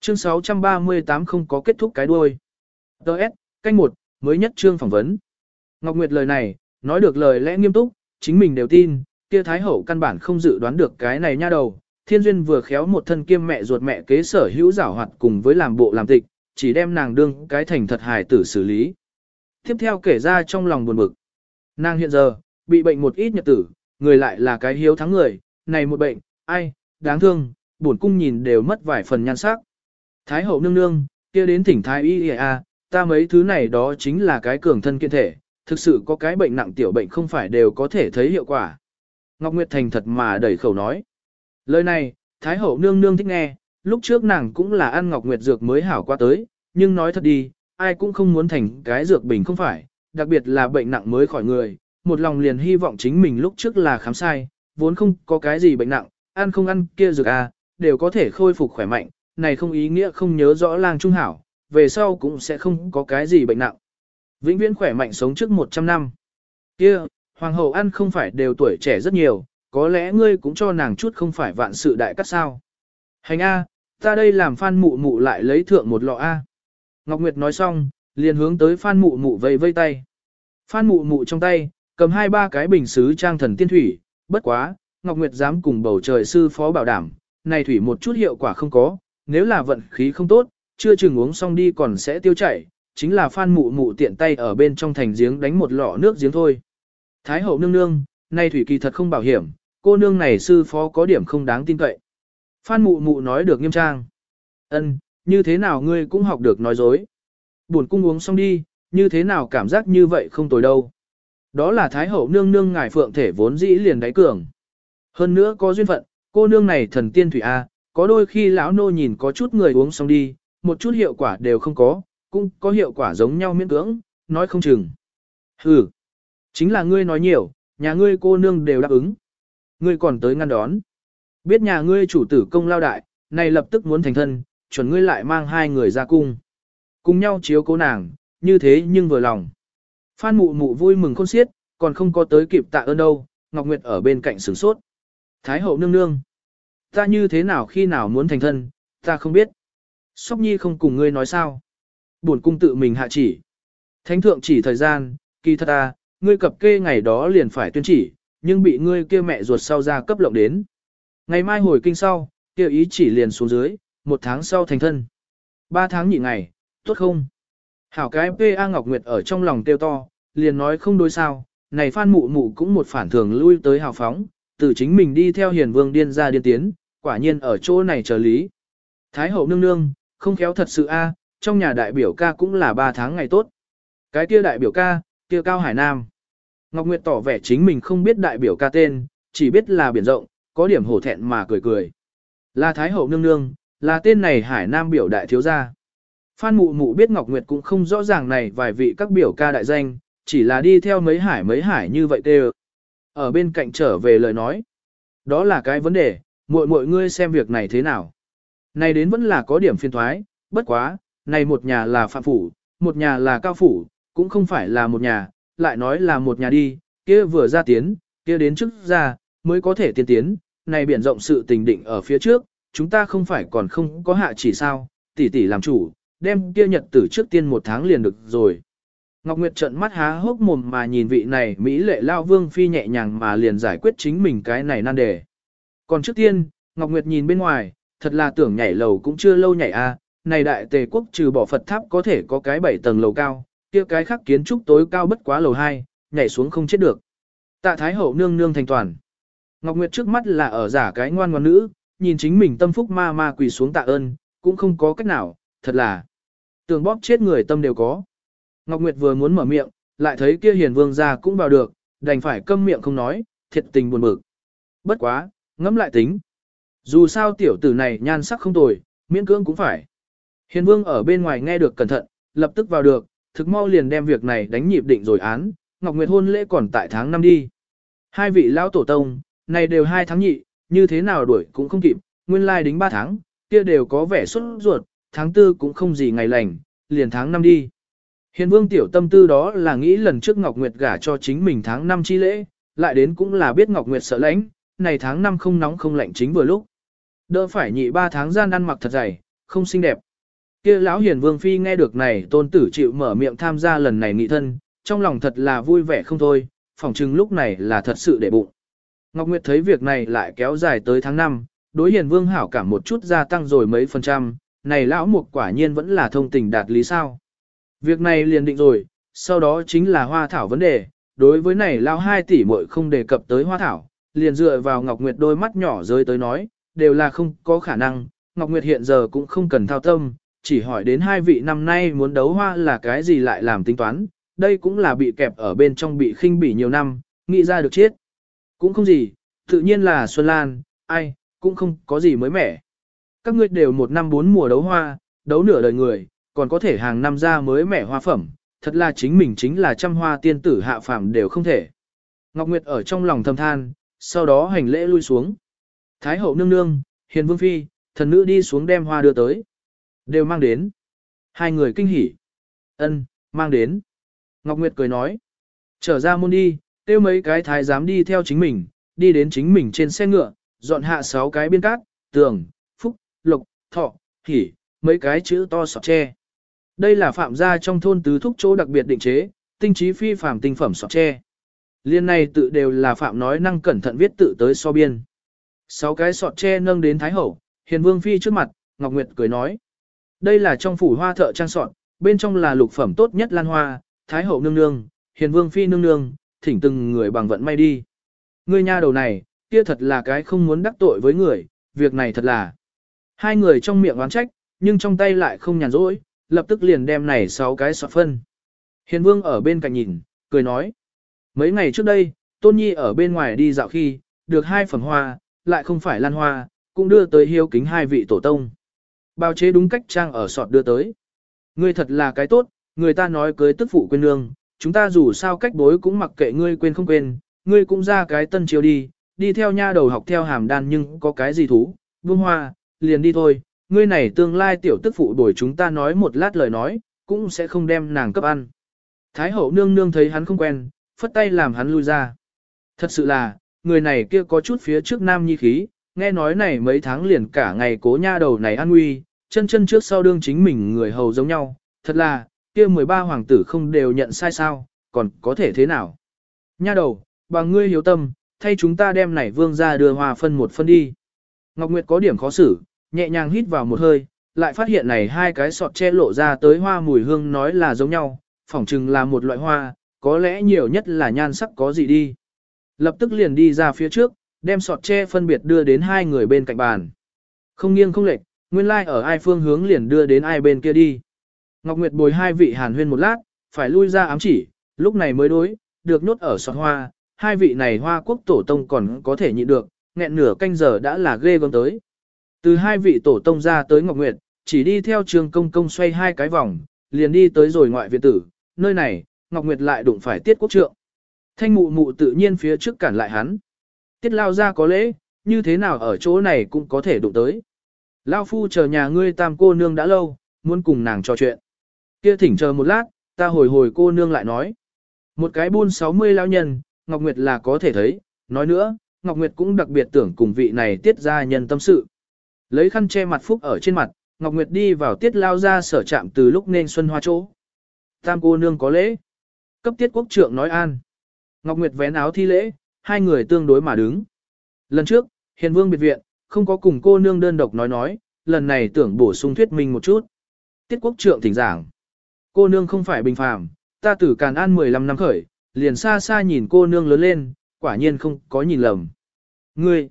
Chương 638 không có kết thúc cái đuôi. Đợt, canh một, mới nhất chương phỏng vấn. Ngọc Nguyệt lời này, nói được lời lẽ nghiêm túc, chính mình đều tin, kia Thái Hậu căn bản không dự đoán được cái này nha đầu. Thiên duyên vừa khéo một thân kiêm mẹ ruột mẹ kế sở hữu giảo hoạt cùng với làm bộ làm tịch, chỉ đem nàng đương cái thành thật hài tử xử lý. Tiếp theo kể ra trong lòng buồn bực. Nàng hiện giờ, bị bệnh một ít nhật tử, người lại là cái hiếu thắng người, này một bệnh, ai, đáng thương, buồn cung nhìn đều mất vài phần nhan sắc. Thái hậu nương nương, kia đến thỉnh thái y a, ta mấy thứ này đó chính là cái cường thân kiện thể, thực sự có cái bệnh nặng tiểu bệnh không phải đều có thể thấy hiệu quả. Ngọc Nguyệt Thành thật mà đẩy khẩu nói. Lời này, Thái hậu nương nương thích nghe, lúc trước nàng cũng là ăn Ngọc Nguyệt dược mới hảo qua tới, nhưng nói thật đi, ai cũng không muốn thành cái dược bình không phải, đặc biệt là bệnh nặng mới khỏi người, một lòng liền hy vọng chính mình lúc trước là khám sai, vốn không có cái gì bệnh nặng, ăn không ăn kia dược à, đều có thể khôi phục khỏe mạnh, này không ý nghĩa không nhớ rõ lang trung hảo, về sau cũng sẽ không có cái gì bệnh nặng. Vĩnh viễn khỏe mạnh sống trước 100 năm. Kia, hoàng hậu ăn không phải đều tuổi trẻ rất nhiều, có lẽ ngươi cũng cho nàng chút không phải vạn sự đại cắt sao. Hành A, ta đây làm phan mụ mụ lại lấy thượng một lọ A. Ngọc Nguyệt nói xong, liền hướng tới phan mụ mụ vây vây tay. Phan mụ mụ trong tay, cầm hai ba cái bình sứ trang thần tiên thủy, bất quá, Ngọc Nguyệt dám cùng bầu trời sư phó bảo đảm, này thủy một chút hiệu quả không có, nếu là vận khí không tốt, chưa chừng uống xong đi còn sẽ tiêu chảy, chính là phan mụ mụ tiện tay ở bên trong thành giếng đánh một lọ nước giếng thôi. Thái hậu nương nương, nay thủy kỳ thật không bảo hiểm, cô nương này sư phó có điểm không đáng tin cậy. Phan mụ mụ nói được nghiêm trang. Ân, như thế nào ngươi cũng học được nói dối. Buồn cung uống xong đi, như thế nào cảm giác như vậy không tồi đâu. Đó là Thái hậu nương nương ngài phượng thể vốn dĩ liền đáy cường. Hơn nữa có duyên phận, cô nương này thần tiên thủy A, có đôi khi lão nô nhìn có chút người uống xong đi, một chút hiệu quả đều không có, cũng có hiệu quả giống nhau miễn cưỡng, nói không chừng. Hừ, chính là ngươi nói nhiều, nhà ngươi cô nương đều đáp ứng. Ngươi còn tới ngăn đón. Biết nhà ngươi chủ tử công lao đại, này lập tức muốn thành thân, chuẩn ngươi lại mang hai người ra cung. Cùng nhau chiếu cố nàng, như thế nhưng vừa lòng. Phan mụ mụ vui mừng khôn xiết, còn không có tới kịp tạ ơn đâu, Ngọc Nguyệt ở bên cạnh sửng sốt. Thái hậu nương nương. Ta như thế nào khi nào muốn thành thân, ta không biết. Sóc nhi không cùng ngươi nói sao. Buồn cung tự mình hạ chỉ. Thánh thượng chỉ thời gian, kỳ thật ta, ngươi cập kê ngày đó liền phải tuyên chỉ, nhưng bị ngươi kia mẹ ruột sau ra cấp lộng đến. Ngày mai hồi kinh sau, kia ý chỉ liền xuống dưới, một tháng sau thành thân. Ba tháng nhị ngày, tốt không? Hảo cái P.A. Ngọc Nguyệt ở trong lòng tiêu to, liền nói không đối sao, này phan mụ mụ cũng một phản thường lui tới hào phóng, từ chính mình đi theo hiền vương điên ra điên tiến, quả nhiên ở chỗ này chờ lý. Thái hậu nương nương, không khéo thật sự a, trong nhà đại biểu ca cũng là ba tháng ngày tốt. Cái kia đại biểu ca, kia Cao Hải Nam. Ngọc Nguyệt tỏ vẻ chính mình không biết đại biểu ca tên, chỉ biết là biển rộng, có điểm hổ thẹn mà cười cười. Là Thái Hậu Nương Nương, là tên này Hải Nam biểu đại thiếu gia. Phan Mụ Mụ biết Ngọc Nguyệt cũng không rõ ràng này vài vị các biểu ca đại danh, chỉ là đi theo mấy hải mấy hải như vậy tê Ở bên cạnh trở về lời nói. Đó là cái vấn đề, muội muội ngươi xem việc này thế nào. Này đến vẫn là có điểm phiên thoái, bất quá, này một nhà là phạm phủ, một nhà là cao phủ, cũng không phải là một nhà, lại nói là một nhà đi, kia vừa ra tiến, kia đến trước ra, mới có thể tiên tiến, này biển rộng sự tình định ở phía trước, chúng ta không phải còn không có hạ chỉ sao, tỷ tỷ làm chủ, đem kia nhật tử trước tiên một tháng liền được rồi. Ngọc Nguyệt trợn mắt há hốc mồm mà nhìn vị này Mỹ lệ lao vương phi nhẹ nhàng mà liền giải quyết chính mình cái này nan đề. Còn trước tiên, Ngọc Nguyệt nhìn bên ngoài, thật là tưởng nhảy lầu cũng chưa lâu nhảy a. À, này đại tề quốc trừ bỏ Phật tháp có thể có cái bảy tầng lầu cao, kia cái khác kiến trúc tối cao bất quá lầu 2, nhảy xuống không chết được. Tạ Thái Hậu nương nương thành toàn. Ngọc Nguyệt trước mắt là ở giả cái ngoan ngoãn nữ, nhìn chính mình tâm phúc ma ma quỳ xuống tạ ơn, cũng không có cách nào, thật là tường bóp chết người tâm đều có. Ngọc Nguyệt vừa muốn mở miệng, lại thấy kia hiền vương ra cũng vào được, đành phải câm miệng không nói, thiệt tình buồn bực. Bất quá, ngẫm lại tính. Dù sao tiểu tử này nhan sắc không tồi, miễn cưỡng cũng phải. Hiền vương ở bên ngoài nghe được cẩn thận, lập tức vào được, thực mau liền đem việc này đánh nhịp định rồi án, Ngọc Nguyệt hôn lễ còn tại tháng 5 đi. Hai vị lão tổ tông, này đều hai tháng nhị, như thế nào đuổi cũng không kịp, nguyên lai like đính 3 tháng, kia đều có vẻ xuất ruột, tháng 4 cũng không gì ngày lành, liền tháng 5 đi. Hiền vương tiểu tâm tư đó là nghĩ lần trước Ngọc Nguyệt gả cho chính mình tháng 5 chi lễ, lại đến cũng là biết Ngọc Nguyệt sợ lãnh, này tháng 5 không nóng không lạnh chính vừa lúc. Đỡ phải nhị 3 tháng gian ăn mặc thật dày, không xinh đẹp. Kia lão hiền vương phi nghe được này tôn tử chịu mở miệng tham gia lần này nghị thân, trong lòng thật là vui vẻ không thôi, phỏng chừng lúc này là thật sự để bụng. Ngọc Nguyệt thấy việc này lại kéo dài tới tháng 5, đối hiền vương hảo cảm một chút gia tăng rồi mấy phần trăm, này lão mục quả nhiên vẫn là thông tình đạt lý sao. Việc này liền định rồi, sau đó chính là hoa thảo vấn đề, đối với này lão hai tỷ muội không đề cập tới hoa thảo, liền dựa vào Ngọc Nguyệt đôi mắt nhỏ rơi tới nói, đều là không có khả năng, Ngọc Nguyệt hiện giờ cũng không cần thao tâm, chỉ hỏi đến hai vị năm nay muốn đấu hoa là cái gì lại làm tính toán, đây cũng là bị kẹp ở bên trong bị khinh bỉ nhiều năm, nghĩ ra được chết. Cũng không gì, tự nhiên là Xuân Lan, ai, cũng không có gì mới mẻ. Các ngươi đều một năm bốn mùa đấu hoa, đấu nửa đời người, còn có thể hàng năm ra mới mẻ hoa phẩm, thật là chính mình chính là trăm hoa tiên tử hạ phàm đều không thể. Ngọc Nguyệt ở trong lòng thầm than, sau đó hành lễ lui xuống. Thái hậu nương nương, hiền vương phi, thần nữ đi xuống đem hoa đưa tới. Đều mang đến. Hai người kinh hỉ. Ân, mang đến. Ngọc Nguyệt cười nói. Trở ra môn đi, tiêu mấy cái thái giám đi theo chính mình, đi đến chính mình trên xe ngựa, dọn hạ sáu cái biên cát, tường, phúc, lộc, thọ, hỉ, mấy cái chữ to sọt tre. Đây là phạm gia trong thôn tứ thúc chỗ đặc biệt định chế, tinh trí phi phạm tinh phẩm sọt tre. Liên này tự đều là phạm nói năng cẩn thận viết tự tới so biên. Sáu cái sọt tre nâng đến Thái Hậu, hiền vương phi trước mặt, Ngọc Nguyệt cười nói. Đây là trong phủ hoa thợ trang soạn, bên trong là lục phẩm tốt nhất lan hoa, Thái Hậu nương nương, hiền vương phi nương nương, thỉnh từng người bằng vận may đi. Ngươi nha đầu này, kia thật là cái không muốn đắc tội với người, việc này thật là. Hai người trong miệng oán trách, nhưng trong tay lại không nhàn rỗi, lập tức liền đem này sáu cái sọt phân. Hiền vương ở bên cạnh nhìn, cười nói. Mấy ngày trước đây, Tôn Nhi ở bên ngoài đi dạo khi, được hai phẩm hoa, lại không phải lan hoa, cũng đưa tới hiếu kính hai vị tổ tông. Bao chế đúng cách trang ở sọt đưa tới. Ngươi thật là cái tốt, người ta nói cưới tức phụ quên nương, chúng ta dù sao cách bối cũng mặc kệ ngươi quên không quên, ngươi cũng ra cái tân chiếu đi, đi theo nha đầu học theo hàm đan nhưng có cái gì thú, vương hoa, liền đi thôi, ngươi này tương lai tiểu tức phụ đổi chúng ta nói một lát lời nói, cũng sẽ không đem nàng cấp ăn. Thái hậu nương nương thấy hắn không quen, phất tay làm hắn lui ra. Thật sự là, người này kia có chút phía trước nam nhi khí, nghe nói này mấy tháng liền cả ngày cố nha đầu này an nguy, chân chân trước sau đương chính mình người hầu giống nhau, thật là, kia 13 hoàng tử không đều nhận sai sao, còn có thể thế nào. Nha đầu, bằng ngươi hiếu tâm, thay chúng ta đem này vương ra đưa hòa phân một phân đi. Ngọc Nguyệt có điểm khó xử, nhẹ nhàng hít vào một hơi, lại phát hiện này hai cái sọt che lộ ra tới hoa mùi hương nói là giống nhau, phỏng chừng là một loại hoa, có lẽ nhiều nhất là nhan sắc có gì đi. Lập tức liền đi ra phía trước, đem sọt tre phân biệt đưa đến hai người bên cạnh bàn. Không nghiêng không lệch, nguyên lai like ở ai phương hướng liền đưa đến ai bên kia đi. Ngọc Nguyệt bồi hai vị hàn huyên một lát, phải lui ra ám chỉ, Lúc này mới đối, được nhốt ở sọt hoa, hai vị này hoa quốc tổ tông còn có thể nhịn được, nghẹn nửa canh giờ đã là ghê gớm tới. Từ hai vị tổ tông ra tới Ngọc Nguyệt, chỉ đi theo trường công công xoay hai cái vòng, liền đi tới rồi ngoại viện tử, nơi này, Ngọc Nguyệt lại đụng phải tiết quốc trượng. Thanh mụ mụ tự nhiên phía trước cản lại hắn. Tiết lao ra có lễ, như thế nào ở chỗ này cũng có thể đụng tới. Lao phu chờ nhà ngươi tam cô nương đã lâu, muốn cùng nàng trò chuyện. Kia thỉnh chờ một lát, ta hồi hồi cô nương lại nói. Một cái buôn 60 lao nhân, Ngọc Nguyệt là có thể thấy, nói nữa, Ngọc Nguyệt cũng đặc biệt tưởng cùng vị này tiết ra nhân tâm sự. Lấy khăn che mặt phúc ở trên mặt, Ngọc Nguyệt đi vào tiết lao ra sở trạm từ lúc nên xuân hoa chỗ. Tam cô nương có lễ. Cấp tiết quốc trượng nói an. Ngọc Nguyệt vén áo thi lễ, hai người tương đối mà đứng. Lần trước, hiền vương biệt viện, không có cùng cô nương đơn độc nói nói, lần này tưởng bổ sung thuyết minh một chút. Tiết quốc trượng thỉnh giảng. Cô nương không phải bình phàm, ta tử càn an 15 năm khởi, liền xa xa nhìn cô nương lớn lên, quả nhiên không có nhìn lầm. Ngươi,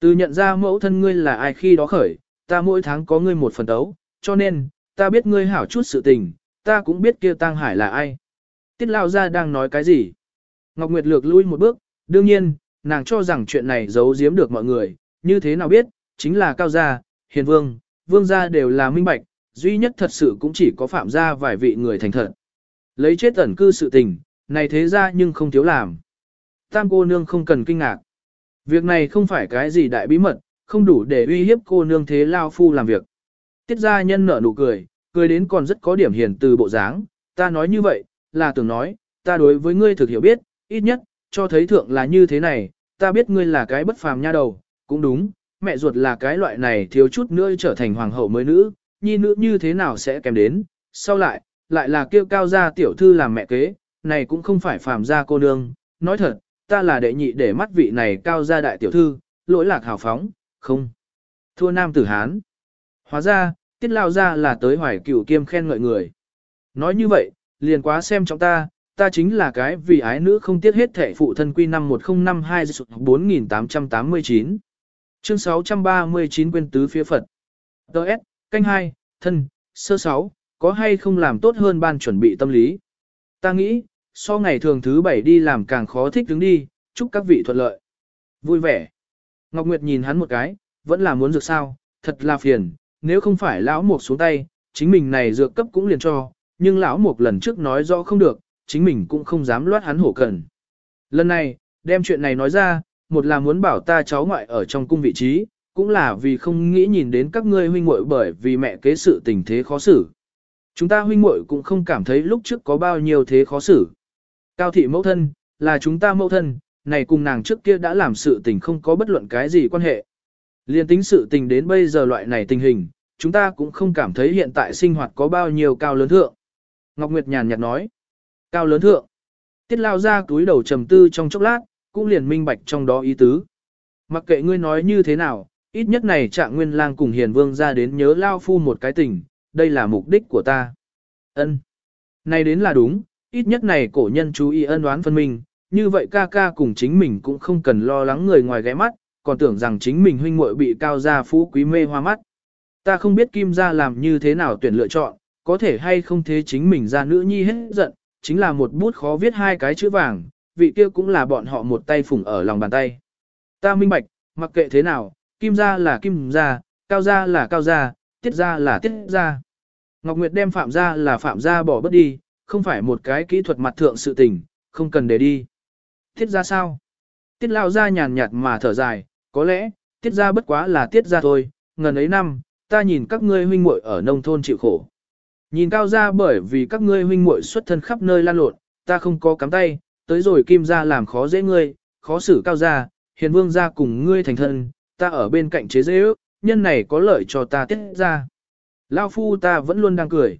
từ nhận ra mẫu thân ngươi là ai khi đó khởi, ta mỗi tháng có ngươi một phần tấu, cho nên, ta biết ngươi hảo chút sự tình, ta cũng biết kia Tăng Hải là ai. Tiết Lao Gia đang nói cái gì? Ngọc Nguyệt lược lui một bước, đương nhiên, nàng cho rằng chuyện này giấu giếm được mọi người, như thế nào biết, chính là Cao Gia, Hiền Vương, Vương Gia đều là minh bạch, duy nhất thật sự cũng chỉ có Phạm Gia vài vị người thành thật. Lấy chết ẩn cư sự tình, này thế ra nhưng không thiếu làm. Tam cô nương không cần kinh ngạc. Việc này không phải cái gì đại bí mật, không đủ để uy hiếp cô nương thế lao phu làm việc. Tiết gia nhân nở nụ cười, cười đến còn rất có điểm hiền từ bộ dáng, ta nói như vậy, là tưởng nói, ta đối với ngươi thực hiểu biết, ít nhất, cho thấy thượng là như thế này, ta biết ngươi là cái bất phàm nha đầu, cũng đúng, mẹ ruột là cái loại này thiếu chút nữa trở thành hoàng hậu mới nữ, nhi nữ như thế nào sẽ kèm đến, sau lại, lại là kêu cao gia tiểu thư làm mẹ kế, này cũng không phải phàm gia cô nương, nói thật, ta là đệ nhị để mắt vị này cao gia đại tiểu thư, lỗi lạc hào phóng, không. Thua nam tử Hán. Hóa ra, tiết lao ra là tới hoài cửu kiêm khen ngợi người. Nói như vậy, liền quá xem trọng ta, ta chính là cái vì ái nữ không tiếc hết thể phụ thân quy năm 1052 4889. Chương 639 quyên tứ phía Phật. Đợt, canh 2, thân, sơ 6, có hay không làm tốt hơn ban chuẩn bị tâm lý. Ta nghĩ, so ngày thường thứ bảy đi làm càng khó thích đứng đi, chúc các vị thuận lợi. Vui vẻ. Ngọc Nguyệt nhìn hắn một cái, vẫn là muốn dược sao, thật là phiền, nếu không phải lão mục xuống tay, chính mình này dược cấp cũng liền cho, nhưng lão mục lần trước nói rõ không được, chính mình cũng không dám loát hắn hổ cần. Lần này, đem chuyện này nói ra, một là muốn bảo ta cháu ngoại ở trong cung vị trí, cũng là vì không nghĩ nhìn đến các ngươi huynh muội bởi vì mẹ kế sự tình thế khó xử. Chúng ta huynh muội cũng không cảm thấy lúc trước có bao nhiêu thế khó xử. Cao thị mẫu thân, là chúng ta mẫu thân, này cùng nàng trước kia đã làm sự tình không có bất luận cái gì quan hệ. Liên tính sự tình đến bây giờ loại này tình hình, chúng ta cũng không cảm thấy hiện tại sinh hoạt có bao nhiêu cao lớn thượng. Ngọc Nguyệt nhàn nhạt nói, cao lớn thượng. Tiết lao ra túi đầu trầm tư trong chốc lát, cũng liền minh bạch trong đó ý tứ. Mặc kệ ngươi nói như thế nào, ít nhất này trạng nguyên lang cùng hiền vương ra đến nhớ lao phu một cái tình, đây là mục đích của ta. Ân, Này đến là đúng, ít nhất này cổ nhân chú ý ân đoán phân minh, như vậy ca ca cùng chính mình cũng không cần lo lắng người ngoài ghé mắt, còn tưởng rằng chính mình huynh muội bị cao gia phú quý mê hoa mắt. Ta không biết kim gia làm như thế nào tuyển lựa chọn, có thể hay không thế chính mình ra nữ nhi hết giận, chính là một bút khó viết hai cái chữ vàng, vị kia cũng là bọn họ một tay phủng ở lòng bàn tay. Ta minh bạch, mặc kệ thế nào, kim gia là kim gia, cao gia là cao gia, tiết gia là tiết gia. Ngọc Nguyệt đem phạm gia là phạm gia bỏ bớt đi, không phải một cái kỹ thuật mặt thượng sự tình, không cần để đi. Tiết gia sao? Tiết lao gia nhàn nhạt mà thở dài, có lẽ, tiết gia bất quá là tiết gia thôi, ngần ấy năm, ta nhìn các ngươi huynh muội ở nông thôn chịu khổ. Nhìn cao gia bởi vì các ngươi huynh muội xuất thân khắp nơi lan lộn, ta không có cắm tay, tới rồi kim gia làm khó dễ ngươi, khó xử cao gia, hiền vương gia cùng ngươi thành thân, ta ở bên cạnh chế dễ ước, nhân này có lợi cho ta tiết gia. Lao phu ta vẫn luôn đang cười.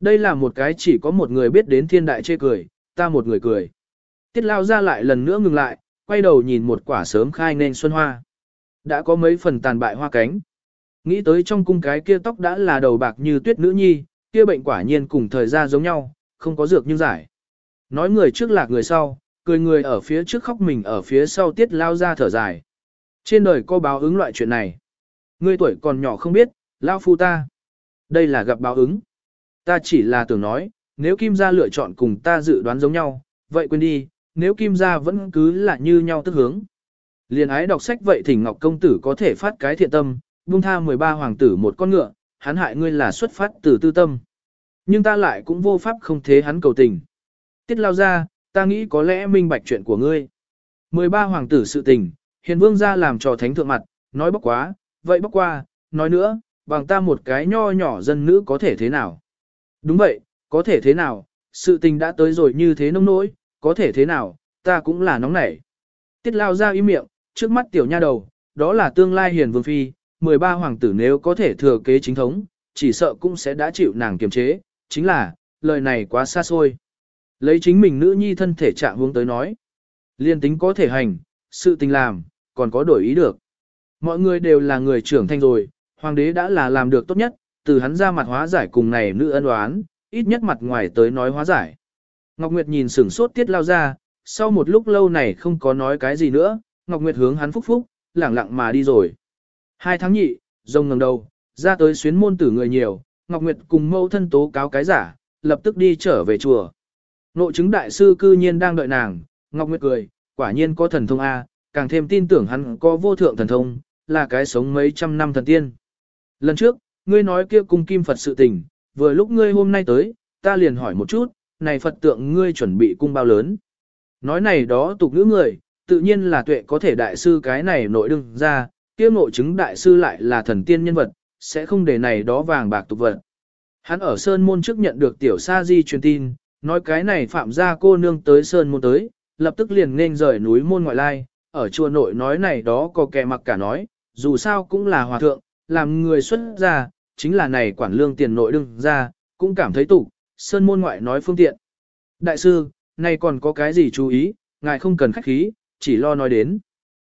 Đây là một cái chỉ có một người biết đến thiên đại chê cười, ta một người cười. Tiết lao ra lại lần nữa ngừng lại, quay đầu nhìn một quả sớm khai nên xuân hoa. Đã có mấy phần tàn bại hoa cánh. Nghĩ tới trong cung cái kia tóc đã là đầu bạc như tuyết nữ nhi, kia bệnh quả nhiên cùng thời gian giống nhau, không có dược nhưng giải. Nói người trước lạc người sau, cười người ở phía trước khóc mình ở phía sau tiết lao ra thở dài. Trên đời có báo ứng loại chuyện này. Ngươi tuổi còn nhỏ không biết, lao phu ta. Đây là gặp báo ứng. Ta chỉ là tưởng nói, nếu Kim gia lựa chọn cùng ta dự đoán giống nhau, vậy quên đi, nếu Kim gia vẫn cứ là như nhau tức hướng. Liên ái đọc sách vậy thỉnh Ngọc công tử có thể phát cái thiện tâm, buông tha 13 hoàng tử một con ngựa, hắn hại ngươi là xuất phát từ tư tâm. Nhưng ta lại cũng vô pháp không thế hắn cầu tình. Tiết lao ra, ta nghĩ có lẽ minh bạch chuyện của ngươi. 13 hoàng tử sự tình, hiền vương ra làm trò thánh thượng mặt, nói bốc quá, vậy bốc qua, nói nữa, bằng ta một cái nho nhỏ dân nữ có thể thế nào. Đúng vậy, có thể thế nào, sự tình đã tới rồi như thế nông nỗi, có thể thế nào, ta cũng là nóng nảy. Tiết lao ra im miệng, trước mắt tiểu nha đầu, đó là tương lai hiền vương phi, 13 hoàng tử nếu có thể thừa kế chính thống, chỉ sợ cũng sẽ đã chịu nàng kiềm chế, chính là, lời này quá xa xôi. Lấy chính mình nữ nhi thân thể trạng hướng tới nói. Liên tính có thể hành, sự tình làm, còn có đổi ý được. Mọi người đều là người trưởng thành rồi, hoàng đế đã là làm được tốt nhất, từ hắn ra mặt hóa giải cùng này nữ ân oán, ít nhất mặt ngoài tới nói hóa giải. Ngọc Nguyệt nhìn sửng sốt tiết lao ra, sau một lúc lâu này không có nói cái gì nữa, Ngọc Nguyệt hướng hắn phúc phúc, lẳng lặng mà đi rồi. Hai tháng nhị, rồng ngẩng đầu, ra tới xuyến môn tử người nhiều, Ngọc Nguyệt cùng Mẫu thân tố cáo cái giả, lập tức đi trở về chùa. Nội chứng đại sư cư nhiên đang đợi nàng, Ngọc Nguyệt cười, quả nhiên có thần thông A, càng thêm tin tưởng hắn có vô thượng thần thông, là cái sống mấy trăm năm thần tiên. Lần trước, ngươi nói kia cung kim Phật sự tình, vừa lúc ngươi hôm nay tới, ta liền hỏi một chút, này Phật tượng ngươi chuẩn bị cung bao lớn. Nói này đó tục ngữ người, tự nhiên là tuệ có thể đại sư cái này nội đương ra, kia ngộ chứng đại sư lại là thần tiên nhân vật, sẽ không để này đó vàng bạc tục vật. Hắn ở Sơn Môn trước nhận được tiểu sa di truyền tin, nói cái này phạm gia cô nương tới Sơn Môn tới, lập tức liền nên rời núi môn ngoại lai, ở chùa nội nói này đó có kẻ mặc cả nói, dù sao cũng là hòa thượng, làm người xuất gia, chính là này quản lương tiền nội đương ra, cũng cảm thấy tủ, Sơn Môn ngoại nói phương tiện. Đại sư, này còn có cái gì chú ý, ngài không cần khách khí, chỉ lo nói đến.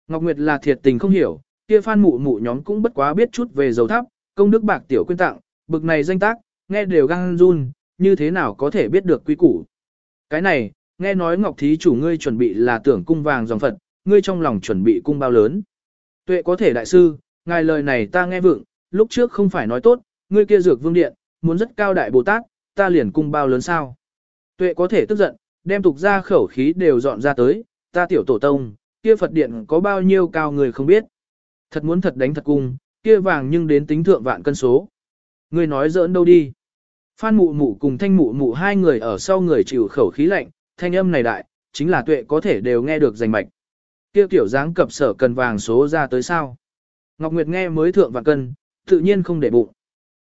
Ngọc Nguyệt là thiệt tình không hiểu, kia phan mụ mụ nhóm cũng bất quá biết chút về dầu thắp, công đức bạc tiểu quyên tặng, bực này danh tác, nghe đều gan run, như thế nào có thể biết được quý củ. Cái này, nghe nói Ngọc Thí chủ ngươi chuẩn bị là tưởng cung vàng dòng Phật, ngươi trong lòng chuẩn bị cung bao lớn. Tuệ có thể đại sư, ngài lời này ta nghe vượng, lúc trước không phải nói tốt, ngươi kia dược vương điện, muốn rất cao đại Bồ Tát, ta liền cung bao lớn sao. Tuệ có thể tức giận, đem tục ra khẩu khí đều dọn ra tới, ta tiểu tổ tông, kia Phật điện có bao nhiêu cao người không biết. Thật muốn thật đánh thật cung, kia vàng nhưng đến tính thượng vạn cân số. Ngươi nói giỡn đâu đi. Phan mụ mụ cùng thanh mụ mụ hai người ở sau người chịu khẩu khí lạnh, thanh âm này đại, chính là tuệ có thể đều nghe được rành mạch. Kia tiểu dáng cập sở cần vàng số ra tới sao. Ngọc Nguyệt nghe mới thượng vạn cân, tự nhiên không để bụng.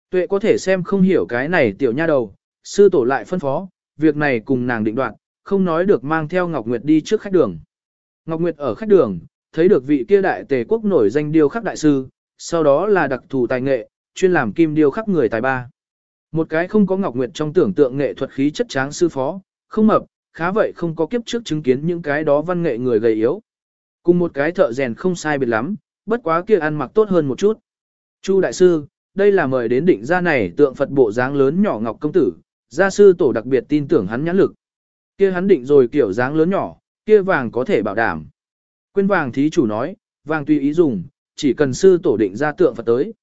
Tuệ có thể xem không hiểu cái này tiểu nha đầu, sư tổ lại phân phó, việc này cùng nàng định đoạn, không nói được mang theo Ngọc Nguyệt đi trước khách đường. Ngọc Nguyệt ở khách đường, thấy được vị kia đại tề quốc nổi danh điêu khắc đại sư, sau đó là đặc thù tài nghệ, chuyên làm kim điêu khắc người tài ba. Một cái không có Ngọc Nguyệt trong tưởng tượng nghệ thuật khí chất tráng sư phó, không mập, khá vậy không có kiếp trước chứng kiến những cái đó văn nghệ người gầy yếu. Cùng một cái thợ rèn không sai biệt lắm, bất quá kia ăn mặc tốt hơn một chút. Chu đại sư, đây là mời đến định gia này tượng Phật bộ dáng lớn nhỏ Ngọc công tử, gia sư tổ đặc biệt tin tưởng hắn nhãn lực. Kia hắn định rồi kiểu dáng lớn nhỏ, kia vàng có thể bảo đảm. Quên vàng thí chủ nói, vàng tùy ý dùng, chỉ cần sư tổ định ra tượng Phật tới.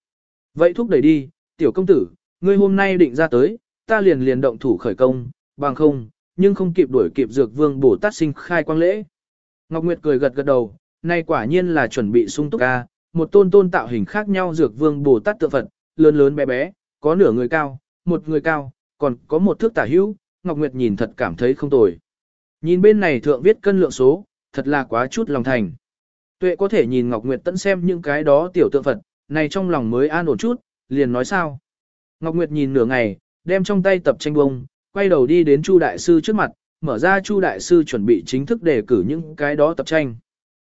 Vậy thúc đẩy đi, tiểu công tử, ngươi hôm nay định ra tới, ta liền liền động thủ khởi công, bằng không, nhưng không kịp đuổi kịp dược vương bổ tát sinh khai quang lễ. Ngọc Nguyệt cười gật gật đầu, nay quả nhiên là chuẩn bị sung túc ca, một tôn tôn tạo hình khác nhau dược vương bồ tát tượng Phật, lớn lớn bé bé, có nửa người cao, một người cao, còn có một thước tả hữu, Ngọc Nguyệt nhìn thật cảm thấy không tồi. Nhìn bên này thượng viết cân lượng số, thật là quá chút lòng thành. Tuệ có thể nhìn Ngọc Nguyệt tận xem những cái đó tiểu tượng Phật, này trong lòng mới an ổn chút, liền nói sao. Ngọc Nguyệt nhìn nửa ngày, đem trong tay tập tranh bông, quay đầu đi đến Chu Đại Sư trước mặt, mở ra Chu Đại Sư chuẩn bị chính thức đề cử những cái đó tập tranh.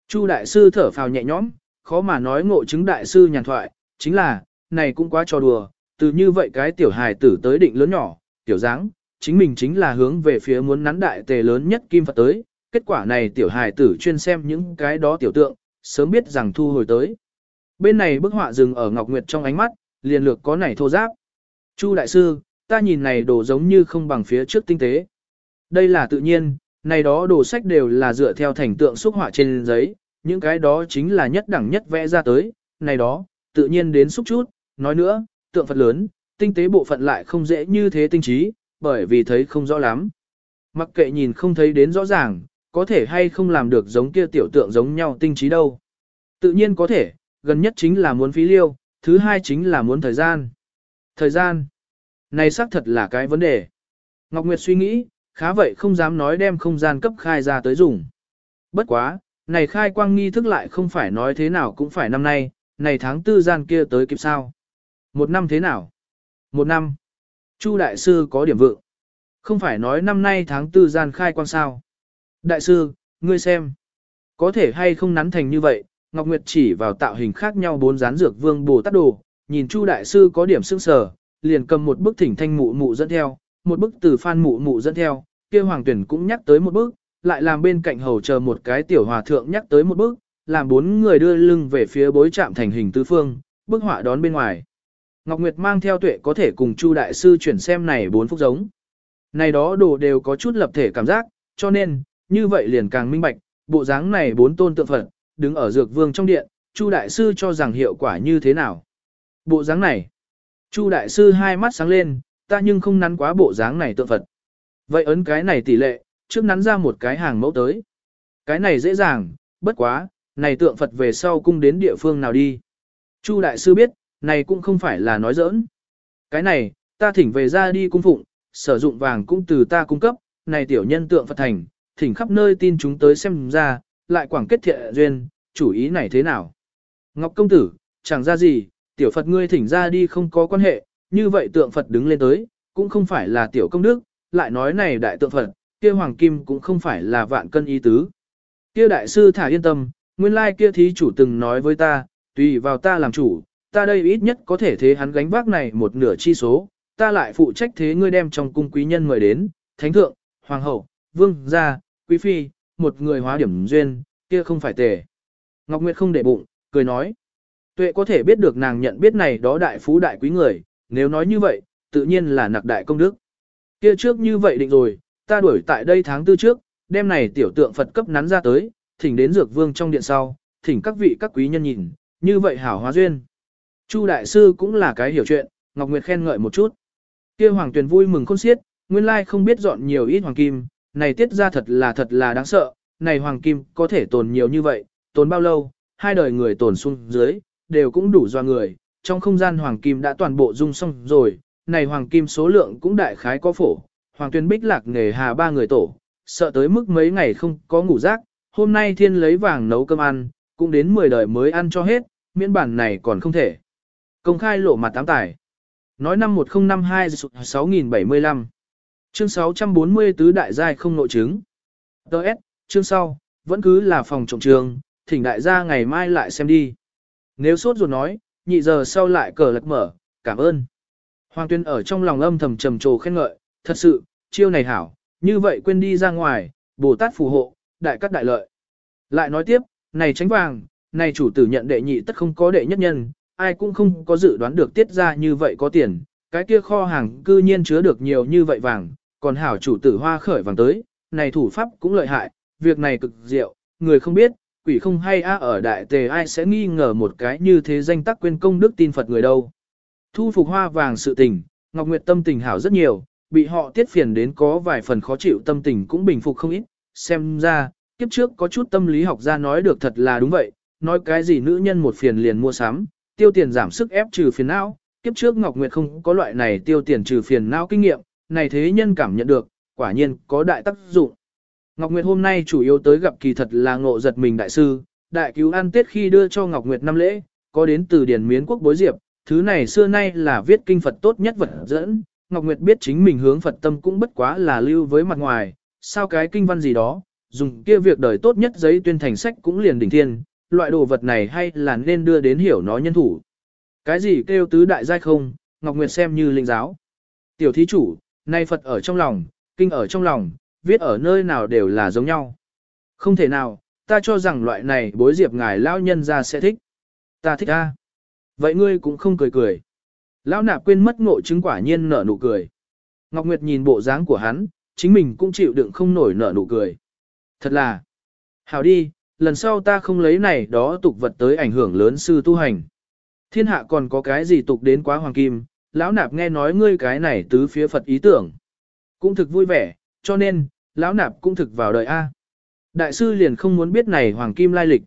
Chu Đại Sư thở phào nhẹ nhõm, khó mà nói ngộ chứng Đại Sư nhàn thoại, chính là, này cũng quá trò đùa, từ như vậy cái tiểu hài tử tới định lớn nhỏ, tiểu dáng, chính mình chính là hướng về phía muốn nắn đại tề lớn nhất kim Phật tới, kết quả này tiểu hài tử chuyên xem những cái đó tiểu tượng, sớm biết rằng thu hồi tới. Bên này bức họa dừng ở Ngọc Nguyệt trong ánh mắt, liền lược có nảy thô giáp. Chu đại sư, ta nhìn này đồ giống như không bằng phía trước tinh tế. Đây là tự nhiên, này đó đồ sách đều là dựa theo thành tượng xúc họa trên giấy, những cái đó chính là nhất đẳng nhất vẽ ra tới, này đó, tự nhiên đến xúc chút, nói nữa, tượng Phật lớn, tinh tế bộ phận lại không dễ như thế tinh trí, bởi vì thấy không rõ lắm. Mặc kệ nhìn không thấy đến rõ ràng, có thể hay không làm được giống kia tiểu tượng giống nhau tinh trí đâu. Tự nhiên có thể, gần nhất chính là muốn phí liêu, thứ hai chính là muốn thời gian. Thời gian. Này xác thật là cái vấn đề. Ngọc Nguyệt suy nghĩ, khá vậy không dám nói đem không gian cấp khai ra tới dùng. Bất quá, này khai quang nghi thức lại không phải nói thế nào cũng phải năm nay, này tháng tư gian kia tới kịp sao. Một năm thế nào? Một năm. Chu đại sư có điểm vượng. Không phải nói năm nay tháng tư gian khai quang sao. Đại sư, ngươi xem. Có thể hay không nắn thành như vậy, Ngọc Nguyệt chỉ vào tạo hình khác nhau bốn rán dược vương bồ tát đồ, nhìn Chu đại sư có điểm sưng sờ, liền cầm một bức thỉnh thanh mụ mụ dẫn theo, một bức từ phan mụ mụ dẫn theo, kia hoàng tuyển cũng nhắc tới một bức, lại làm bên cạnh hầu chờ một cái tiểu hòa thượng nhắc tới một bức, làm bốn người đưa lưng về phía bối chạm thành hình tứ phương, bức họa đón bên ngoài. Ngọc Nguyệt mang theo tuệ có thể cùng Chu đại sư chuyển xem này bốn phúc giống. Này đó đồ đều có chút lập thể cảm giác, cho nên, như vậy liền càng minh bạch, bộ dáng này bốn tôn tượng Phật, đứng ở dược vương trong điện, Chu đại sư cho rằng hiệu quả như thế nào. Bộ dáng này, Chu đại sư hai mắt sáng lên, ta nhưng không nắn quá bộ dáng này tượng Phật. Vậy ấn cái này tỷ lệ, trước nắn ra một cái hàng mẫu tới. Cái này dễ dàng, bất quá, này tượng Phật về sau cung đến địa phương nào đi. Chu đại sư biết, này cũng không phải là nói giỡn. Cái này, ta thỉnh về ra đi cung phụng, sử dụng vàng cũng từ ta cung cấp, này tiểu nhân tượng Phật thành, thỉnh khắp nơi tin chúng tới xem ra, lại quảng kết thiện duyên, chủ ý này thế nào. Ngọc công tử, chẳng ra gì, tiểu Phật ngươi thỉnh ra đi không có quan hệ, như vậy tượng Phật đứng lên tới, cũng không phải là tiểu công đức, lại nói này đại tượng Phật, kia hoàng kim cũng không phải là vạn cân ý tứ. Kia đại sư thả yên tâm, nguyên lai kia thí chủ từng nói với ta, tùy vào ta làm chủ, ta đây ít nhất có thể thế hắn gánh vác này một nửa chi số, ta lại phụ trách thế ngươi đem trong cung quý nhân mời đến, thánh thượng, hoàng hậu, vương gia, quý phi, một người hóa điểm duyên, kia không phải tề. Ngọc Nguyệt không để bụng, cười nói. Tuệ có thể biết được nàng nhận biết này đó đại phú đại quý người, nếu nói như vậy, tự nhiên là nặc đại công đức. Kia trước như vậy định rồi, ta đuổi tại đây tháng tư trước, đêm này tiểu tượng Phật cấp nắn ra tới, thỉnh đến dược vương trong điện sau, thỉnh các vị các quý nhân nhìn, như vậy hảo hóa duyên. Chu đại sư cũng là cái hiểu chuyện, Ngọc Nguyệt khen ngợi một chút. Kia hoàng tuyền vui mừng khôn xiết, nguyên lai không biết dọn nhiều ít hoàng kim, này tiết ra thật là thật là đáng sợ, này hoàng kim có thể tồn nhiều như vậy, tồn bao lâu, hai đời người tồn xuống dưới, đều cũng đủ do người, trong không gian hoàng kim đã toàn bộ dung xong rồi, này hoàng kim số lượng cũng đại khái có phổ, hoàng tuyên bích lạc nghề hà ba người tổ, sợ tới mức mấy ngày không có ngủ rác, hôm nay thiên lấy vàng nấu cơm ăn, cũng đến 10 đời mới ăn cho hết, miễn bản này còn không thể. Công khai lộ mặt tám tài. Nói năm 1052 6075. Chương 640 tứ đại giai không nội chứng. Đợt, chương sau, vẫn cứ là phòng trọng trường, thỉnh đại gia ngày mai lại xem đi. Nếu sốt ruột nói, nhị giờ sau lại cờ lật mở, cảm ơn. Hoàng tuyên ở trong lòng âm thầm trầm trồ khen ngợi, thật sự, chiêu này hảo, như vậy quên đi ra ngoài, Bồ Tát phù hộ, đại cắt đại lợi. Lại nói tiếp, này tránh vàng, này chủ tử nhận đệ nhị tất không có đệ nhất nhân, ai cũng không có dự đoán được tiết ra như vậy có tiền, cái kia kho hàng cư nhiên chứa được nhiều như vậy vàng, còn hảo chủ tử hoa khởi vàng tới, này thủ pháp cũng lợi hại, việc này cực diệu, người không biết, quỷ không hay á ở đại tề ai sẽ nghi ngờ một cái như thế danh tắc quên công đức tin Phật người đâu. Thu phục hoa vàng sự tình, Ngọc Nguyệt tâm tình hảo rất nhiều, bị họ tiết phiền đến có vài phần khó chịu tâm tình cũng bình phục không ít, xem ra, kiếp trước có chút tâm lý học gia nói được thật là đúng vậy, nói cái gì nữ nhân một phiền liền mua sắm, tiêu tiền giảm sức ép trừ phiền não, kiếp trước Ngọc Nguyệt không có loại này tiêu tiền trừ phiền não kinh nghiệm, này thế nhân cảm nhận được, quả nhiên có đại tác dụng. Ngọc Nguyệt hôm nay chủ yếu tới gặp kỳ thật là ngộ giật mình đại sư, đại cứu ăn tết khi đưa cho Ngọc Nguyệt năm lễ, có đến từ Điển Miến Quốc Bối Diệp, thứ này xưa nay là viết kinh Phật tốt nhất vật dẫn, Ngọc Nguyệt biết chính mình hướng Phật tâm cũng bất quá là lưu với mặt ngoài, sao cái kinh văn gì đó, dùng kia việc đời tốt nhất giấy tuyên thành sách cũng liền đỉnh thiên, loại đồ vật này hay là nên đưa đến hiểu nó nhân thủ. Cái gì kêu tứ đại giai không, Ngọc Nguyệt xem như linh giáo. Tiểu thí chủ, nay Phật ở trong lòng, kinh ở trong lòng, viết ở nơi nào đều là giống nhau. Không thể nào, ta cho rằng loại này bối diệp ngài lão nhân ra sẽ thích. Ta thích a. Vậy ngươi cũng không cười cười. Lão nạp quên mất ngộ chứng quả nhiên nở nụ cười. Ngọc Nguyệt nhìn bộ dáng của hắn, chính mình cũng chịu đựng không nổi nở nụ cười. Thật là, hảo đi, lần sau ta không lấy này đó tục vật tới ảnh hưởng lớn sư tu hành. Thiên hạ còn có cái gì tục đến quá hoàng kim, lão nạp nghe nói ngươi cái này tứ phía Phật ý tưởng. Cũng thực vui vẻ, cho nên, lão nạp cũng thực vào đời A. Đại sư liền không muốn biết này hoàng kim lai lịch.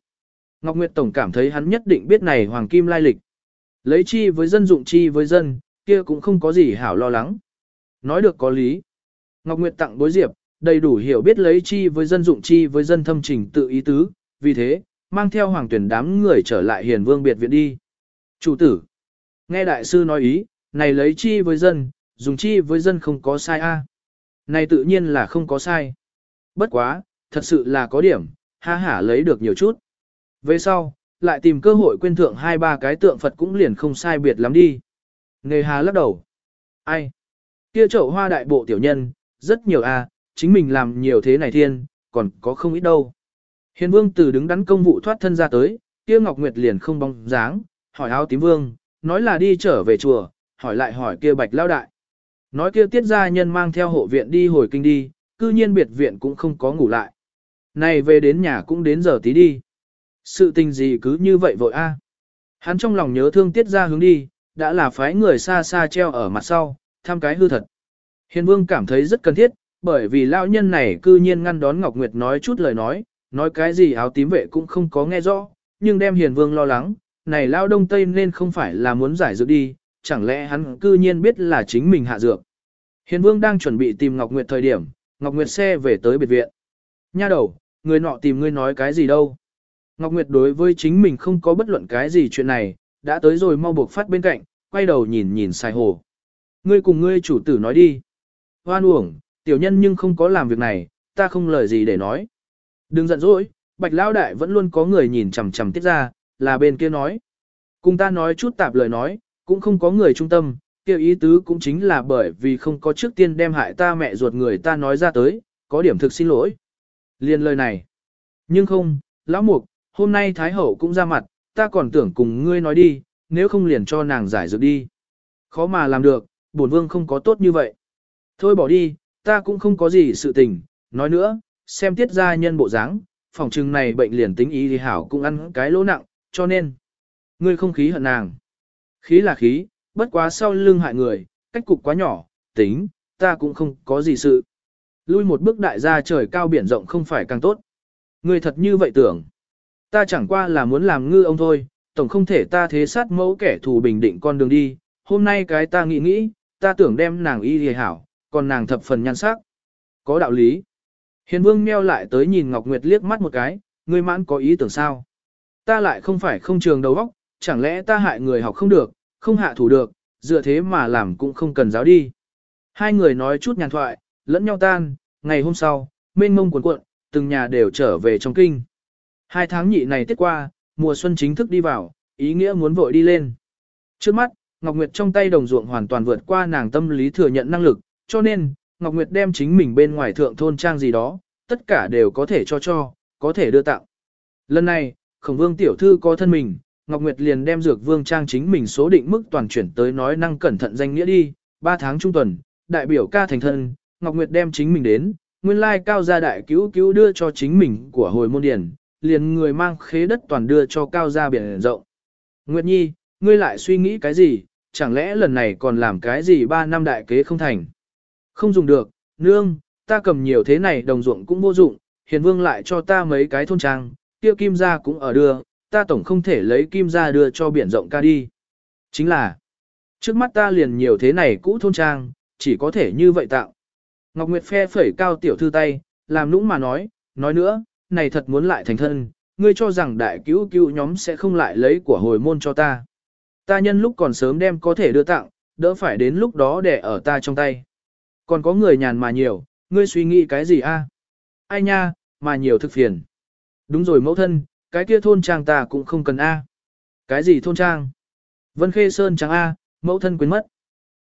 Ngọc Nguyệt Tổng cảm thấy hắn nhất định biết này hoàng kim lai lịch. Lấy chi với dân dụng chi với dân, kia cũng không có gì hảo lo lắng. Nói được có lý. Ngọc Nguyệt tặng bối diệp, đầy đủ hiểu biết lấy chi với dân dụng chi với dân thâm trình tự ý tứ, vì thế, mang theo hoàng tuyển đám người trở lại hiền vương biệt viện đi. Chủ tử, nghe đại sư nói ý, này lấy chi với dân, dùng chi với dân không có sai a. Này tự nhiên là không có sai. Bất quá, thật sự là có điểm, ha hả lấy được nhiều chút. Về sau, lại tìm cơ hội quên thượng hai ba cái tượng Phật cũng liền không sai biệt lắm đi. Nghề hà lắc đầu. Ai? Kia chậu hoa đại bộ tiểu nhân, rất nhiều a, chính mình làm nhiều thế này thiên, còn có không ít đâu. Hiền vương từ đứng đắn công vụ thoát thân ra tới, kia Ngọc Nguyệt liền không bóng dáng, hỏi áo tím vương, nói là đi trở về chùa, hỏi lại hỏi kia bạch lao đại. Nói kia tiết gia nhân mang theo hộ viện đi hồi kinh đi, cư nhiên biệt viện cũng không có ngủ lại. Này về đến nhà cũng đến giờ tí đi. Sự tình gì cứ như vậy vội a? Hắn trong lòng nhớ thương tiết gia hướng đi, đã là phái người xa xa treo ở mặt sau, thăm cái hư thật. Hiền vương cảm thấy rất cần thiết, bởi vì lão nhân này cư nhiên ngăn đón Ngọc Nguyệt nói chút lời nói, nói cái gì áo tím vệ cũng không có nghe rõ, nhưng đem hiền vương lo lắng, này lao đông tây nên không phải là muốn giải dược đi, chẳng lẽ hắn cư nhiên biết là chính mình hạ dược. Hiền vương đang chuẩn bị tìm Ngọc Nguyệt thời điểm, Ngọc Nguyệt xe về tới biệt viện. Nha đầu, người nọ tìm ngươi nói cái gì đâu. Ngọc Nguyệt đối với chính mình không có bất luận cái gì chuyện này, đã tới rồi mau buộc phát bên cạnh, quay đầu nhìn nhìn sai hồ. Ngươi cùng ngươi chủ tử nói đi. Hoan uổng, tiểu nhân nhưng không có làm việc này, ta không lời gì để nói. Đừng giận dỗi, bạch lão đại vẫn luôn có người nhìn chằm chằm tiết ra, là bên kia nói. Cùng ta nói chút tạp lời nói, cũng không có người trung tâm, kêu ý tứ cũng chính là bởi vì không có trước tiên đem hại ta mẹ ruột người ta nói ra tới, có điểm thực xin lỗi. Liên lời này. Nhưng không, lão mục, hôm nay Thái Hậu cũng ra mặt, ta còn tưởng cùng ngươi nói đi, nếu không liền cho nàng giải dược đi. Khó mà làm được, bổn vương không có tốt như vậy. Thôi bỏ đi, ta cũng không có gì sự tình, nói nữa, xem tiết ra nhân bộ dáng, phòng trừng này bệnh liền tính ý thì hảo cũng ăn cái lỗ nặng, cho nên, ngươi không khí hận nàng. Khí là khí, bất quá sau lưng hại người, cách cục quá nhỏ, tính, ta cũng không có gì sự. Lui một bước đại gia trời cao biển rộng không phải càng tốt. Ngươi thật như vậy tưởng. Ta chẳng qua là muốn làm ngư ông thôi, tổng không thể ta thế sát mẫu kẻ thù bình định con đường đi. Hôm nay cái ta nghĩ nghĩ, ta tưởng đem nàng y hề hảo, còn nàng thập phần nhan sắc. Có đạo lý. Hiền vương meo lại tới nhìn Ngọc Nguyệt liếc mắt một cái, ngươi mãn có ý tưởng sao? Ta lại không phải không trường đầu óc, chẳng lẽ ta hại người học không được, không hạ thủ được, dựa thế mà làm cũng không cần giáo đi. Hai người nói chút nhàn thoại, lẫn nhau tan, ngày hôm sau, mênh mông cuộn cuộn, từng nhà đều trở về trong kinh. Hai tháng nhị này tiết qua, mùa xuân chính thức đi vào, ý nghĩa muốn vội đi lên. Trước mắt, Ngọc Nguyệt trong tay đồng ruộng hoàn toàn vượt qua nàng tâm lý thừa nhận năng lực, cho nên, Ngọc Nguyệt đem chính mình bên ngoài thượng thôn trang gì đó, tất cả đều có thể cho cho, có thể đưa tặng. Lần này, khổng vương tiểu thư có thân mình, Ngọc Nguyệt liền đem dược vương trang chính mình số định mức toàn chuyển tới nói năng cẩn thận danh nghĩa đi, 3 tháng trung tuần, đại biểu ca thành thân, Ngọc Nguyệt đem chính mình đến, nguyên lai cao gia đại cứu cứu đưa cho chính mình của hồi môn điển, liền người mang khế đất toàn đưa cho cao gia biển rộng. Nguyệt Nhi, ngươi lại suy nghĩ cái gì, chẳng lẽ lần này còn làm cái gì ba năm đại kế không thành? Không dùng được, nương, ta cầm nhiều thế này đồng ruộng cũng vô dụng, hiền vương lại cho ta mấy cái thôn trang, tiêu kim gia cũng ở đưa, ta tổng không thể lấy kim ra đưa cho biển rộng ca đi. Chính là, trước mắt ta liền nhiều thế này cũ thôn trang, chỉ có thể như vậy tạo. Ngọc Nguyệt phe phẩy cao tiểu thư tay, làm nũng mà nói, nói nữa, này thật muốn lại thành thân, ngươi cho rằng đại cứu cứu nhóm sẽ không lại lấy của hồi môn cho ta. Ta nhân lúc còn sớm đem có thể đưa tặng, đỡ phải đến lúc đó để ở ta trong tay. Còn có người nhàn mà nhiều, ngươi suy nghĩ cái gì a? Ai nha, mà nhiều thực phiền. Đúng rồi mẫu thân, cái kia thôn trang ta cũng không cần a. Cái gì thôn trang? Vân Khê Sơn trang a, mẫu thân quên mất.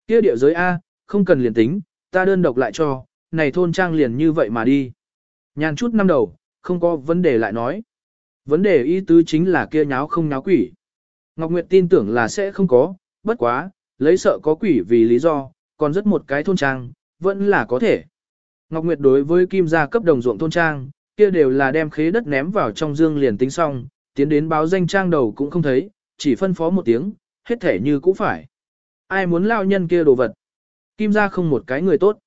Kia địa giới a, không cần liền tính, ta đơn độc lại cho, này thôn trang liền như vậy mà đi. Nhàn chút năm đầu, không có vấn đề lại nói. Vấn đề ý tứ chính là kia nháo không nháo quỷ. Ngọc Nguyệt tin tưởng là sẽ không có, bất quá, lấy sợ có quỷ vì lý do, còn rất một cái thôn trang, vẫn là có thể. Ngọc Nguyệt đối với kim gia cấp đồng ruộng thôn trang, kia đều là đem khế đất ném vào trong dương liền tính xong, tiến đến báo danh trang đầu cũng không thấy, chỉ phân phó một tiếng, hết thể như cũ phải. Ai muốn lao nhân kia đồ vật? Kim gia không một cái người tốt.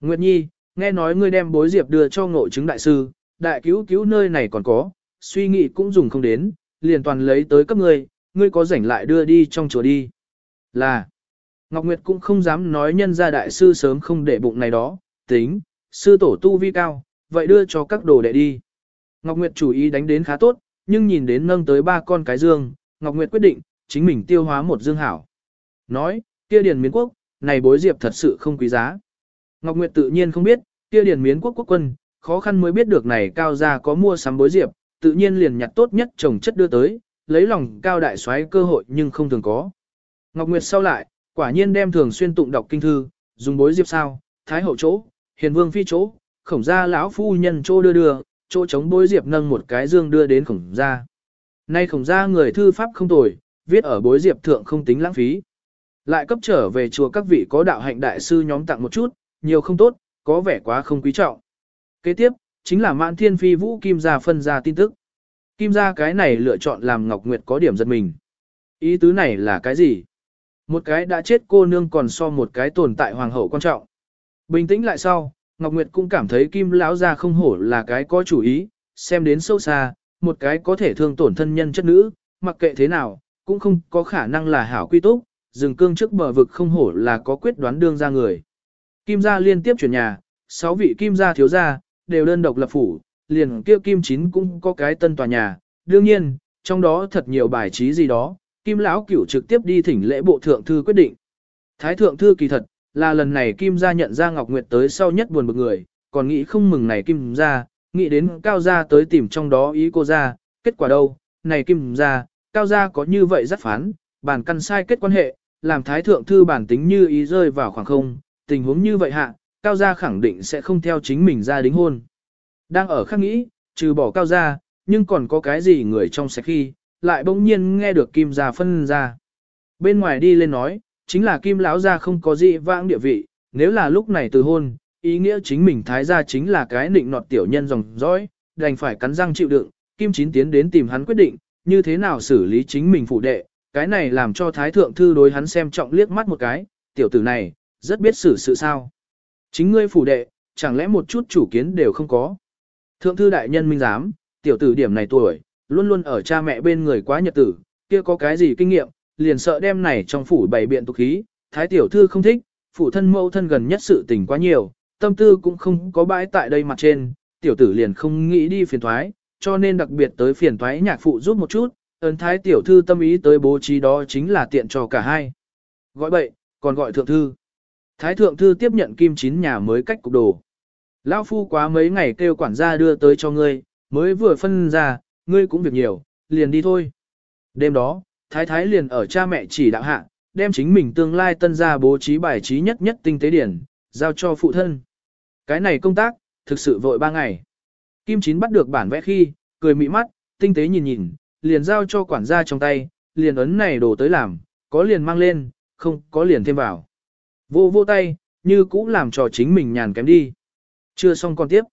Nguyệt Nhi, nghe nói ngươi đem bối diệp đưa cho ngộ chứng đại sư, đại cứu cứu nơi này còn có, suy nghĩ cũng dùng không đến, liền toàn lấy tới cấp ngươi, ngươi có rảnh lại đưa đi trong chùa đi. Là, Ngọc Nguyệt cũng không dám nói nhân gia đại sư sớm không để bụng này đó, tính, sư tổ tu vi cao, vậy đưa cho các đồ đệ đi. Ngọc Nguyệt chủ ý đánh đến khá tốt, nhưng nhìn đến nâng tới ba con cái dương, Ngọc Nguyệt quyết định, chính mình tiêu hóa một dương hảo. Nói, kia điền miến quốc, này bối diệp thật sự không quý giá. Ngọc Nguyệt tự nhiên không biết, kia điền miến quốc quốc quân, khó khăn mới biết được này cao gia có mua sắm bối diệp, tự nhiên liền nhặt tốt nhất trồng chất đưa tới, lấy lòng cao đại soái cơ hội nhưng không thường có. Ngọc Nguyệt sau lại, quả nhiên đem thường xuyên tụng đọc kinh thư, dùng bối diệp sao, thái hậu chỗ, hiền vương phi chỗ, khổng gia lão phu nhân chỗ đưa đưa, chỗ chống bối diệp nâng một cái dương đưa đến khổng gia. Nay khổng gia người thư pháp không tồi, viết ở bối diệp thượng không tính lãng phí. Lại cấp trở về chùa các vị có đạo hạnh đại sư nhóm tặng một chút, nhiều không tốt, có vẻ quá không quý trọng. Kế tiếp, chính là mãn thiên phi vũ kim gia phân ra tin tức. Kim gia cái này lựa chọn làm Ngọc Nguyệt có điểm giật mình. Ý tứ này là cái gì? Một cái đã chết cô nương còn so một cái tồn tại hoàng hậu quan trọng. Bình tĩnh lại sau, Ngọc Nguyệt cũng cảm thấy Kim lão gia không hổ là cái có chủ ý, xem đến sâu xa, một cái có thể thương tổn thân nhân chất nữ, mặc kệ thế nào, cũng không có khả năng là hảo quy túc, rừng cương trước bờ vực không hổ là có quyết đoán đương ra người. Kim gia liên tiếp chuyển nhà, sáu vị kim gia thiếu gia, đều đơn độc lập phủ, liền kia kim chín cũng có cái tân tòa nhà, đương nhiên, trong đó thật nhiều bài trí gì đó, kim lão cửu trực tiếp đi thỉnh lễ bộ thượng thư quyết định. Thái thượng thư kỳ thật, là lần này kim gia nhận ra Ngọc Nguyệt tới sau nhất buồn bực người, còn nghĩ không mừng này kim gia, nghĩ đến cao gia tới tìm trong đó ý cô gia, kết quả đâu, này kim gia, cao gia có như vậy rất phán, bản căn sai kết quan hệ, làm thái thượng thư bản tính như ý rơi vào khoảng không, tình huống như vậy hạ, cao gia khẳng định sẽ không theo chính mình ra đính hôn. Đang ở khác nghĩ, trừ bỏ cao gia, nhưng còn có cái gì người trong sạch khi, lại bỗng nhiên nghe được kim gia phân ra. Bên ngoài đi lên nói, chính là kim lão gia không có gì vãng địa vị, nếu là lúc này từ hôn, ý nghĩa chính mình thái gia chính là cái nịnh nọt tiểu nhân dòng dõi, đành phải cắn răng chịu đựng, kim chín tiến đến tìm hắn quyết định, như thế nào xử lý chính mình phụ đệ, cái này làm cho thái thượng thư đối hắn xem trọng liếc mắt một cái, tiểu tử này, rất biết xử sự sao. Chính ngươi phủ đệ, chẳng lẽ một chút chủ kiến đều không có. Thượng thư đại nhân minh giám, tiểu tử điểm này tuổi, luôn luôn ở cha mẹ bên người quá nhật tử, kia có cái gì kinh nghiệm, liền sợ đem này trong phủ bày biện tục khí, thái tiểu thư không thích, phụ thân mẫu thân gần nhất sự tình quá nhiều, tâm tư cũng không có bãi tại đây mặt trên, tiểu tử liền không nghĩ đi phiền thoái, cho nên đặc biệt tới phiền thoái nhạc phụ giúp một chút, ấn thái tiểu thư tâm ý tới bố trí đó chính là tiện cho cả hai. Gọi bậy, còn gọi thượng thư. Thái thượng thư tiếp nhận kim chín nhà mới cách cục đồ. Lão phu quá mấy ngày kêu quản gia đưa tới cho ngươi, mới vừa phân ra, ngươi cũng việc nhiều, liền đi thôi. Đêm đó, thái thái liền ở cha mẹ chỉ đạo hạ, đem chính mình tương lai tân gia bố trí bài trí nhất nhất tinh tế điển, giao cho phụ thân. Cái này công tác, thực sự vội ba ngày. Kim Chín bắt được bản vẽ khi, cười mị mắt, tinh tế nhìn nhìn, liền giao cho quản gia trong tay, liền ấn này đổ tới làm, có liền mang lên, không có liền thêm vào. Vô vô tay, như cũ làm trò chính mình nhàn kém đi. Chưa xong còn tiếp.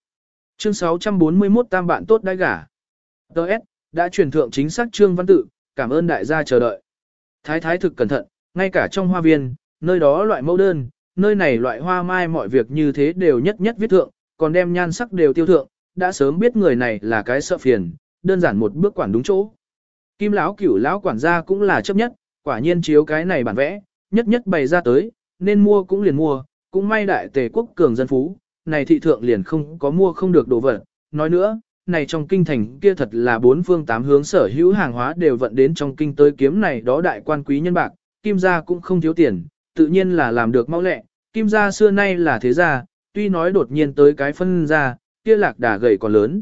Chương 641 tam bạn tốt đãi gả. Đợt, đã truyền thượng chính xác trương văn tự, cảm ơn đại gia chờ đợi. Thái thái thực cẩn thận, ngay cả trong hoa viên, nơi đó loại mẫu đơn, nơi này loại hoa mai mọi việc như thế đều nhất nhất viết thượng, còn đem nhan sắc đều tiêu thượng, đã sớm biết người này là cái sợ phiền, đơn giản một bước quản đúng chỗ. Kim lão cửu lão quản gia cũng là chấp nhất, quả nhiên chiếu cái này bản vẽ, nhất nhất bày ra tới, nên mua cũng liền mua, cũng may đại tề quốc cường dân phú, này thị thượng liền không có mua không được đồ vật. Nói nữa, này trong kinh thành kia thật là bốn phương tám hướng sở hữu hàng hóa đều vận đến trong kinh tới kiếm này đó đại quan quý nhân bạc, kim gia cũng không thiếu tiền, tự nhiên là làm được mau lẹ, kim gia xưa nay là thế gia, tuy nói đột nhiên tới cái phân gia, kia lạc đà gầy còn lớn.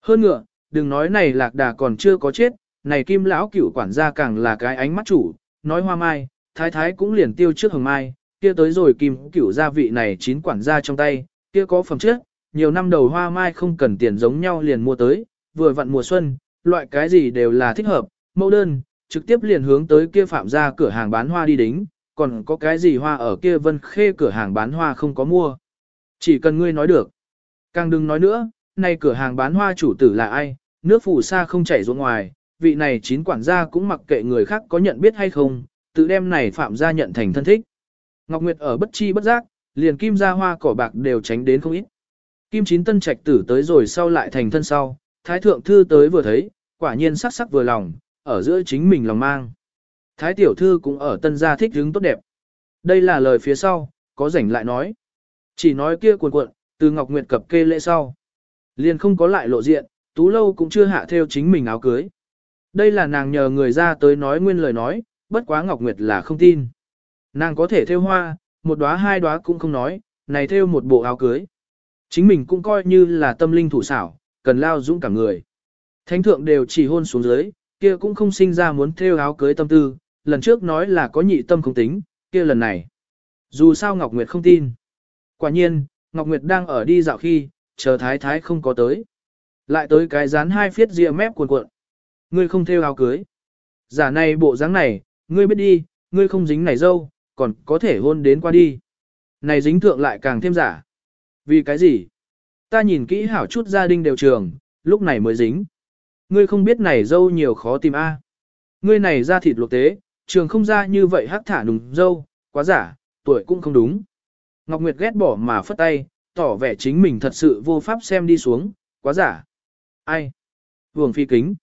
Hơn ngựa, đừng nói này lạc đà còn chưa có chết, này kim lão cửu quản gia càng là cái ánh mắt chủ, nói hoa mai, thái thái cũng liền tiêu trước hồng mai, kia tới rồi kim cửu gia vị này chín quản gia trong tay, kia có phẩm chất, nhiều năm đầu hoa mai không cần tiền giống nhau liền mua tới, vừa vặn mùa xuân, loại cái gì đều là thích hợp, mẫu đơn, trực tiếp liền hướng tới kia phạm gia cửa hàng bán hoa đi đính, còn có cái gì hoa ở kia vân khê cửa hàng bán hoa không có mua. Chỉ cần ngươi nói được. Càng đừng nói nữa, nay cửa hàng bán hoa chủ tử là ai, nước phủ xa không chảy ruộng ngoài, vị này chín quản gia cũng mặc kệ người khác có nhận biết hay không, tự đem này phạm gia nhận thành thân thích. Ngọc Nguyệt ở bất chi bất giác, liền kim gia hoa cỏ bạc đều tránh đến không ít. Kim chín tân trạch tử tới rồi sau lại thành thân sau, thái thượng thư tới vừa thấy, quả nhiên sắc sắc vừa lòng, ở giữa chính mình lòng mang. Thái tiểu thư cũng ở tân gia thích hứng tốt đẹp. Đây là lời phía sau, có rảnh lại nói. Chỉ nói kia cuộn cuộn, từ Ngọc Nguyệt cập kê lễ sau. Liền không có lại lộ diện, tú lâu cũng chưa hạ theo chính mình áo cưới. Đây là nàng nhờ người ra tới nói nguyên lời nói, bất quá Ngọc Nguyệt là không tin. Nàng có thể theo hoa, một đóa hai đóa cũng không nói, này theo một bộ áo cưới. Chính mình cũng coi như là tâm linh thủ xảo, cần lao dũng cả người. Thánh thượng đều chỉ hôn xuống dưới, kia cũng không sinh ra muốn theo áo cưới tâm tư, lần trước nói là có nhị tâm không tính, kia lần này. Dù sao Ngọc Nguyệt không tin. Quả nhiên, Ngọc Nguyệt đang ở đi dạo khi, chờ thái thái không có tới. Lại tới cái dán hai phiết rìa mép cuộn cuộn. Ngươi không theo áo cưới. Giả này bộ dáng này, ngươi biết đi, ngươi không dính này dâu, còn có thể hôn đến qua đi. Này dính thượng lại càng thêm giả. Vì cái gì? Ta nhìn kỹ hảo chút gia đình đều trường, lúc này mới dính. Ngươi không biết này dâu nhiều khó tìm a. Ngươi này ra thịt luộc tế, trường không ra như vậy hắc thả nùng dâu, quá giả, tuổi cũng không đúng. Ngọc Nguyệt ghét bỏ mà phất tay, tỏ vẻ chính mình thật sự vô pháp xem đi xuống, quá giả. Ai? Vương phi kính.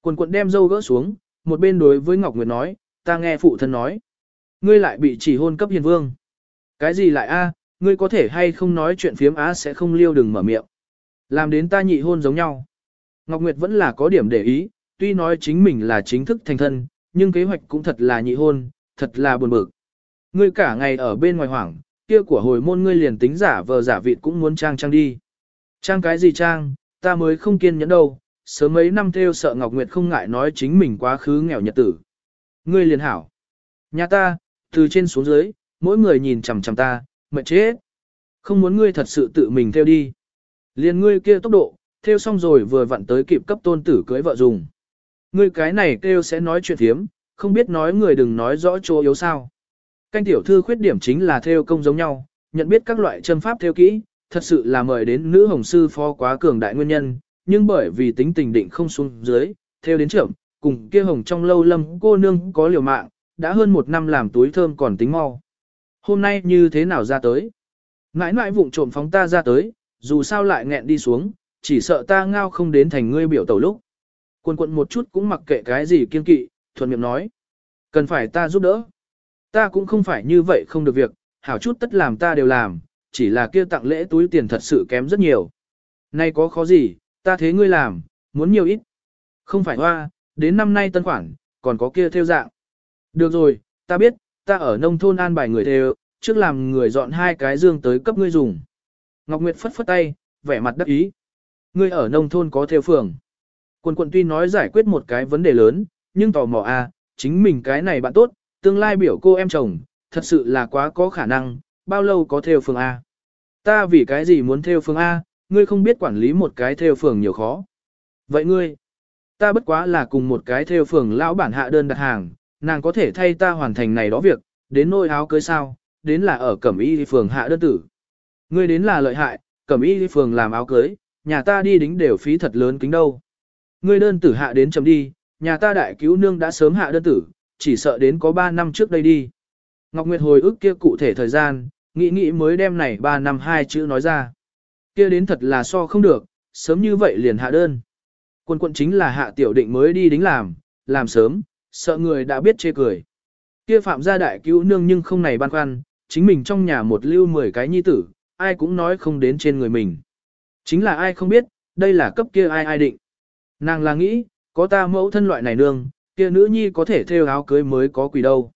Quần quận đem dâu gỡ xuống, một bên đối với Ngọc Nguyệt nói, ta nghe phụ thân nói. Ngươi lại bị chỉ hôn cấp hiền vương. Cái gì lại a? Ngươi có thể hay không nói chuyện phiếm á sẽ không liêu đừng mở miệng. Làm đến ta nhị hôn giống nhau. Ngọc Nguyệt vẫn là có điểm để ý, tuy nói chính mình là chính thức thành thân, nhưng kế hoạch cũng thật là nhị hôn, thật là buồn bực. Ngươi cả ngày ở bên ngoài hoảng, kia của hồi môn ngươi liền tính giả vờ giả vịt cũng muốn trang trang đi. Trang cái gì trang, ta mới không kiên nhẫn đâu, sớm mấy năm theo sợ Ngọc Nguyệt không ngại nói chính mình quá khứ nghèo nhật tử. Ngươi liền hảo. Nhà ta, từ trên xuống dưới, mỗi người nhìn chằm chằm ta, mệt chết. Không muốn ngươi thật sự tự mình theo đi. Liền ngươi kia tốc độ, theo xong rồi vừa vặn tới kịp cấp tôn tử cưới vợ dùng. Ngươi cái này kêu sẽ nói chuyện thiếm, không biết nói người đừng nói rõ chỗ yếu sao. Canh tiểu thư khuyết điểm chính là theo công giống nhau, nhận biết các loại châm pháp theo kỹ, thật sự là mời đến nữ hồng sư phó quá cường đại nguyên nhân, nhưng bởi vì tính tình định không xuống dưới, theo đến trưởng, cùng kia hồng trong lâu lâm cô nương có liều mạng, đã hơn một năm làm túi thơm còn tính mau. Hôm nay như thế nào ra tới? Ngãi ngãi vụng trộm phóng ta ra tới, dù sao lại nghẹn đi xuống, chỉ sợ ta ngao không đến thành ngươi biểu tẩu lúc. Quân quận một chút cũng mặc kệ cái gì kiên kỵ, thuận miệng nói. Cần phải ta giúp đỡ. Ta cũng không phải như vậy không được việc, hảo chút tất làm ta đều làm, chỉ là kia tặng lễ túi tiền thật sự kém rất nhiều. Nay có khó gì, ta thế ngươi làm, muốn nhiều ít. Không phải hoa, đến năm nay tân khoản, còn có kia theo dạng. Được rồi, ta biết, ta ở nông thôn an bài người đều, trước làm người dọn hai cái dương tới cấp ngươi dùng. Ngọc Nguyệt phất phất tay, vẻ mặt đắc ý. Ngươi ở nông thôn có theo phường. Quân quận tuy nói giải quyết một cái vấn đề lớn, nhưng tò mò à, chính mình cái này bạn tốt, tương lai biểu cô em chồng, thật sự là quá có khả năng, bao lâu có theo phường A. Ta vì cái gì muốn theo phường A, ngươi không biết quản lý một cái theo phường nhiều khó. Vậy ngươi, ta bất quá là cùng một cái theo phường lão bản hạ đơn đặt hàng, nàng có thể thay ta hoàn thành này đó việc, đến nôi áo cưới sao, đến là ở cẩm y phường hạ đơn tử. Ngươi đến là lợi hại, cẩm y phường làm áo cưới, nhà ta đi đính đều phí thật lớn kính đâu. Ngươi đơn tử hạ đến chấm đi, nhà ta đại cứu nương đã sớm hạ đơn tử, chỉ sợ đến có 3 năm trước đây đi. Ngọc Nguyệt hồi ức kia cụ thể thời gian, nghĩ nghĩ mới đem này 3 năm hai chữ nói ra. Kia đến thật là so không được, sớm như vậy liền hạ đơn. Quân quận chính là hạ tiểu định mới đi đính làm, làm sớm, sợ người đã biết chê cười. Kia phạm gia đại cứu nương nhưng không này băn khoăn, chính mình trong nhà một lưu 10 cái nhi tử, ai cũng nói không đến trên người mình. Chính là ai không biết, đây là cấp kia ai ai định. Nàng là nghĩ, có ta mẫu thân loại này nương, kia nữ nhi có thể thêu áo cưới mới có quỷ đâu.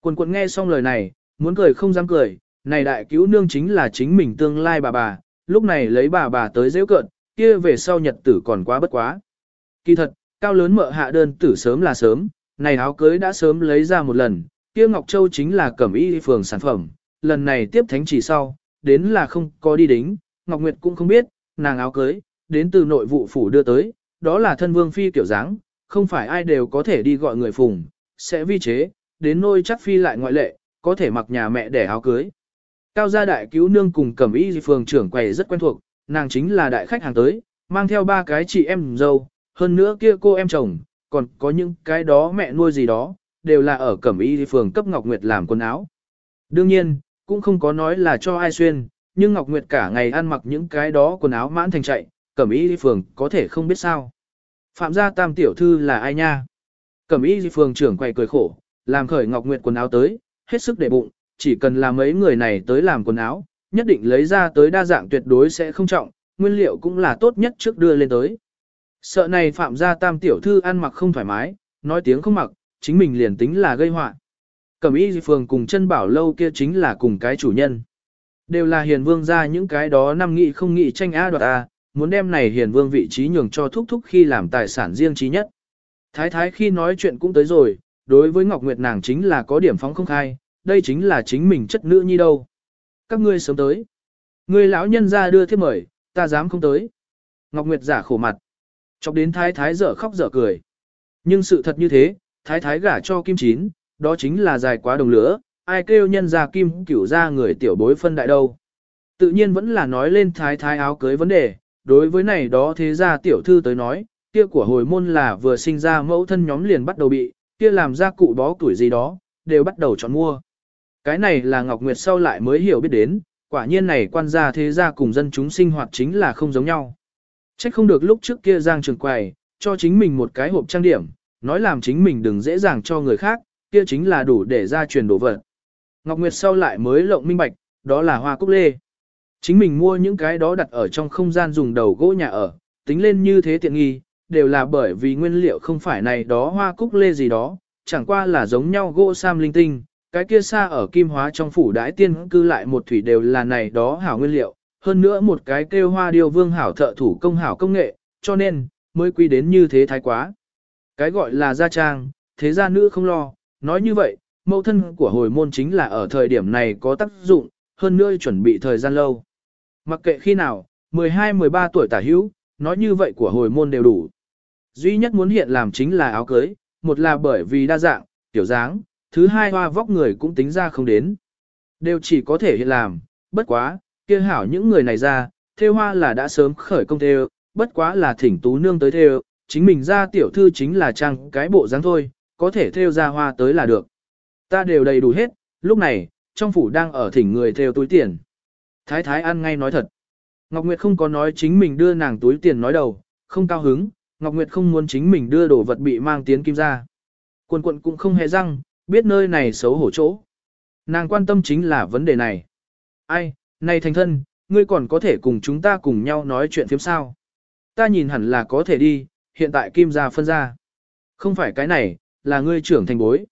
Quần quần nghe xong lời này, muốn cười không dám cười, này đại cứu nương chính là chính mình tương lai bà bà, lúc này lấy bà bà tới dễ cận, kia về sau nhật tử còn quá bất quá. Kỳ thật, cao lớn mợ hạ đơn tử sớm là sớm, này áo cưới đã sớm lấy ra một lần, kia Ngọc Châu chính là cẩm y phường sản phẩm, lần này tiếp thánh chỉ sau, đến là không có đi đính, Ngọc Nguyệt cũng không biết, nàng áo cưới, đến từ nội vụ phủ đưa tới, đó là thân vương phi kiểu dáng, không phải ai đều có thể đi gọi người phùng, sẽ vi chế, đến nôi chắc phi lại ngoại lệ, có thể mặc nhà mẹ để áo cưới. Cao gia đại cứu nương cùng cẩm y phường trưởng quầy rất quen thuộc, nàng chính là đại khách hàng tới, mang theo ba cái chị em dâu, hơn nữa kia cô em chồng, còn có những cái đó mẹ nuôi gì đó, đều là ở cẩm y phường cấp Ngọc Nguyệt làm quần áo. Đương nhiên, cũng không có nói là cho ai xuyên, nhưng Ngọc Nguyệt cả ngày ăn mặc những cái đó quần áo mãn thành chạy, cẩm y phường có thể không biết sao. Phạm gia tam tiểu thư là ai nha? Cẩm y phường trưởng quay cười khổ, làm khởi Ngọc Nguyệt quần áo tới, hết sức để bụng, chỉ cần là mấy người này tới làm quần áo, nhất định lấy ra tới đa dạng tuyệt đối sẽ không trọng, nguyên liệu cũng là tốt nhất trước đưa lên tới. Sợ này phạm gia tam tiểu thư ăn mặc không thoải mái, nói tiếng không mặc, chính mình liền tính là gây họa. Cẩm y phường cùng chân bảo lâu kia chính là cùng cái chủ nhân. Đều là hiền vương ra những cái đó năm nghị không nghị tranh á đoạt a, muốn đem này hiền vương vị trí nhường cho thúc thúc khi làm tài sản riêng trí nhất. Thái thái khi nói chuyện cũng tới rồi, đối với Ngọc Nguyệt nàng chính là có điểm phóng không khai, đây chính là chính mình chất nữ nhi đâu. Các ngươi sớm tới. người lão nhân ra đưa thiếp mời, ta dám không tới. Ngọc Nguyệt giả khổ mặt. Chọc đến thái thái dở khóc dở cười. Nhưng sự thật như thế, thái thái gả cho kim chín, đó chính là dài quá đồng lửa, ai kêu nhân ra kim cửu ra người tiểu bối phân đại đâu. Tự nhiên vẫn là nói lên thái thái áo cưới vấn đề, đối với này đó thế ra tiểu thư tới nói, kia của hồi môn là vừa sinh ra mẫu thân nhóm liền bắt đầu bị, kia làm ra cụ bó tuổi gì đó, đều bắt đầu chọn mua. Cái này là Ngọc Nguyệt sau lại mới hiểu biết đến, quả nhiên này quan gia thế gia cùng dân chúng sinh hoạt chính là không giống nhau. Trách không được lúc trước kia Giang Trường Quầy, cho chính mình một cái hộp trang điểm, nói làm chính mình đừng dễ dàng cho người khác, kia chính là đủ để ra truyền đồ vật. Ngọc Nguyệt sau lại mới lộng minh bạch, đó là hoa cúc lê. Chính mình mua những cái đó đặt ở trong không gian dùng đầu gỗ nhà ở, tính lên như thế tiện nghi, đều là bởi vì nguyên liệu không phải này đó hoa cúc lê gì đó, chẳng qua là giống nhau gỗ sam linh tinh, cái kia xa ở kim hóa trong phủ đái tiên cư lại một thủy đều là này đó hảo nguyên liệu, hơn nữa một cái kêu hoa điêu vương hảo thợ thủ công hảo công nghệ, cho nên, mới quy đến như thế thái quá. Cái gọi là gia trang, thế gia nữ không lo, nói như vậy, mẫu thân của hồi môn chính là ở thời điểm này có tác dụng, hơn nữa chuẩn bị thời gian lâu. Mặc kệ khi nào, 12-13 tuổi tả hữu, nói như vậy của hồi môn đều đủ. Duy nhất muốn hiện làm chính là áo cưới, một là bởi vì đa dạng, tiểu dáng, thứ hai hoa vóc người cũng tính ra không đến. Đều chỉ có thể hiện làm, bất quá, kia hảo những người này ra, theo hoa là đã sớm khởi công theo, bất quá là thỉnh tú nương tới theo, chính mình ra tiểu thư chính là trang cái bộ dáng thôi, có thể theo ra hoa tới là được. Ta đều đầy đủ hết, lúc này, trong phủ đang ở thỉnh người theo túi tiền. Thái thái ăn ngay nói thật. Ngọc Nguyệt không có nói chính mình đưa nàng túi tiền nói đầu, không cao hứng, Ngọc Nguyệt không muốn chính mình đưa đồ vật bị mang tiến kim ra. Quân quận cũng không hề răng, biết nơi này xấu hổ chỗ. Nàng quan tâm chính là vấn đề này. Ai, này thành thân, ngươi còn có thể cùng chúng ta cùng nhau nói chuyện phiếm sao. Ta nhìn hẳn là có thể đi, hiện tại kim gia phân ra. Không phải cái này, là ngươi trưởng thành bối.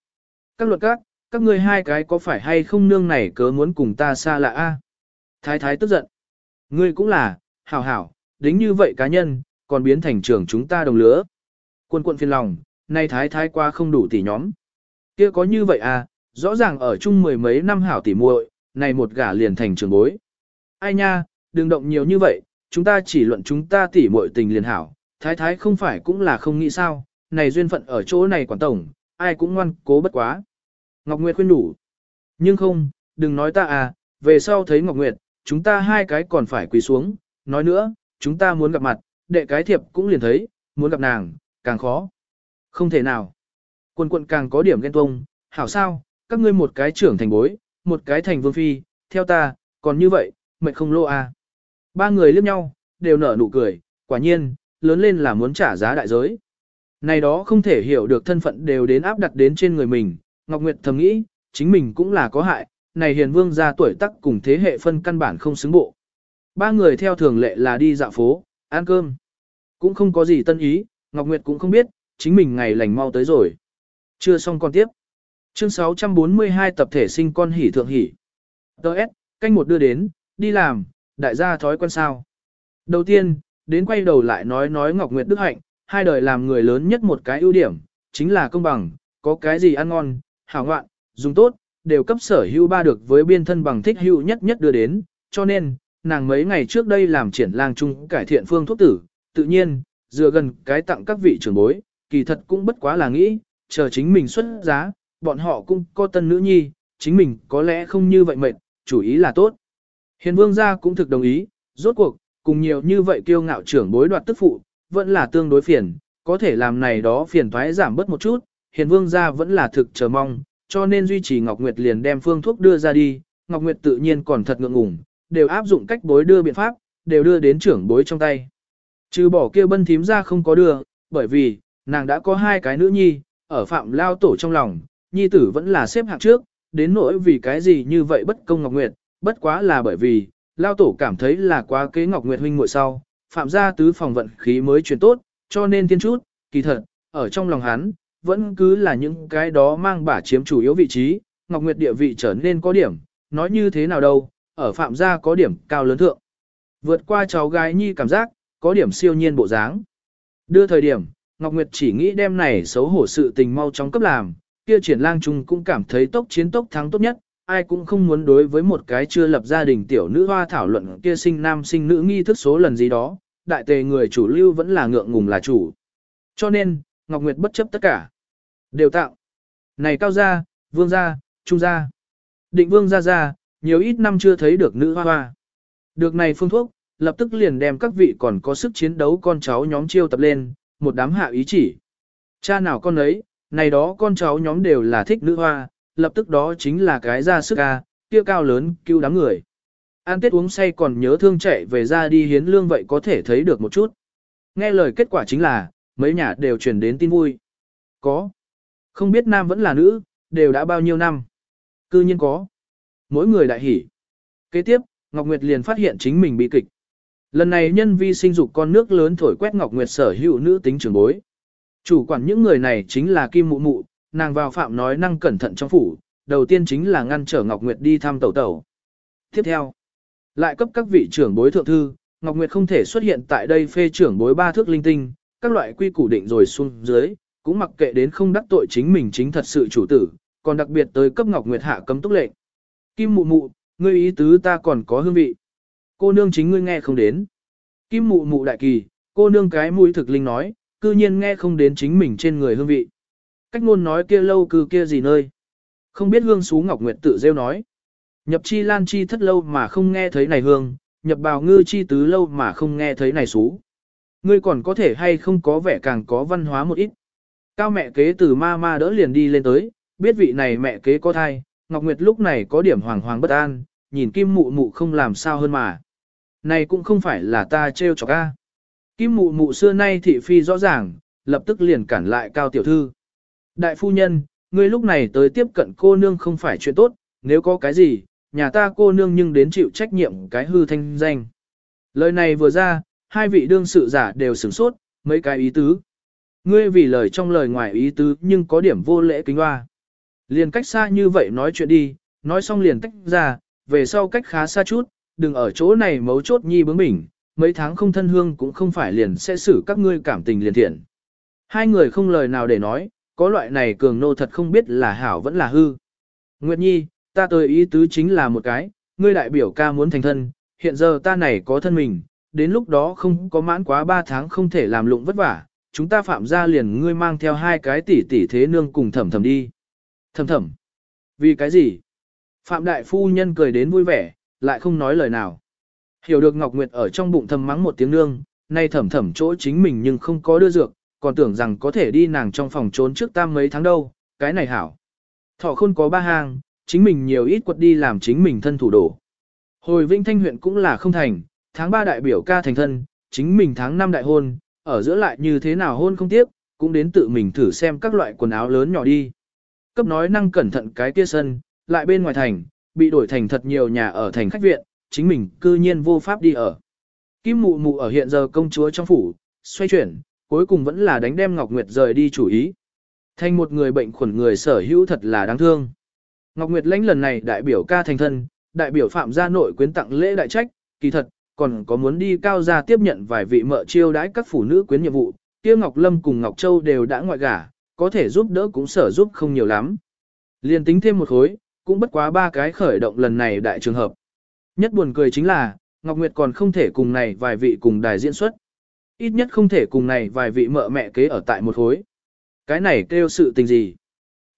Các luật các, các ngươi hai cái có phải hay không nương này cớ muốn cùng ta xa lạ a? Thái thái tức giận. Ngươi cũng là, hảo hảo, đính như vậy cá nhân, còn biến thành trưởng chúng ta đồng lứa. Quân quận phiền lòng, nay thái thái qua không đủ tỷ nhóm. kia có như vậy à, rõ ràng ở chung mười mấy năm hảo tỷ muội, này một gả liền thành trường bối. Ai nha, đừng động nhiều như vậy, chúng ta chỉ luận chúng ta tỷ muội tình liền hảo, thái thái không phải cũng là không nghĩ sao, này duyên phận ở chỗ này quản tổng, ai cũng ngoan cố bất quá. Ngọc Nguyệt khuyên đủ. Nhưng không, đừng nói ta à, về sau thấy Ngọc Nguyệt, chúng ta hai cái còn phải quỳ xuống, nói nữa, chúng ta muốn gặp mặt, đệ cái thiệp cũng liền thấy, muốn gặp nàng, càng khó. Không thể nào. Quân quận càng có điểm ghen tuông, hảo sao, các ngươi một cái trưởng thành bối, một cái thành vương phi, theo ta, còn như vậy, mệnh không lô à. Ba người liếc nhau, đều nở nụ cười, quả nhiên, lớn lên là muốn trả giá đại giới. Này đó không thể hiểu được thân phận đều đến áp đặt đến trên người mình, Ngọc Nguyệt thầm nghĩ, chính mình cũng là có hại, này hiền vương ra tuổi tác cùng thế hệ phân căn bản không xứng bộ. Ba người theo thường lệ là đi dạo phố, ăn cơm. Cũng không có gì tân ý, Ngọc Nguyệt cũng không biết, chính mình ngày lành mau tới rồi. Chưa xong còn tiếp. Chương 642 tập thể sinh con hỉ thượng hỉ. Đợt, canh một đưa đến, đi làm, đại gia thói quen sao. Đầu tiên, đến quay đầu lại nói nói Ngọc Nguyệt Đức Hạnh, hai đời làm người lớn nhất một cái ưu điểm, chính là công bằng, có cái gì ăn ngon, hảo ngoạn, dùng tốt, đều cấp sở hữu ba được với biên thân bằng thích hữu nhất nhất đưa đến, cho nên, nàng mấy ngày trước đây làm triển lang chung cải thiện phương thuốc tử, tự nhiên, dựa gần cái tặng các vị trưởng bối, kỳ thật cũng bất quá là nghĩ, chờ chính mình xuất giá, bọn họ cũng có tân nữ nhi, chính mình có lẽ không như vậy mệt, chủ ý là tốt. Hiền vương gia cũng thực đồng ý, rốt cuộc, cùng nhiều như vậy kiêu ngạo trưởng bối đoạt tức phụ, vẫn là tương đối phiền, có thể làm này đó phiền thoái giảm bớt một chút, hiền vương gia vẫn là thực chờ mong, cho nên duy trì Ngọc Nguyệt liền đem phương thuốc đưa ra đi, Ngọc Nguyệt tự nhiên còn thật ngượng ngùng, đều áp dụng cách bối đưa biện pháp, đều đưa đến trưởng bối trong tay. Trừ bỏ kia bân thím ra không có đưa, bởi vì, nàng đã có hai cái nữ nhi, ở phạm lao tổ trong lòng, nhi tử vẫn là xếp hạng trước, đến nỗi vì cái gì như vậy bất công Ngọc Nguyệt, bất quá là bởi vì, lao tổ cảm thấy là quá kế Ngọc Nguyệt huynh muội sau, phạm gia tứ phòng vận khí mới chuyển tốt, cho nên tiên chút, kỳ thật, ở trong lòng hắn, vẫn cứ là những cái đó mang bả chiếm chủ yếu vị trí, Ngọc Nguyệt địa vị trở nên có điểm, nói như thế nào đâu, ở phạm gia có điểm cao lớn thượng. Vượt qua cháu gái nhi cảm giác, có điểm siêu nhiên bộ dáng. Đưa thời điểm, Ngọc Nguyệt chỉ nghĩ đem này xấu hổ sự tình mau chóng cấp làm, kia triển lang trung cũng cảm thấy tốc chiến tốc thắng tốt nhất, ai cũng không muốn đối với một cái chưa lập gia đình tiểu nữ hoa thảo luận kia sinh nam sinh nữ nghi thức số lần gì đó, đại tề người chủ lưu vẫn là ngượng ngùng là chủ. Cho nên, Ngọc Nguyệt bất chấp tất cả. Đều tạo. Này cao gia, vương gia, trung gia. Định vương gia gia, nhiều ít năm chưa thấy được nữ hoa hoa. Được này phương thuốc, lập tức liền đem các vị còn có sức chiến đấu con cháu nhóm chiêu tập lên, một đám hạ ý chỉ. Cha nào con ấy, này đó con cháu nhóm đều là thích nữ hoa, lập tức đó chính là cái ra sức ca, kia cao lớn, cứu đám người. An tết uống say còn nhớ thương chạy về ra đi hiến lương vậy có thể thấy được một chút. Nghe lời kết quả chính là, mấy nhà đều truyền đến tin vui. Có. Không biết nam vẫn là nữ, đều đã bao nhiêu năm. Cư nhiên có. Mỗi người đại hỉ. Kế tiếp, Ngọc Nguyệt liền phát hiện chính mình bị kịch. Lần này nhân vi sinh dục con nước lớn thổi quét Ngọc Nguyệt sở hữu nữ tính trưởng bối. Chủ quản những người này chính là Kim Mụ Mụ, nàng vào phạm nói năng cẩn thận trong phủ, đầu tiên chính là ngăn trở Ngọc Nguyệt đi thăm tẩu tẩu. Tiếp theo, lại cấp các vị trưởng bối thượng thư, Ngọc Nguyệt không thể xuất hiện tại đây phê trưởng bối ba thước linh tinh, các loại quy củ định rồi xuống dưới, cũng mặc kệ đến không đắc tội chính mình chính thật sự chủ tử, còn đặc biệt tới cấp Ngọc Nguyệt hạ cấm túc lệnh. Kim Mụ Mụ, ngươi ý tứ ta còn có hương vị. Cô nương chính ngươi nghe không đến. Kim Mụ Mụ đại kỳ, cô nương cái mũi thực linh nói, cư nhiên nghe không đến chính mình trên người hương vị. Cách ngôn nói kia lâu cư kia gì nơi. Không biết hương xú Ngọc Nguyệt tự rêu nói. Nhập chi lan chi thất lâu mà không nghe thấy này hương, nhập bào ngư chi tứ lâu mà không nghe thấy này xú. Ngươi còn có thể hay không có vẻ càng có văn hóa một ít. Cao mẹ kế từ ma ma đỡ liền đi lên tới, biết vị này mẹ kế có thai, Ngọc Nguyệt lúc này có điểm hoàng hoàng bất an, nhìn kim mụ mụ không làm sao hơn mà. Này cũng không phải là ta trêu chọc a. Kim mụ mụ xưa nay thị phi rõ ràng, lập tức liền cản lại cao tiểu thư. Đại phu nhân, ngươi lúc này tới tiếp cận cô nương không phải chuyện tốt, nếu có cái gì, nhà ta cô nương nhưng đến chịu trách nhiệm cái hư thanh danh. Lời này vừa ra, hai vị đương sự giả đều sửng sốt, mấy cái ý tứ. Ngươi vì lời trong lời ngoài ý tứ nhưng có điểm vô lễ kính hoa. Liền cách xa như vậy nói chuyện đi, nói xong liền tách ra, về sau cách khá xa chút, đừng ở chỗ này mấu chốt nhi bướng bỉnh, mấy tháng không thân hương cũng không phải liền sẽ xử các ngươi cảm tình liền thiện. Hai người không lời nào để nói, có loại này cường nô thật không biết là hảo vẫn là hư. Nguyệt Nhi, ta tới ý tứ chính là một cái, ngươi đại biểu ca muốn thành thân, hiện giờ ta này có thân mình, đến lúc đó không có mãn quá ba tháng không thể làm lụng vất vả, chúng ta phạm ra liền ngươi mang theo hai cái tỷ tỷ thế nương cùng thầm thầm đi. Thầm thầm. Vì cái gì? Phạm đại phu nhân cười đến vui vẻ, lại không nói lời nào. Hiểu được Ngọc Nguyệt ở trong bụng thầm mắng một tiếng nương, nay thầm thầm chỗ chính mình nhưng không có đưa dược, còn tưởng rằng có thể đi nàng trong phòng trốn trước tam mấy tháng đâu, cái này hảo. Thọ khôn có ba hang, chính mình nhiều ít quật đi làm chính mình thân thủ đổ. Hồi Vinh Thanh huyện cũng là không thành, tháng 3 đại biểu ca thành thân, chính mình tháng 5 đại hôn, ở giữa lại như thế nào hôn không tiếp, cũng đến tự mình thử xem các loại quần áo lớn nhỏ đi. Cấp nói năng cẩn thận cái kia sân, lại bên ngoài thành, bị đổi thành thật nhiều nhà ở thành khách viện, chính mình cư nhiên vô pháp đi ở. Kim mụ mụ ở hiện giờ công chúa trong phủ, xoay chuyển, cuối cùng vẫn là đánh đem Ngọc Nguyệt rời đi chủ ý. Thành một người bệnh khuẩn người sở hữu thật là đáng thương. Ngọc Nguyệt lãnh lần này đại biểu ca thành thân, đại biểu phạm gia nội quyến tặng lễ đại trách, kỳ thật, còn có muốn đi cao gia tiếp nhận vài vị mợ chiêu đãi các phụ nữ quyến nhiệm vụ, kia Ngọc Lâm cùng Ngọc Châu đều đã ngoại gả, có thể giúp đỡ cũng sở giúp không nhiều lắm. Liên tính thêm một khối, cũng bất quá ba cái khởi động lần này đại trường hợp. Nhất buồn cười chính là, Ngọc Nguyệt còn không thể cùng này vài vị cùng đài diễn xuất. Ít nhất không thể cùng này vài vị mợ mẹ kế ở tại một khối. Cái này kêu sự tình gì?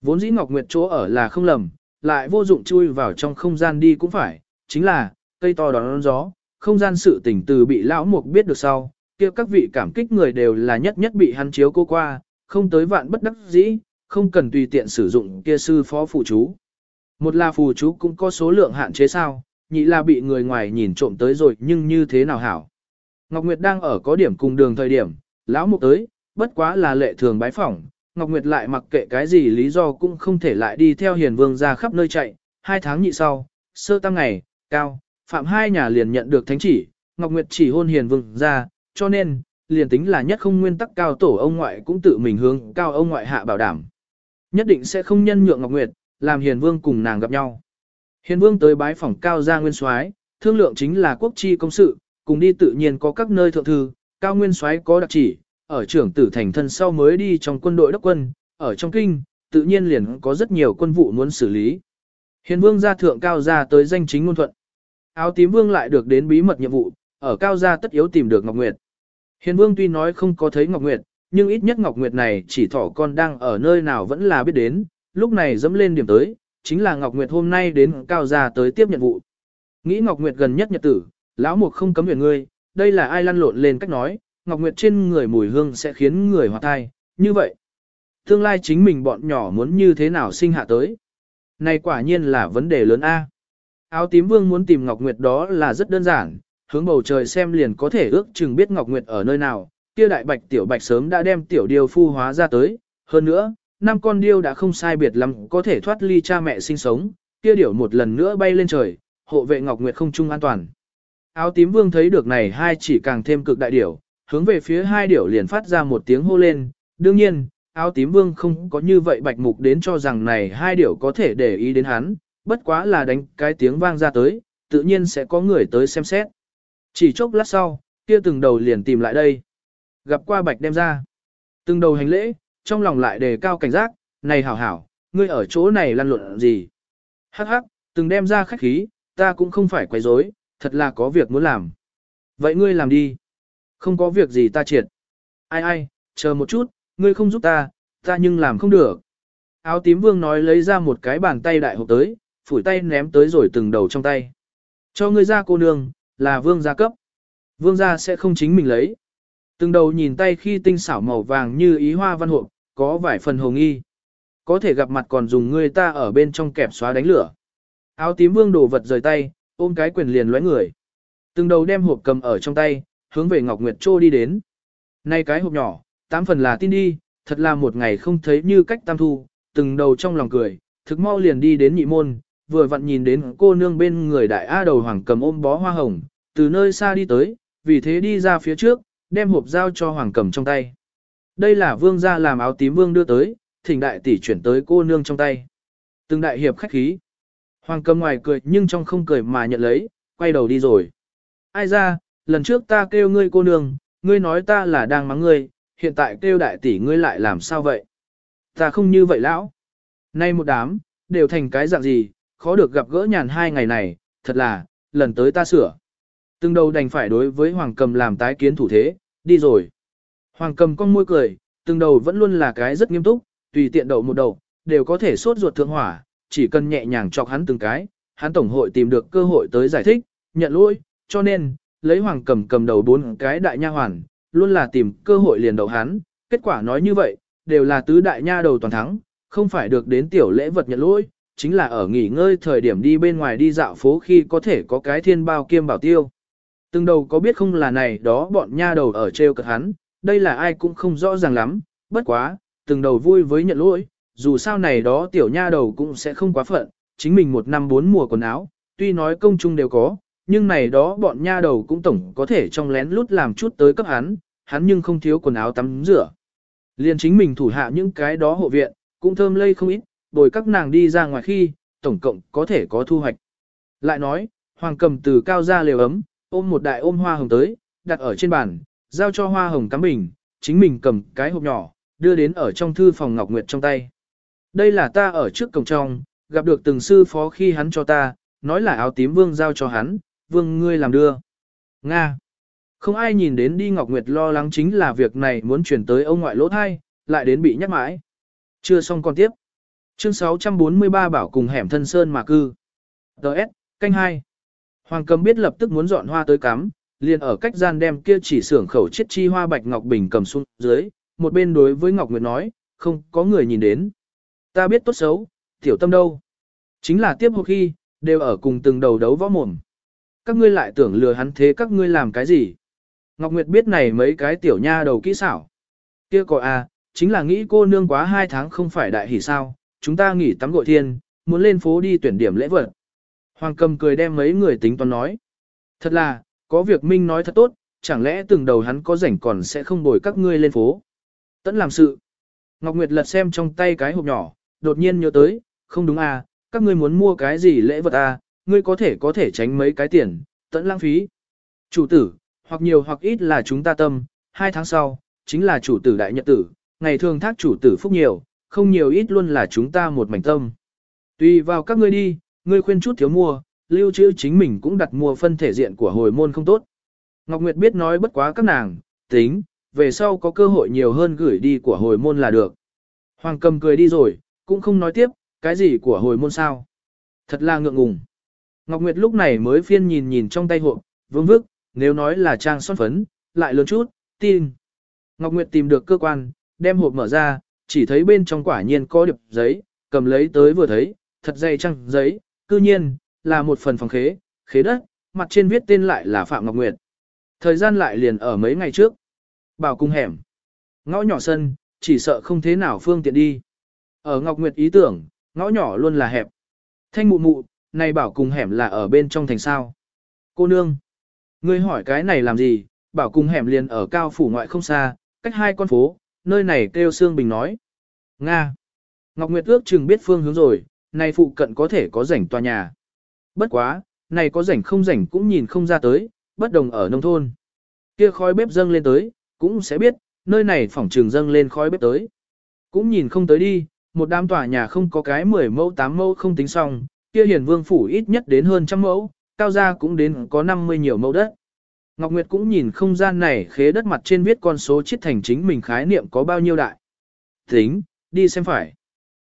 Vốn dĩ Ngọc Nguyệt chỗ ở là không lầm, lại vô dụng chui vào trong không gian đi cũng phải, chính là, cây to đón gió, không gian sự tình từ bị lão mục biết được sau, kia các vị cảm kích người đều là nhất nhất bị hắn chiếu cô qua, không tới vạn bất đắc dĩ, không cần tùy tiện sử dụng kia sư phó phụ chú. Một là phù chú cũng có số lượng hạn chế sao, nhị là bị người ngoài nhìn trộm tới rồi nhưng như thế nào hảo. Ngọc Nguyệt đang ở có điểm cùng đường thời điểm, lão mục tới, bất quá là lệ thường bái phỏng, Ngọc Nguyệt lại mặc kệ cái gì lý do cũng không thể lại đi theo hiền vương ra khắp nơi chạy, hai tháng nhị sau, sơ tăng ngày, cao, phạm hai nhà liền nhận được thánh chỉ, Ngọc Nguyệt chỉ hôn hiền vương ra, cho nên, liền tính là nhất không nguyên tắc cao tổ ông ngoại cũng tự mình hướng cao ông ngoại hạ bảo đảm. Nhất định sẽ không nhân nhượng Ngọc Nguyệt, làm hiền vương cùng nàng gặp nhau. Hiền vương tới bái phòng cao gia nguyên soái, thương lượng chính là quốc chi công sự, cùng đi tự nhiên có các nơi thượng thư, cao nguyên soái có đặc chỉ, ở trưởng tử thành thân sau mới đi trong quân đội đốc quân, ở trong kinh, tự nhiên liền có rất nhiều quân vụ muốn xử lý. Hiền vương gia thượng cao gia tới danh chính ngôn thuận. Áo tím vương lại được đến bí mật nhiệm vụ, ở cao gia tất yếu tìm được Ngọc Nguyệt. Hiền vương tuy nói không có thấy Ngọc Nguyệt, nhưng ít nhất Ngọc Nguyệt này chỉ thỏ con đang ở nơi nào vẫn là biết đến, lúc này dẫm lên điểm tới, chính là Ngọc Nguyệt hôm nay đến cao gia tới tiếp nhận vụ. Nghĩ Ngọc Nguyệt gần nhất nhật tử, lão mục không cấm huyền ngươi, đây là ai lăn lộn lên cách nói, Ngọc Nguyệt trên người mùi hương sẽ khiến người hoạt thai, như vậy. Tương lai chính mình bọn nhỏ muốn như thế nào sinh hạ tới. Này quả nhiên là vấn đề lớn A. Áo tím vương muốn tìm Ngọc Nguyệt đó là rất đơn giản, hướng bầu trời xem liền có thể ước chừng biết Ngọc Nguyệt ở nơi nào, kia đại bạch tiểu bạch sớm đã đem tiểu điều phu hóa ra tới, hơn nữa, năm con điêu đã không sai biệt lắm có thể thoát ly cha mẹ sinh sống, kia điểu một lần nữa bay lên trời, hộ vệ Ngọc Nguyệt không trung an toàn. Áo tím vương thấy được này hai chỉ càng thêm cực đại điểu, hướng về phía hai điểu liền phát ra một tiếng hô lên, đương nhiên, áo tím vương không có như vậy bạch mục đến cho rằng này hai điểu có thể để ý đến hắn, bất quá là đánh cái tiếng vang ra tới, tự nhiên sẽ có người tới xem xét. Chỉ chốc lát sau, kia từng đầu liền tìm lại đây. Gặp qua bạch đem ra. Từng đầu hành lễ, trong lòng lại đề cao cảnh giác, này hảo hảo, ngươi ở chỗ này lăn lộn gì. Hắc hắc, từng đem ra khách khí, ta cũng không phải quấy rối, thật là có việc muốn làm. Vậy ngươi làm đi. Không có việc gì ta triệt. Ai ai, chờ một chút, ngươi không giúp ta, ta nhưng làm không được. Áo tím vương nói lấy ra một cái bàn tay đại hộp tới, phủi tay ném tới rồi từng đầu trong tay. Cho ngươi ra cô nương, là vương gia cấp. Vương gia sẽ không chính mình lấy. Từng đầu nhìn tay khi tinh xảo màu vàng như ý hoa văn hộp, có vài phần hồng nghi. Có thể gặp mặt còn dùng người ta ở bên trong kẹp xóa đánh lửa. Áo tím vương đồ vật rời tay, ôm cái quyền liền lóe người. Từng đầu đem hộp cầm ở trong tay, hướng về Ngọc Nguyệt Trô đi đến. Nay cái hộp nhỏ, tám phần là tin đi, thật là một ngày không thấy như cách tam thu, từng đầu trong lòng cười, thực mau liền đi đến nhị môn, vừa vặn nhìn đến cô nương bên người đại A đầu hoàng cầm ôm bó hoa hồng, từ nơi xa đi tới, vì thế đi ra phía trước, đem hộp giao cho hoàng cầm trong tay. Đây là vương gia làm áo tím vương đưa tới, thỉnh đại tỷ chuyển tới cô nương trong tay. Từng đại hiệp khách khí. Hoàng cầm ngoài cười nhưng trong không cười mà nhận lấy, quay đầu đi rồi. Ai ra, lần trước ta kêu ngươi cô nương, ngươi nói ta là đang mắng ngươi, hiện tại kêu đại tỷ ngươi lại làm sao vậy? Ta không như vậy lão. Nay một đám, đều thành cái dạng gì, khó được gặp gỡ nhàn hai ngày này, thật là, lần tới ta sửa. Từng đầu đành phải đối với Hoàng Cầm làm tái kiến thủ thế, đi rồi. Hoàng Cầm con môi cười, từng đầu vẫn luôn là cái rất nghiêm túc, tùy tiện đầu một đầu, đều có thể sốt ruột thượng hỏa, chỉ cần nhẹ nhàng chọc hắn từng cái, hắn tổng hội tìm được cơ hội tới giải thích, nhận lỗi, cho nên, lấy Hoàng Cầm cầm đầu bốn cái đại nha hoàn, luôn là tìm cơ hội liền đầu hắn, kết quả nói như vậy, đều là tứ đại nha đầu toàn thắng, không phải được đến tiểu lễ vật nhận lỗi, chính là ở nghỉ ngơi thời điểm đi bên ngoài đi dạo phố khi có thể có cái thiên bao kiêm bảo tiêu. Từng đầu có biết không là này đó bọn nha đầu ở treo cật hắn, đây là ai cũng không rõ ràng lắm, bất quá, từng đầu vui với nhận lỗi, dù sao này đó tiểu nha đầu cũng sẽ không quá phận, chính mình một năm bốn mùa quần áo, tuy nói công chung đều có, nhưng này đó bọn nha đầu cũng tổng có thể trong lén lút làm chút tới cấp hắn, hắn nhưng không thiếu quần áo tắm rửa. Liền chính mình thủ hạ những cái đó hộ viện, cũng thơm lây không ít, bồi các nàng đi ra ngoài khi, tổng cộng có thể có thu hoạch. Lại nói, hoàng cầm từ cao ra lều ấm, ôm một đại ôm hoa hồng tới, đặt ở trên bàn, giao cho hoa hồng cắm bình, chính mình cầm cái hộp nhỏ, đưa đến ở trong thư phòng Ngọc Nguyệt trong tay. Đây là ta ở trước cổng trong, gặp được từng sư phó khi hắn cho ta, nói là áo tím vương giao cho hắn, vương ngươi làm đưa. Nga. Không ai nhìn đến đi Ngọc Nguyệt lo lắng chính là việc này muốn chuyển tới ông ngoại lỗ thai, lại đến bị nhắc mãi. Chưa xong còn tiếp. Chương 643 bảo cùng hẻm thân sơn mà cư. Đợt, canh 2. Hoàng cầm biết lập tức muốn dọn hoa tới cắm, liền ở cách gian đem kia chỉ xưởng khẩu chiết chi hoa bạch ngọc bình cầm xuống dưới, một bên đối với Ngọc Nguyệt nói, không có người nhìn đến. Ta biết tốt xấu, tiểu tâm đâu. Chính là tiếp hộp khi, đều ở cùng từng đầu đấu võ mồm. Các ngươi lại tưởng lừa hắn thế các ngươi làm cái gì? Ngọc Nguyệt biết này mấy cái tiểu nha đầu kỹ xảo. Kia có à, chính là nghĩ cô nương quá hai tháng không phải đại hỷ sao, chúng ta nghỉ tắm gội thiên, muốn lên phố đi tuyển điểm lễ vật. Hoàng cầm cười đem mấy người tính toán nói. Thật là, có việc Minh nói thật tốt, chẳng lẽ từng đầu hắn có rảnh còn sẽ không bồi các ngươi lên phố. Tẫn làm sự. Ngọc Nguyệt lật xem trong tay cái hộp nhỏ, đột nhiên nhớ tới, không đúng à, các ngươi muốn mua cái gì lễ vật à, ngươi có thể có thể tránh mấy cái tiền, tẫn lãng phí. Chủ tử, hoặc nhiều hoặc ít là chúng ta tâm, hai tháng sau, chính là chủ tử đại nhật tử, ngày thường thác chủ tử phúc nhiều, không nhiều ít luôn là chúng ta một mảnh tâm. Tùy vào các ngươi đi, ngươi khuyên chút thiếu mua, lưu trữ chính mình cũng đặt mua phân thể diện của hồi môn không tốt. Ngọc Nguyệt biết nói bất quá các nàng, tính, về sau có cơ hội nhiều hơn gửi đi của hồi môn là được. Hoàng cầm cười đi rồi, cũng không nói tiếp, cái gì của hồi môn sao. Thật là ngượng ngùng. Ngọc Nguyệt lúc này mới phiên nhìn nhìn trong tay hộp, vương vức, nếu nói là trang son phấn, lại lớn chút, tin. Ngọc Nguyệt tìm được cơ quan, đem hộp mở ra, chỉ thấy bên trong quả nhiên có điệp giấy, cầm lấy tới vừa thấy, thật dày trang giấy, cư nhiên, là một phần phòng khế, khế đất, mặt trên viết tên lại là Phạm Ngọc Nguyệt. Thời gian lại liền ở mấy ngày trước. Bảo cung hẻm. Ngõ nhỏ sân, chỉ sợ không thế nào phương tiện đi. Ở Ngọc Nguyệt ý tưởng, ngõ nhỏ luôn là hẹp. Thanh mụ mụ, này bảo cùng hẻm là ở bên trong thành sao. Cô nương. Ngươi hỏi cái này làm gì, bảo cùng hẻm liền ở cao phủ ngoại không xa, cách hai con phố, nơi này kêu Sương Bình nói. Nga. Ngọc Nguyệt ước chừng biết phương hướng rồi, này phụ cận có thể có rảnh tòa nhà. Bất quá, này có rảnh không rảnh cũng nhìn không ra tới, bất đồng ở nông thôn. Kia khói bếp dâng lên tới, cũng sẽ biết, nơi này phỏng trường dâng lên khói bếp tới. Cũng nhìn không tới đi, một đám tòa nhà không có cái 10 mẫu 8 mẫu không tính xong, kia hiền vương phủ ít nhất đến hơn trăm mẫu, cao gia cũng đến có 50 nhiều mẫu đất. Ngọc Nguyệt cũng nhìn không gian này khế đất mặt trên viết con số chiết thành chính mình khái niệm có bao nhiêu đại. Tính, đi xem phải.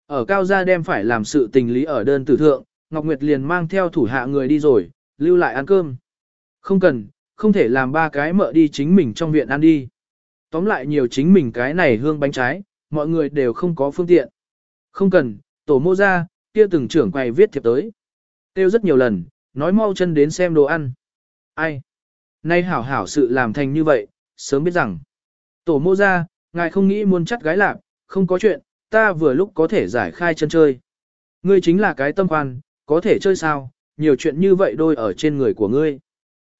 Ở cao gia đem phải làm sự tình lý ở đơn tử thượng, Ngọc Nguyệt liền mang theo thủ hạ người đi rồi, lưu lại ăn cơm. Không cần, không thể làm ba cái mợ đi chính mình trong viện ăn đi. Tóm lại nhiều chính mình cái này hương bánh trái, mọi người đều không có phương tiện. Không cần, tổ mô ra, kia từng trưởng quầy viết thiệp tới. Tiêu rất nhiều lần, nói mau chân đến xem đồ ăn. Ai? Nay hảo hảo sự làm thành như vậy, sớm biết rằng. Tổ mô ra, ngài không nghĩ muốn chắt gái lạc, không có chuyện, ta vừa lúc có thể giải khai chân chơi. Ngươi chính là cái tâm khoan, có thể chơi sao, nhiều chuyện như vậy đôi ở trên người của ngươi.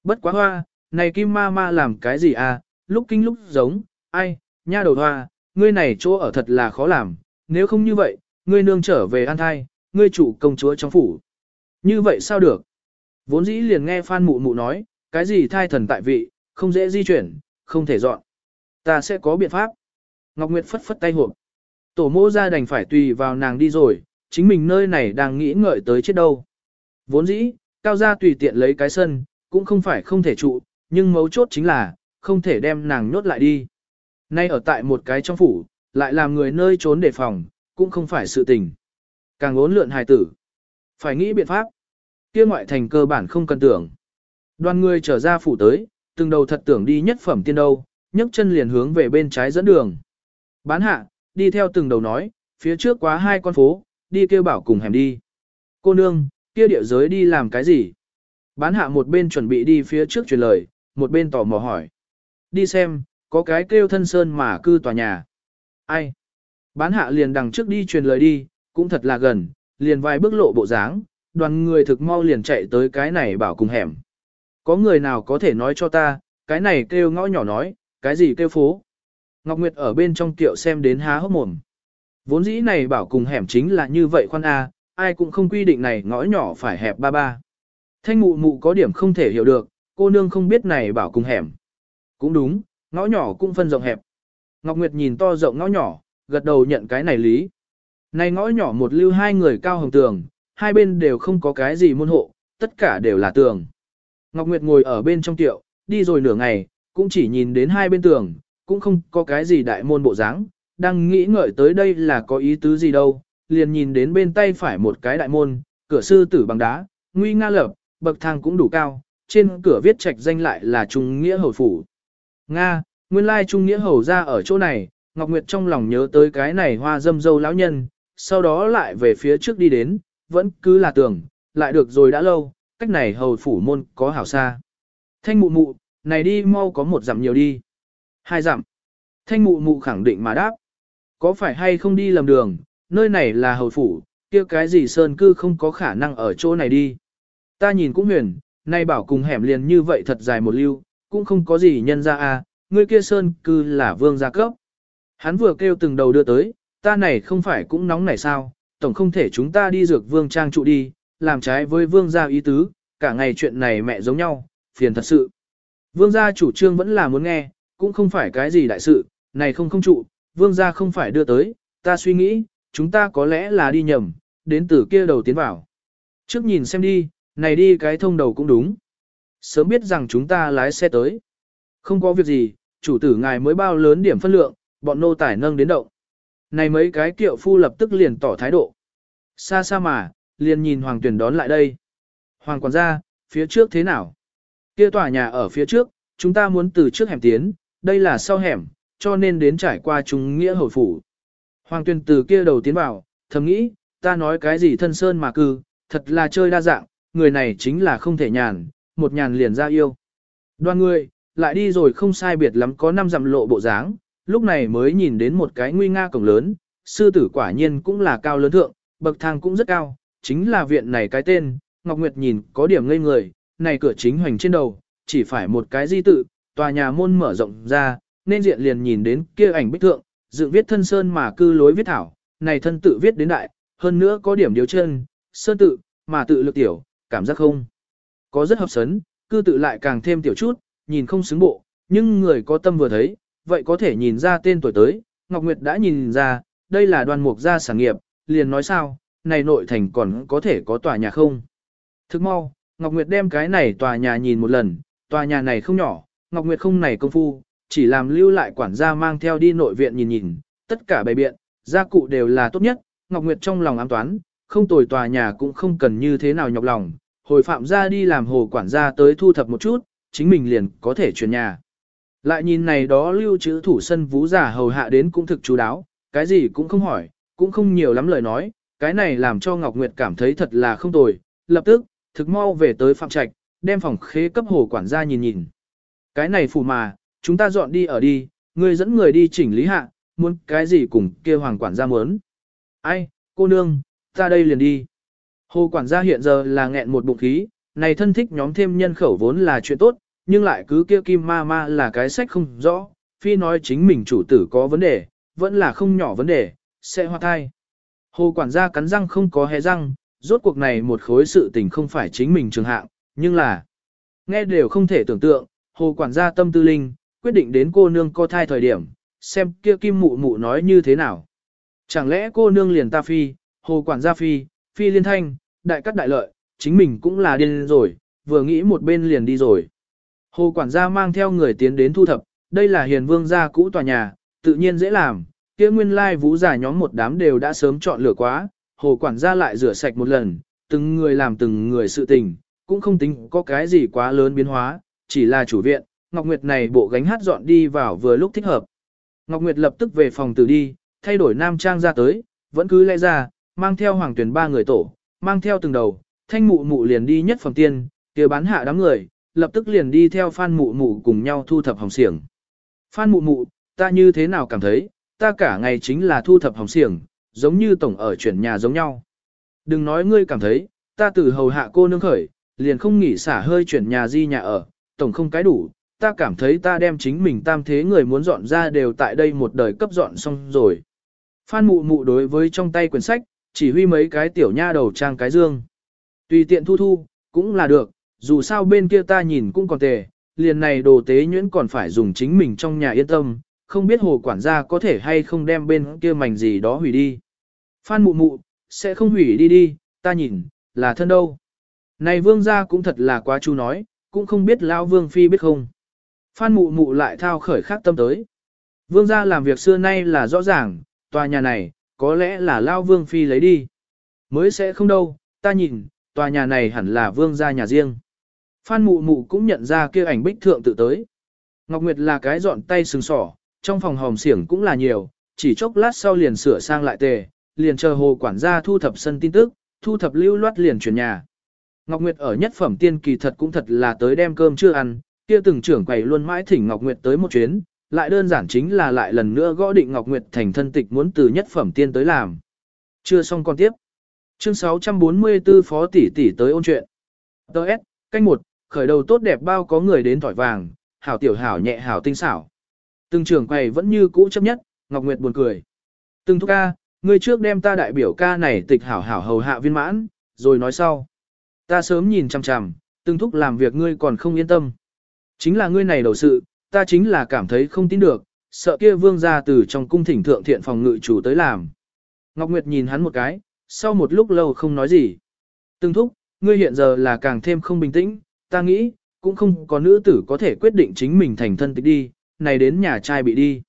Bất quá hoa, này kim ma ma làm cái gì à, lúc kinh lúc giống, ai, nha đầu hoa, ngươi này chỗ ở thật là khó làm, nếu không như vậy, ngươi nương trở về an thai, ngươi chủ công chúa trong phủ. Như vậy sao được? Vốn dĩ liền nghe Phan Mụ Mụ nói, cái gì thai thần tại vị, không dễ di chuyển, không thể dọn. Ta sẽ có biện pháp. Ngọc Nguyệt phất phất tay hộp. Tổ mô ra đành phải tùy vào nàng đi rồi, chính mình nơi này đang nghĩ ngợi tới chết đâu. Vốn dĩ, cao gia tùy tiện lấy cái sân, cũng không phải không thể trụ, nhưng mấu chốt chính là, không thể đem nàng nhốt lại đi. Nay ở tại một cái trong phủ, lại làm người nơi trốn đề phòng, cũng không phải sự tình. Càng ốn lượn hài tử. Phải nghĩ biện pháp. Kia ngoại thành cơ bản không cần tưởng. Đoàn người trở ra phủ tới, từng đầu thật tưởng đi nhất phẩm tiên đâu, nhấc chân liền hướng về bên trái dẫn đường. Bán hạ, đi theo từng đầu nói, phía trước quá hai con phố, đi kêu bảo cùng hẻm đi. Cô nương, kia địa giới đi làm cái gì? Bán hạ một bên chuẩn bị đi phía trước truyền lời, một bên tò mò hỏi. Đi xem, có cái kêu thân sơn mà cư tòa nhà. Ai? Bán hạ liền đằng trước đi truyền lời đi, cũng thật là gần, liền vài bước lộ bộ dáng, đoàn người thực mau liền chạy tới cái này bảo cùng hẻm. Có người nào có thể nói cho ta, cái này kêu ngõ nhỏ nói, cái gì kêu phố. Ngọc Nguyệt ở bên trong tiệu xem đến há hốc mồm. Vốn dĩ này bảo cùng hẻm chính là như vậy khoan A, ai cũng không quy định này ngõ nhỏ phải hẹp ba ba. Thanh mụ mụ có điểm không thể hiểu được, cô nương không biết này bảo cùng hẻm. Cũng đúng, ngõ nhỏ cũng phân rộng hẹp. Ngọc Nguyệt nhìn to rộng ngõ nhỏ, gật đầu nhận cái này lý. Này ngõ nhỏ một lưu hai người cao hồng tường, hai bên đều không có cái gì môn hộ, tất cả đều là tường. Ngọc Nguyệt ngồi ở bên trong tiệu, đi rồi nửa ngày, cũng chỉ nhìn đến hai bên tường, cũng không có cái gì đại môn bộ dáng, đang nghĩ ngợi tới đây là có ý tứ gì đâu, liền nhìn đến bên tay phải một cái đại môn, cửa sư tử bằng đá, nguy nga lập, bậc thang cũng đủ cao, trên cửa viết trạch danh lại là Trung Nghĩa Hầu Phủ. Nga, nguyên lai Trung Nghĩa Hầu ra ở chỗ này, Ngọc Nguyệt trong lòng nhớ tới cái này hoa dâm dâu lão nhân, sau đó lại về phía trước đi đến, vẫn cứ là tưởng, lại được rồi đã lâu, cách này hầu phủ môn có hảo xa. Thanh mụ mụ, này đi mau có một dặm nhiều đi. Hai dặm. Thanh mụ mụ khẳng định mà đáp. Có phải hay không đi lầm đường, nơi này là hầu phủ, kia cái gì sơn cư không có khả năng ở chỗ này đi. Ta nhìn cũng huyền, nay bảo cùng hẻm liền như vậy thật dài một lưu, cũng không có gì nhân ra à, người kia sơn cư là vương gia cấp. Hắn vừa kêu từng đầu đưa tới, ta này không phải cũng nóng này sao, tổng không thể chúng ta đi dược vương trang trụ đi, làm trái với vương gia ý tứ, cả ngày chuyện này mẹ giống nhau, phiền thật sự. Vương gia chủ trương vẫn là muốn nghe, cũng không phải cái gì đại sự, này không không trụ, vương gia không phải đưa tới, ta suy nghĩ, chúng ta có lẽ là đi nhầm, đến từ kia đầu tiến vào. Trước nhìn xem đi, này đi cái thông đầu cũng đúng. Sớm biết rằng chúng ta lái xe tới. Không có việc gì, chủ tử ngài mới bao lớn điểm phân lượng, bọn nô tải nâng đến động. Này mấy cái kiệu phu lập tức liền tỏ thái độ. Xa xa mà, liền nhìn hoàng tuyển đón lại đây. Hoàng quản gia, phía trước thế nào? Kia tòa nhà ở phía trước, chúng ta muốn từ trước hẻm tiến, đây là sau hẻm, cho nên đến trải qua chúng nghĩa hồi phủ. Hoàng tuyên từ kia đầu tiến vào, thầm nghĩ, ta nói cái gì thân sơn mà cư, thật là chơi đa dạng, người này chính là không thể nhàn, một nhàn liền ra yêu. Đoan người, lại đi rồi không sai biệt lắm có năm dặm lộ bộ dáng, lúc này mới nhìn đến một cái nguy nga cổng lớn, sư tử quả nhiên cũng là cao lớn thượng, bậc thang cũng rất cao, chính là viện này cái tên, Ngọc Nguyệt nhìn có điểm ngây người, này cửa chính hoành trên đầu, chỉ phải một cái di tự, tòa nhà môn mở rộng ra, nên diện liền nhìn đến kia ảnh bích thượng, dựng viết thân sơn mà cư lối viết thảo, này thân tự viết đến đại, hơn nữa có điểm điều chân, sơn tự, mà tự lực tiểu, cảm giác không. Có rất hợp sấn, cư tự lại càng thêm tiểu chút, nhìn không xứng bộ, nhưng người có tâm vừa thấy, vậy có thể nhìn ra tên tuổi tới, Ngọc Nguyệt đã nhìn ra, đây là đoàn mục gia sản nghiệp, liền nói sao, này nội thành còn có thể có tòa nhà không. Thức mau, Ngọc Nguyệt đem cái này tòa nhà nhìn một lần, tòa nhà này không nhỏ, Ngọc Nguyệt không này công phu, chỉ làm lưu lại quản gia mang theo đi nội viện nhìn nhìn, tất cả bày biện, gia cụ đều là tốt nhất, Ngọc Nguyệt trong lòng ám toán, không tồi tòa nhà cũng không cần như thế nào nhọc lòng, hồi phạm gia đi làm hồ quản gia tới thu thập một chút, chính mình liền có thể chuyển nhà. Lại nhìn này đó lưu trữ thủ sân vũ giả hầu hạ đến cũng thực chú đáo, cái gì cũng không hỏi, cũng không nhiều lắm lời nói, cái này làm cho Ngọc Nguyệt cảm thấy thật là không tồi, lập tức, thực mau về tới phạm trạch, đem phòng khế cấp hồ quản gia nhìn nhìn. Cái này phù mà, chúng ta dọn đi ở đi, ngươi dẫn người đi chỉnh lý hạ, muốn cái gì cùng kia hoàng quản gia muốn. Ai, cô nương, ta đây liền đi. Hồ quản gia hiện giờ là nghẹn một bụng khí, này thân thích nhóm thêm nhân khẩu vốn là chuyện tốt, nhưng lại cứ kia kim ma ma là cái sách không rõ, phi nói chính mình chủ tử có vấn đề, vẫn là không nhỏ vấn đề, sẽ hoa thai. Hồ quản gia cắn răng không có hé răng, rốt cuộc này một khối sự tình không phải chính mình trường hạng, nhưng là nghe đều không thể tưởng tượng, hồ quản gia tâm tư linh, quyết định đến cô nương co thai thời điểm, xem kia kim mụ mụ nói như thế nào. Chẳng lẽ cô nương liền ta phi, hồ quản gia phi, phi liên thanh, đại cắt đại lợi, chính mình cũng là điên rồi, vừa nghĩ một bên liền đi rồi. Hồ quản gia mang theo người tiến đến thu thập, đây là hiền vương gia cũ tòa nhà, tự nhiên dễ làm, kia nguyên lai vũ giả nhóm một đám đều đã sớm chọn lựa quá, hồ quản gia lại rửa sạch một lần, từng người làm từng người sự tình, cũng không tính có cái gì quá lớn biến hóa, chỉ là chủ viện, Ngọc Nguyệt này bộ gánh hát dọn đi vào vừa lúc thích hợp. Ngọc Nguyệt lập tức về phòng từ đi, thay đổi nam trang ra tới, vẫn cứ lẽ ra, mang theo hoàng tuyển ba người tổ, mang theo từng đầu, thanh mụ mụ liền đi nhất phòng tiên, kia bán hạ đám người, lập tức liền đi theo Phan Mụ Mụ cùng nhau thu thập hồng xiềng. Phan Mụ Mụ, ta như thế nào cảm thấy, ta cả ngày chính là thu thập hồng xiềng, giống như tổng ở chuyển nhà giống nhau. Đừng nói ngươi cảm thấy, ta từ hầu hạ cô nương khởi, liền không nghỉ xả hơi chuyển nhà di nhà ở, tổng không cái đủ, ta cảm thấy ta đem chính mình tam thế người muốn dọn ra đều tại đây một đời cấp dọn xong rồi. Phan mụ mụ đối với trong tay quyển sách, chỉ huy mấy cái tiểu nha đầu trang cái dương. Tùy tiện thu thu, cũng là được, dù sao bên kia ta nhìn cũng còn tệ, liền này đồ tế nhuyễn còn phải dùng chính mình trong nhà yên tâm, không biết hồ quản gia có thể hay không đem bên kia mảnh gì đó hủy đi. Phan mụ mụ, sẽ không hủy đi đi, ta nhìn, là thân đâu. Này vương gia cũng thật là quá chu nói, cũng không biết lão vương phi biết không. Phan mụ mụ lại thao khởi khác tâm tới. Vương gia làm việc xưa nay là rõ ràng, tòa nhà này, có lẽ là Lão vương phi lấy đi. Mới sẽ không đâu, ta nhìn, tòa nhà này hẳn là vương gia nhà riêng. Phan mụ mụ cũng nhận ra kia ảnh bích thượng tự tới. Ngọc Nguyệt là cái dọn tay sừng sỏ, trong phòng hòm xiển cũng là nhiều, chỉ chốc lát sau liền sửa sang lại tề, liền chờ hồ quản gia thu thập sân tin tức, thu thập lưu loát liền chuyển nhà. Ngọc Nguyệt ở nhất phẩm tiên kỳ thật cũng thật là tới đem cơm chưa ăn, kia từng trưởng quầy luôn mãi thỉnh Ngọc Nguyệt tới một chuyến, lại đơn giản chính là lại lần nữa gõ định Ngọc Nguyệt thành thân tịch muốn từ nhất phẩm tiên tới làm. Chưa xong con tiếp. Chương 644 Phó tỷ tỷ tới ôn chuyện. Đợt, canh một, khởi đầu tốt đẹp bao có người đến thỏi vàng, hảo tiểu hảo nhẹ hảo tinh xảo. Từng trưởng quầy vẫn như cũ chấp nhất, Ngọc Nguyệt buồn cười. Từng thúc ca, ngươi trước đem ta đại biểu ca này tịch hảo hảo hầu hạ viên mãn, rồi nói sau. Ta sớm nhìn chằm chằm, từng thúc làm việc ngươi còn không yên tâm. Chính là ngươi này đầu sự, ta chính là cảm thấy không tin được, sợ kia vương ra từ trong cung thỉnh thượng thiện phòng ngự chủ tới làm. Ngọc Nguyệt nhìn hắn một cái, sau một lúc lâu không nói gì. Từng thúc, ngươi hiện giờ là càng thêm không bình tĩnh, ta nghĩ, cũng không có nữ tử có thể quyết định chính mình thành thân tịch đi, này đến nhà trai bị đi.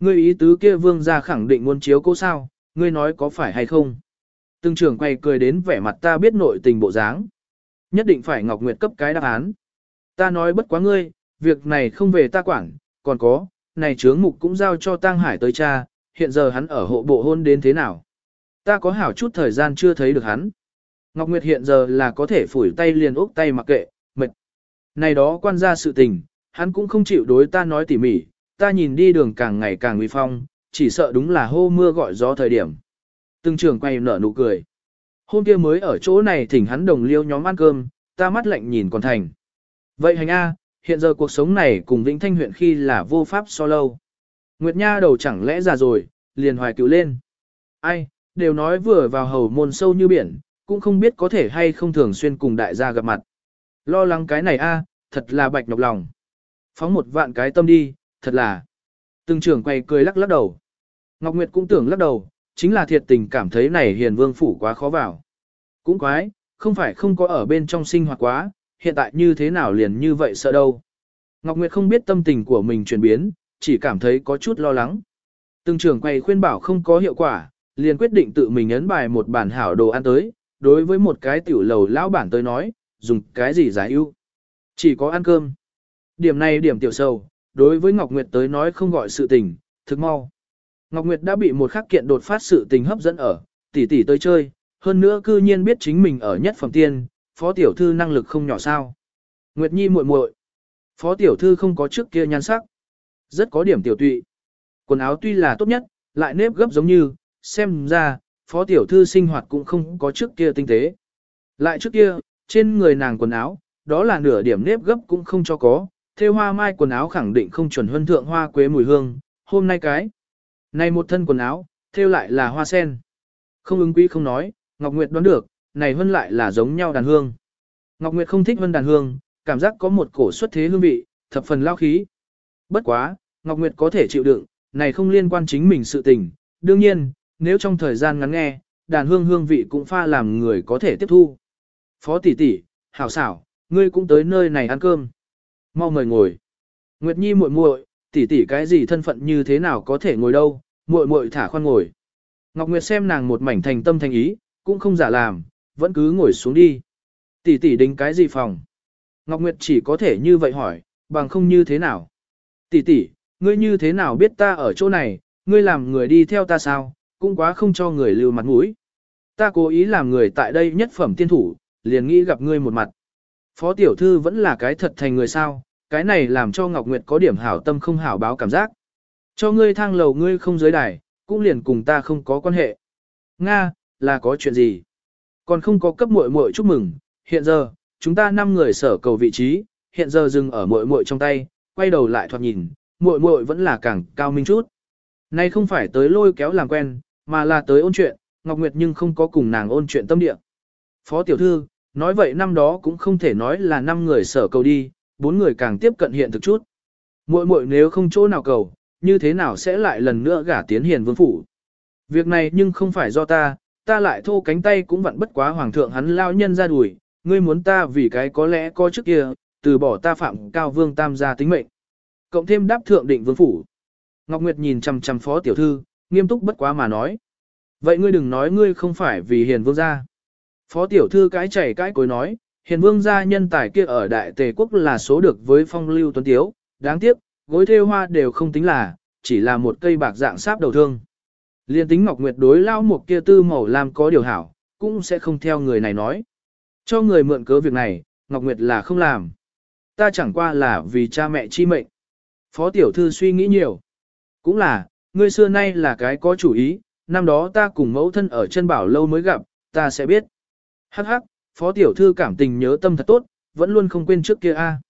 Ngươi ý tứ kia vương ra khẳng định muốn chiếu cô sao, ngươi nói có phải hay không? Từng trưởng quay cười đến vẻ mặt ta biết nội tình bộ dáng. Nhất định phải Ngọc Nguyệt cấp cái đáp án. Ta nói bất quá ngươi, việc này không về ta quản, còn có, này trướng mục cũng giao cho Tăng Hải tới cha, hiện giờ hắn ở hộ bộ hôn đến thế nào. Ta có hảo chút thời gian chưa thấy được hắn. Ngọc Nguyệt hiện giờ là có thể phủi tay liền ốc tay mặc kệ, mệt. Này đó quan ra sự tình, hắn cũng không chịu đối ta nói tỉ mỉ, ta nhìn đi đường càng ngày càng nguy phong, chỉ sợ đúng là hô mưa gọi gió thời điểm. Từng trưởng quay nở nụ cười. Hôm kia mới ở chỗ này thỉnh hắn đồng liêu nhóm ăn cơm, ta mắt lạnh nhìn còn thành. Vậy hành A, hiện giờ cuộc sống này cùng Vĩnh Thanh huyện khi là vô pháp so lâu. Nguyệt Nha đầu chẳng lẽ già rồi, liền hoài cứu lên. Ai, đều nói vừa vào hầu môn sâu như biển, cũng không biết có thể hay không thường xuyên cùng đại gia gặp mặt. Lo lắng cái này a, thật là bạch nhọc lòng. Phóng một vạn cái tâm đi, thật là. Từng trưởng quay cười lắc lắc đầu. Ngọc Nguyệt cũng tưởng lắc đầu, chính là thiệt tình cảm thấy này hiền vương phủ quá khó vào. Cũng quái, không phải không có ở bên trong sinh hoạt quá, hiện tại như thế nào liền như vậy sợ đâu. Ngọc Nguyệt không biết tâm tình của mình chuyển biến, chỉ cảm thấy có chút lo lắng. Từng trưởng quay khuyên bảo không có hiệu quả, liền quyết định tự mình ấn bài một bản hảo đồ ăn tới, đối với một cái tiểu lầu lão bản tới nói, dùng cái gì giải ưu. Chỉ có ăn cơm. Điểm này điểm tiểu sâu, đối với Ngọc Nguyệt tới nói không gọi sự tình, thực mau. Ngọc Nguyệt đã bị một khắc kiện đột phát sự tình hấp dẫn ở, tỷ tỷ tới chơi, hơn nữa cư nhiên biết chính mình ở nhất phẩm tiên, phó tiểu thư năng lực không nhỏ sao. Nguyệt Nhi muội muội, phó tiểu thư không có trước kia nhan sắc, rất có điểm tiểu tụy. Quần áo tuy là tốt nhất, lại nếp gấp giống như, xem ra, phó tiểu thư sinh hoạt cũng không có trước kia tinh tế. Lại trước kia, trên người nàng quần áo, đó là nửa điểm nếp gấp cũng không cho có, theo hoa mai quần áo khẳng định không chuẩn huân thượng hoa quế mùi hương, hôm nay cái. Này một thân quần áo, theo lại là hoa sen. Không ứng quý không nói, Ngọc Nguyệt đoán được, này hơn lại là giống nhau đàn hương. Ngọc Nguyệt không thích hơn đàn hương, cảm giác có một cổ xuất thế hương vị, thập phần lao khí. Bất quá, Ngọc Nguyệt có thể chịu đựng, này không liên quan chính mình sự tình. Đương nhiên, nếu trong thời gian ngắn nghe, đàn hương hương vị cũng pha làm người có thể tiếp thu. Phó tỷ tỷ, hảo xảo, ngươi cũng tới nơi này ăn cơm. Mau mời ngồi. Nguyệt Nhi muội muội, tỷ tỷ cái gì thân phận như thế nào có thể ngồi đâu, muội muội thả khoan ngồi. Ngọc Nguyệt xem nàng một mảnh thành tâm thành ý, cũng không giả làm, vẫn cứ ngồi xuống đi. Tỷ tỷ đính cái gì phòng? Ngọc Nguyệt chỉ có thể như vậy hỏi, bằng không như thế nào? Tỷ tỷ, ngươi như thế nào biết ta ở chỗ này, ngươi làm người đi theo ta sao, cũng quá không cho người lưu mặt mũi. Ta cố ý làm người tại đây nhất phẩm tiên thủ, liền nghĩ gặp ngươi một mặt. Phó tiểu thư vẫn là cái thật thành người sao, cái này làm cho Ngọc Nguyệt có điểm hảo tâm không hảo báo cảm giác. Cho ngươi thang lầu ngươi không giới đài, cũng liền cùng ta không có quan hệ. Nga, là có chuyện gì? Còn không có cấp muội muội chúc mừng, hiện giờ, chúng ta năm người sở cầu vị trí, hiện giờ dừng ở muội muội trong tay, quay đầu lại thoạt nhìn, muội muội vẫn là càng cao minh chút. Nay không phải tới lôi kéo làm quen, mà là tới ôn chuyện, Ngọc Nguyệt nhưng không có cùng nàng ôn chuyện tâm địa. Phó tiểu thư, nói vậy năm đó cũng không thể nói là năm người sở cầu đi, bốn người càng tiếp cận hiện thực chút. Muội muội nếu không chỗ nào cầu, như thế nào sẽ lại lần nữa gả tiến hiền vương phủ. Việc này nhưng không phải do ta, ta lại thô cánh tay cũng vặn bất quá hoàng thượng hắn lao nhân ra đuổi, ngươi muốn ta vì cái có lẽ có trước kia, từ bỏ ta phạm cao vương tam gia tính mệnh. Cộng thêm đáp thượng định vương phủ. Ngọc Nguyệt nhìn chằm chằm phó tiểu thư, nghiêm túc bất quá mà nói. Vậy ngươi đừng nói ngươi không phải vì hiền vương gia. Phó tiểu thư cái chảy cái cối nói, hiền vương gia nhân tài kia ở đại tề quốc là số được với phong lưu tuấn tiếu, đáng tiếc, gối thêu hoa đều không tính là, chỉ là một cây bạc dạng sáp đầu thương. Liên tính Ngọc Nguyệt đối lao một kia tư màu làm có điều hảo, cũng sẽ không theo người này nói. Cho người mượn cớ việc này, Ngọc Nguyệt là không làm. Ta chẳng qua là vì cha mẹ chi mệnh. Phó tiểu thư suy nghĩ nhiều. Cũng là, ngươi xưa nay là cái có chủ ý, năm đó ta cùng mẫu thân ở chân bảo lâu mới gặp, ta sẽ biết. Hắc hắc, phó tiểu thư cảm tình nhớ tâm thật tốt, vẫn luôn không quên trước kia a.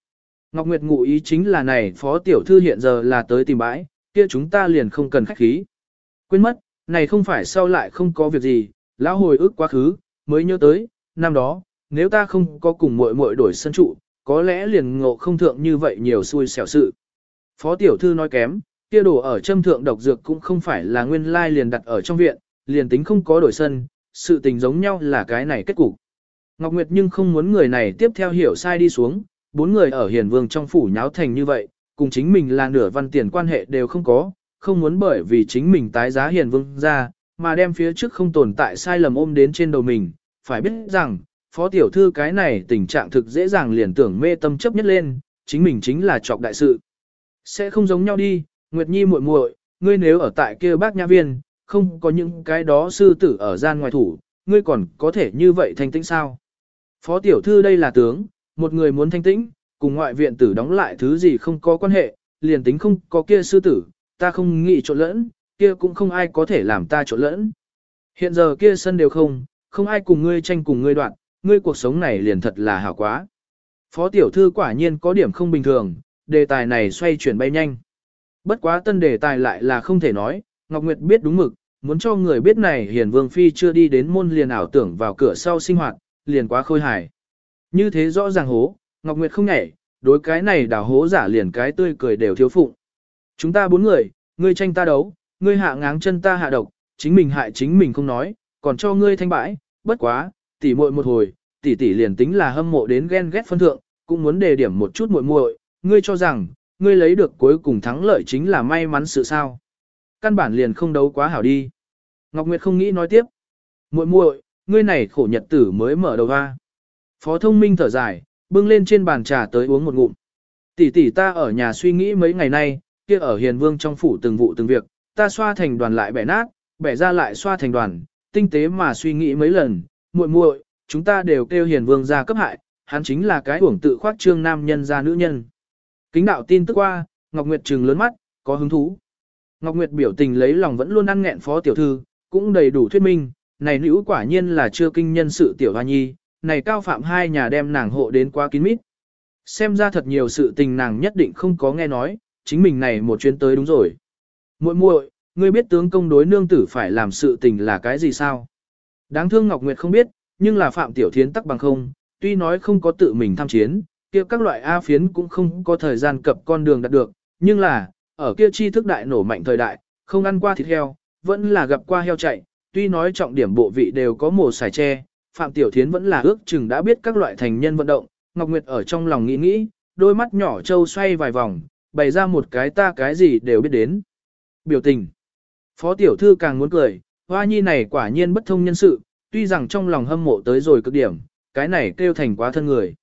Ngọc Nguyệt ngụ ý chính là này phó tiểu thư hiện giờ là tới tìm bãi, kia chúng ta liền không cần khách khí. Quên mất, này không phải sau lại không có việc gì, lão hồi ức quá khứ, mới nhớ tới, năm đó, nếu ta không có cùng muội muội đổi sân trụ, có lẽ liền ngộ không thượng như vậy nhiều xui xẻo sự. Phó tiểu thư nói kém, kia đồ ở châm thượng độc dược cũng không phải là nguyên lai liền đặt ở trong viện, liền tính không có đổi sân, sự tình giống nhau là cái này kết cục. Ngọc Nguyệt nhưng không muốn người này tiếp theo hiểu sai đi xuống, bốn người ở hiền vương trong phủ nháo thành như vậy, cùng chính mình là nửa văn tiền quan hệ đều không có, không muốn bởi vì chính mình tái giá hiền vương ra, mà đem phía trước không tồn tại sai lầm ôm đến trên đầu mình, phải biết rằng, phó tiểu thư cái này tình trạng thực dễ dàng liền tưởng mê tâm chấp nhất lên, chính mình chính là trọc đại sự. Sẽ không giống nhau đi, Nguyệt Nhi muội muội, ngươi nếu ở tại kia bác nha viên, không có những cái đó sư tử ở gian ngoài thủ, ngươi còn có thể như vậy thanh tĩnh sao? Phó tiểu thư đây là tướng, một người muốn thanh tĩnh, cùng ngoại viện tử đóng lại thứ gì không có quan hệ, liền tính không có kia sư tử, ta không nghĩ trộn lẫn, kia cũng không ai có thể làm ta trộn lẫn. Hiện giờ kia sân đều không, không ai cùng ngươi tranh cùng ngươi đoạn, ngươi cuộc sống này liền thật là hảo quá. Phó tiểu thư quả nhiên có điểm không bình thường, đề tài này xoay chuyển bay nhanh. Bất quá tân đề tài lại là không thể nói, Ngọc Nguyệt biết đúng mực, muốn cho người biết này hiền vương phi chưa đi đến môn liền ảo tưởng vào cửa sau sinh hoạt, liền quá khôi hài. Như thế rõ ràng hố, Ngọc Nguyệt không nhảy, đối cái này đào hố giả liền cái tươi cười đều thiếu phụng. Chúng ta bốn người, ngươi tranh ta đấu, ngươi hạ ngáng chân ta hạ độc, chính mình hại chính mình không nói, còn cho ngươi thanh bãi, bất quá, tỉ muội một hồi, tỷ tỷ liền tính là hâm mộ đến ghen ghét phân thượng, cũng muốn đề điểm một chút muội muội, ngươi cho rằng, ngươi lấy được cuối cùng thắng lợi chính là may mắn sự sao. Căn bản liền không đấu quá hảo đi. Ngọc Nguyệt không nghĩ nói tiếp. muội muội, ngươi này khổ nhật tử mới mở đầu ra. Phó thông minh thở dài, bưng lên trên bàn trà tới uống một ngụm. Tỷ tỷ ta ở nhà suy nghĩ mấy ngày nay, kia ở hiền vương trong phủ từng vụ từng việc, ta xoa thành đoàn lại bẻ nát, bẻ ra lại xoa thành đoàn, tinh tế mà suy nghĩ mấy lần, muội muội, chúng ta đều kêu hiền vương ra cấp hại, hắn chính là cái uổng tự khoác trương nam nhân ra nữ nhân. Kính đạo tin tức qua, Ngọc Nguyệt trừng lớn mắt, có hứng thú. Ngọc Nguyệt biểu tình lấy lòng vẫn luôn ăn nghẹn phó tiểu thư, cũng đầy đủ thuyết minh, này nữ quả nhiên là chưa kinh nhân sự tiểu hoa nhi, này cao phạm hai nhà đem nàng hộ đến quá kín mít. Xem ra thật nhiều sự tình nàng nhất định không có nghe nói, chính mình này một chuyến tới đúng rồi. muội muội, ngươi biết tướng công đối nương tử phải làm sự tình là cái gì sao? Đáng thương Ngọc Nguyệt không biết, nhưng là Phạm Tiểu Thiến tắc bằng không, tuy nói không có tự mình tham chiến, kia các loại A phiến cũng không có thời gian cập con đường đạt được, nhưng là, ở kia tri thức đại nổ mạnh thời đại, không ăn qua thịt heo, vẫn là gặp qua heo chạy, tuy nói trọng điểm bộ vị đều có mổ xài tre, Phạm Tiểu Thiến vẫn là ước chừng đã biết các loại thành nhân vận động, Ngọc Nguyệt ở trong lòng nghĩ nghĩ, đôi mắt nhỏ trâu xoay vài vòng, bày ra một cái ta cái gì đều biết đến. Biểu tình. Phó Tiểu Thư càng muốn cười, hoa nhi này quả nhiên bất thông nhân sự, tuy rằng trong lòng hâm mộ tới rồi cực điểm, cái này kêu thành quá thân người.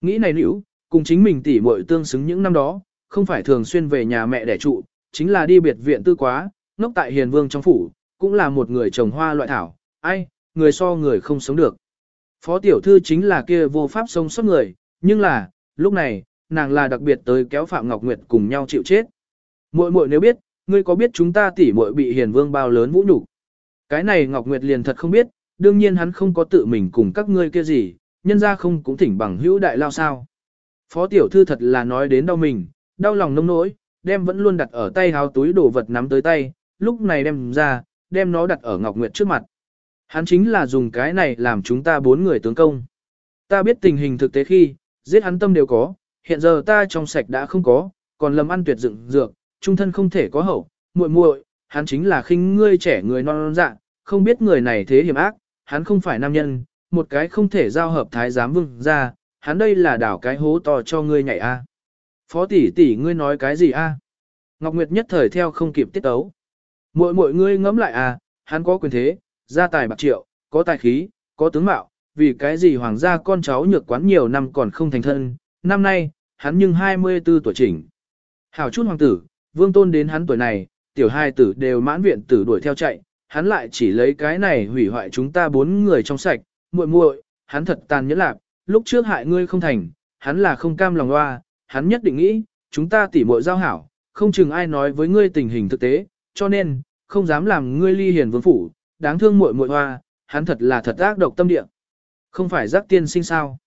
Nghĩ này nữ, cùng chính mình tỉ muội tương xứng những năm đó, không phải thường xuyên về nhà mẹ đẻ trụ, chính là đi biệt viện tư quá, ngốc tại hiền vương trong phủ, cũng là một người trồng hoa loại thảo, ai, người so người không sống được. Phó tiểu thư chính là kia vô pháp sống sót người, nhưng là, lúc này, nàng là đặc biệt tới kéo Phạm Ngọc Nguyệt cùng nhau chịu chết. Muội muội nếu biết, ngươi có biết chúng ta tỷ muội bị hiền vương bao lớn vũ nhục Cái này Ngọc Nguyệt liền thật không biết, đương nhiên hắn không có tự mình cùng các ngươi kia gì, nhân ra không cũng thỉnh bằng hữu đại lao sao. Phó tiểu thư thật là nói đến đau mình, đau lòng nông nỗi, đem vẫn luôn đặt ở tay háo túi đồ vật nắm tới tay, lúc này đem ra, đem nó đặt ở Ngọc Nguyệt trước mặt. Hắn chính là dùng cái này làm chúng ta bốn người tướng công. Ta biết tình hình thực tế khi, giết hắn tâm đều có, hiện giờ ta trong sạch đã không có, còn lầm ăn tuyệt dựng dược, trung thân không thể có hậu, muội muội, hắn chính là khinh ngươi trẻ người non non dạ, không biết người này thế hiểm ác, hắn không phải nam nhân, một cái không thể giao hợp thái giám vương ra, hắn đây là đảo cái hố to cho ngươi nhảy a. Phó tỷ tỷ ngươi nói cái gì a? Ngọc Nguyệt nhất thời theo không kịp tiết tấu. Muội muội ngươi ngẫm lại à, hắn có quyền thế, gia tài bạc triệu, có tài khí, có tướng mạo, vì cái gì hoàng gia con cháu nhược quán nhiều năm còn không thành thân, năm nay, hắn nhưng 24 tuổi chỉnh. Hảo chút hoàng tử, vương tôn đến hắn tuổi này, tiểu hai tử đều mãn viện tử đuổi theo chạy, hắn lại chỉ lấy cái này hủy hoại chúng ta bốn người trong sạch, muội muội, hắn thật tàn nhẫn lạc, lúc trước hại ngươi không thành, hắn là không cam lòng loa, hắn nhất định nghĩ, chúng ta tỉ muội giao hảo, không chừng ai nói với ngươi tình hình thực tế, cho nên, không dám làm ngươi ly hiền vương phủ, đáng thương muội muội hoa, hắn thật là thật ác độc tâm địa. Không phải giác tiên sinh sao?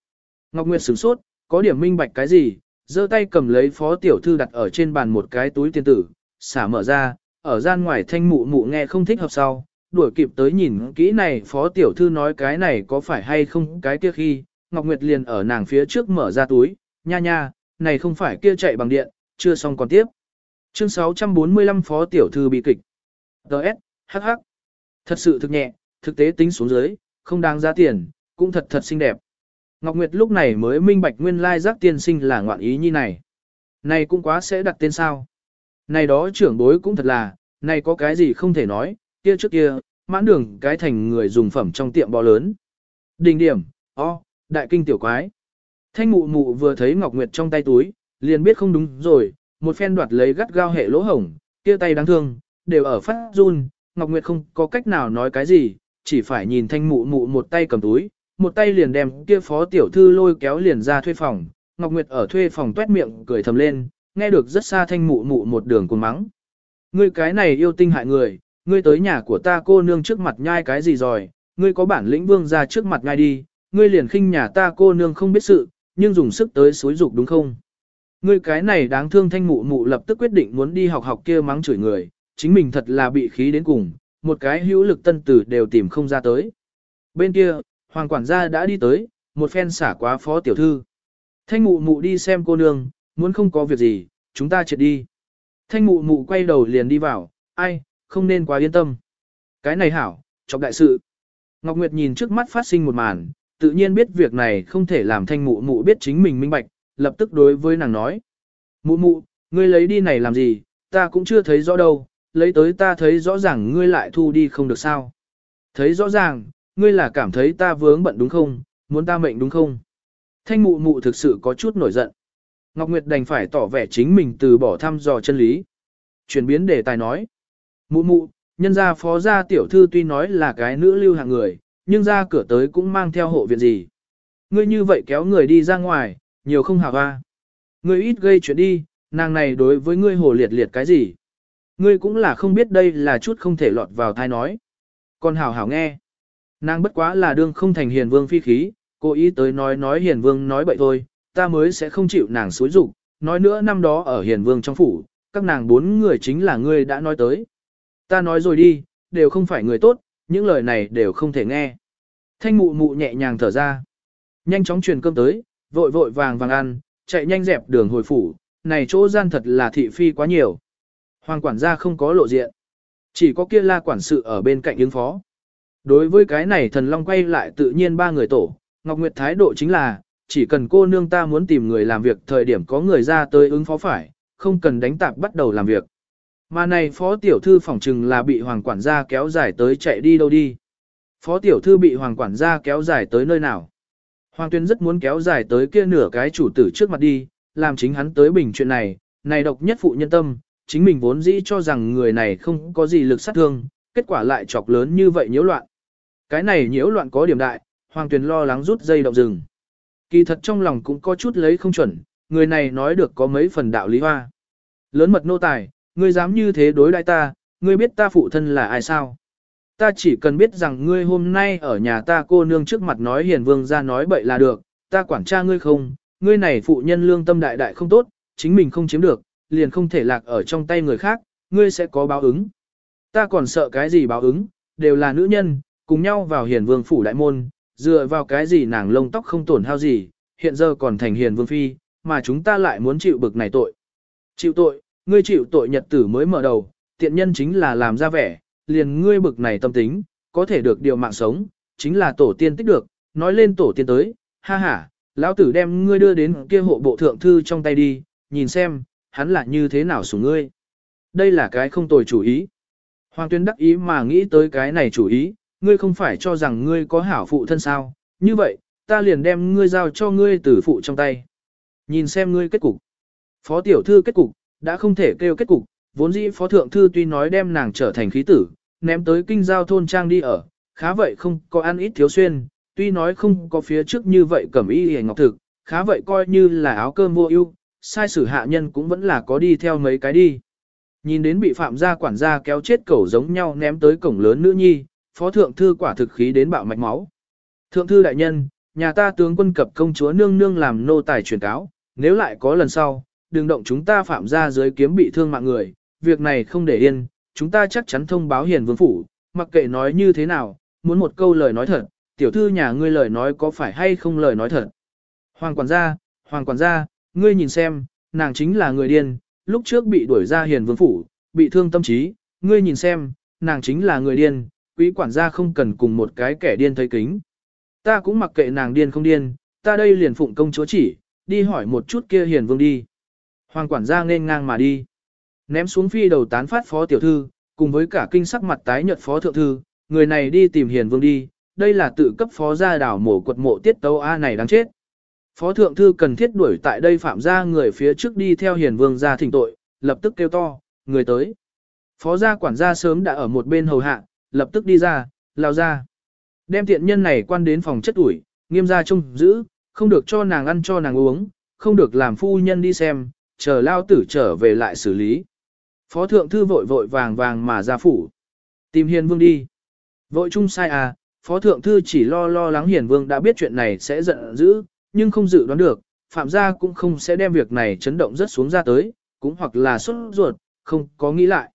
Ngọc Nguyệt sửng sốt, có điểm minh bạch cái gì, giơ tay cầm lấy phó tiểu thư đặt ở trên bàn một cái túi tiền tử, xả mở ra, ở gian ngoài thanh mụ mụ nghe không thích hợp sau, đuổi kịp tới nhìn kỹ này phó tiểu thư nói cái này có phải hay không cái kia khi, Ngọc Nguyệt liền ở nàng phía trước mở ra túi, nha nha, này không phải kia chạy bằng điện, chưa xong còn tiếp. Chương 645 phó tiểu thư bị kịch. Đợt, hắc hắc. Thật sự thực nhẹ, thực tế tính xuống dưới, không đáng giá tiền, cũng thật thật xinh đẹp. Ngọc Nguyệt lúc này mới minh bạch nguyên lai giác tiên sinh là ngoạn ý như này. Này cũng quá sẽ đặt tên sao. Này đó trưởng bối cũng thật là, này có cái gì không thể nói, kia trước kia, mãn đường cái thành người dùng phẩm trong tiệm bò lớn. Đỉnh điểm, o, đại kinh tiểu quái. Thanh mụ mụ vừa thấy Ngọc Nguyệt trong tay túi, liền biết không đúng rồi, một phen đoạt lấy gắt gao hệ lỗ hổng, kia tay đáng thương, đều ở phát run, Ngọc Nguyệt không có cách nào nói cái gì, chỉ phải nhìn thanh mụ mụ một tay cầm túi, một tay liền đem kia phó tiểu thư lôi kéo liền ra thuê phòng, Ngọc Nguyệt ở thuê phòng tuét miệng cười thầm lên, nghe được rất xa thanh mụ mụ một đường cuồng mắng. Ngươi cái này yêu tinh hại người, ngươi tới nhà của ta cô nương trước mặt nhai cái gì rồi, ngươi có bản lĩnh vương ra trước mặt nhai đi, ngươi liền khinh nhà ta cô nương không biết sự, nhưng dùng sức tới xối dục đúng không? Ngươi cái này đáng thương thanh mụ mụ lập tức quyết định muốn đi học học kia mắng chửi người, chính mình thật là bị khí đến cùng, một cái hữu lực tân tử đều tìm không ra tới. Bên kia, hoàng quản gia đã đi tới, một phen xả quá phó tiểu thư. Thanh mụ mụ đi xem cô nương, muốn không có việc gì, chúng ta triệt đi. Thanh mụ mụ quay đầu liền đi vào, ai, không nên quá yên tâm. Cái này hảo, chọc đại sự. Ngọc Nguyệt nhìn trước mắt phát sinh một màn, tự nhiên biết việc này không thể làm thanh mụ mụ biết chính mình minh bạch, lập tức đối với nàng nói. Mụ mụ, ngươi lấy đi này làm gì, ta cũng chưa thấy rõ đâu, lấy tới ta thấy rõ ràng ngươi lại thu đi không được sao. Thấy rõ ràng, ngươi là cảm thấy ta vướng bận đúng không, muốn ta mệnh đúng không. Thanh mụ mụ thực sự có chút nổi giận. Ngọc Nguyệt đành phải tỏ vẻ chính mình từ bỏ thăm dò chân lý. Chuyển biến đề tài nói. Mụ mụ, nhân gia phó gia tiểu thư tuy nói là cái nữ lưu hạng người, nhưng ra cửa tới cũng mang theo hộ viện gì. Ngươi như vậy kéo người đi ra ngoài, nhiều không hào hoa. Ngươi ít gây chuyện đi, nàng này đối với ngươi hồ liệt liệt cái gì. Ngươi cũng là không biết đây là chút không thể lọt vào thai nói. Còn hảo hảo nghe. Nàng bất quá là đương không thành hiền vương phi khí, cố ý tới nói nói hiền vương nói bậy thôi, ta mới sẽ không chịu nàng xúi rụng. Nói nữa năm đó ở hiền vương trong phủ, các nàng bốn người chính là ngươi đã nói tới. Ta nói rồi đi, đều không phải người tốt, những lời này đều không thể nghe. Thanh mụ mụ nhẹ nhàng thở ra. Nhanh chóng truyền cơm tới, vội vội vàng vàng ăn, chạy nhanh dẹp đường hồi phủ, này chỗ gian thật là thị phi quá nhiều. Hoàng quản gia không có lộ diện. Chỉ có kia la quản sự ở bên cạnh ứng phó. Đối với cái này thần long quay lại tự nhiên ba người tổ, Ngọc Nguyệt thái độ chính là, chỉ cần cô nương ta muốn tìm người làm việc thời điểm có người ra tới ứng phó phải, không cần đánh tạp bắt đầu làm việc. Mà này phó tiểu thư phỏng chừng là bị hoàng quản gia kéo dài tới chạy đi đâu đi. Phó tiểu thư bị hoàng quản gia kéo dài tới nơi nào. Hoàng tuyên rất muốn kéo dài tới kia nửa cái chủ tử trước mặt đi, làm chính hắn tới bình chuyện này, này độc nhất phụ nhân tâm, chính mình vốn dĩ cho rằng người này không có gì lực sát thương, kết quả lại chọc lớn như vậy nhiễu loạn. Cái này nhiễu loạn có điểm đại, Hoàng Tuyền lo lắng rút dây động rừng. Kỳ thật trong lòng cũng có chút lấy không chuẩn, người này nói được có mấy phần đạo lý hoa. Lớn mật nô tài, ngươi dám như thế đối đại ta, ngươi biết ta phụ thân là ai sao? Ta chỉ cần biết rằng ngươi hôm nay ở nhà ta cô nương trước mặt nói hiền vương ra nói bậy là được, ta quản tra ngươi không, ngươi này phụ nhân lương tâm đại đại không tốt, chính mình không chiếm được, liền không thể lạc ở trong tay người khác, ngươi sẽ có báo ứng. Ta còn sợ cái gì báo ứng, đều là nữ nhân, cùng nhau vào hiền vương phủ đại môn, dựa vào cái gì nàng lông tóc không tổn hao gì, hiện giờ còn thành hiền vương phi, mà chúng ta lại muốn chịu bực này tội. Chịu tội, ngươi chịu tội nhật tử mới mở đầu, tiện nhân chính là làm ra vẻ, liền ngươi bực này tâm tính, có thể được điều mạng sống, chính là tổ tiên tích được, nói lên tổ tiên tới, ha ha, lão tử đem ngươi đưa đến kia hộ bộ thượng thư trong tay đi, nhìn xem, hắn là như thế nào sủng ngươi. Đây là cái không tồi chủ ý. Hoàng tuyên đắc ý mà nghĩ tới cái này chủ ý, ngươi không phải cho rằng ngươi có hảo phụ thân sao, như vậy, ta liền đem ngươi giao cho ngươi tử phụ trong tay. Nhìn xem ngươi kết cục. Phó tiểu thư kết cục, đã không thể kêu kết cục, vốn dĩ phó thượng thư tuy nói đem nàng trở thành khí tử, ném tới kinh giao thôn trang đi ở, khá vậy không có ăn ít thiếu xuyên, tuy nói không có phía trước như vậy cẩm y hề ngọc thực, khá vậy coi như là áo cơm mua ưu, sai sử hạ nhân cũng vẫn là có đi theo mấy cái đi. Nhìn đến bị phạm gia quản gia kéo chết cẩu giống nhau ném tới cổng lớn nữ nhi, phó thượng thư quả thực khí đến bạo mạch máu. Thượng thư đại nhân, nhà ta tướng quân cập công chúa nương nương làm nô tài truyền cáo, nếu lại có lần sau, đừng động chúng ta phạm gia dưới kiếm bị thương mạng người, việc này không để yên, chúng ta chắc chắn thông báo hiền vương phủ, mặc kệ nói như thế nào, muốn một câu lời nói thật, tiểu thư nhà ngươi lời nói có phải hay không lời nói thật. Hoàng quản gia, hoàng quản gia, ngươi nhìn xem, nàng chính là người điên, lúc trước bị đuổi ra hiền vương phủ, bị thương tâm trí, ngươi nhìn xem, nàng chính là người điên, quý quản gia không cần cùng một cái kẻ điên thấy kính. Ta cũng mặc kệ nàng điên không điên, ta đây liền phụng công chúa chỉ, đi hỏi một chút kia hiền vương đi. Hoàng quản gia nên ngang mà đi. Ném xuống phi đầu tán phát phó tiểu thư, cùng với cả kinh sắc mặt tái nhợt phó thượng thư, người này đi tìm hiền vương đi, đây là tự cấp phó gia đảo mổ quật mộ tiết tấu A này đáng chết. Phó thượng thư cần thiết đuổi tại đây phạm ra người phía trước đi theo hiền vương ra thỉnh tội, lập tức kêu to, người tới. Phó gia quản gia sớm đã ở một bên hầu hạ, lập tức đi ra, lao ra. Đem tiện nhân này quan đến phòng chất ủi, nghiêm gia trông giữ, không được cho nàng ăn cho nàng uống, không được làm phu nhân đi xem, chờ lao tử trở về lại xử lý. Phó thượng thư vội vội vàng vàng mà ra phủ. Tìm hiền vương đi. Vội chung sai à, phó thượng thư chỉ lo lo lắng hiền vương đã biết chuyện này sẽ giận dữ, nhưng không dự đoán được, phạm gia cũng không sẽ đem việc này chấn động rất xuống ra tới, cũng hoặc là xuất ruột, không có nghĩ lại.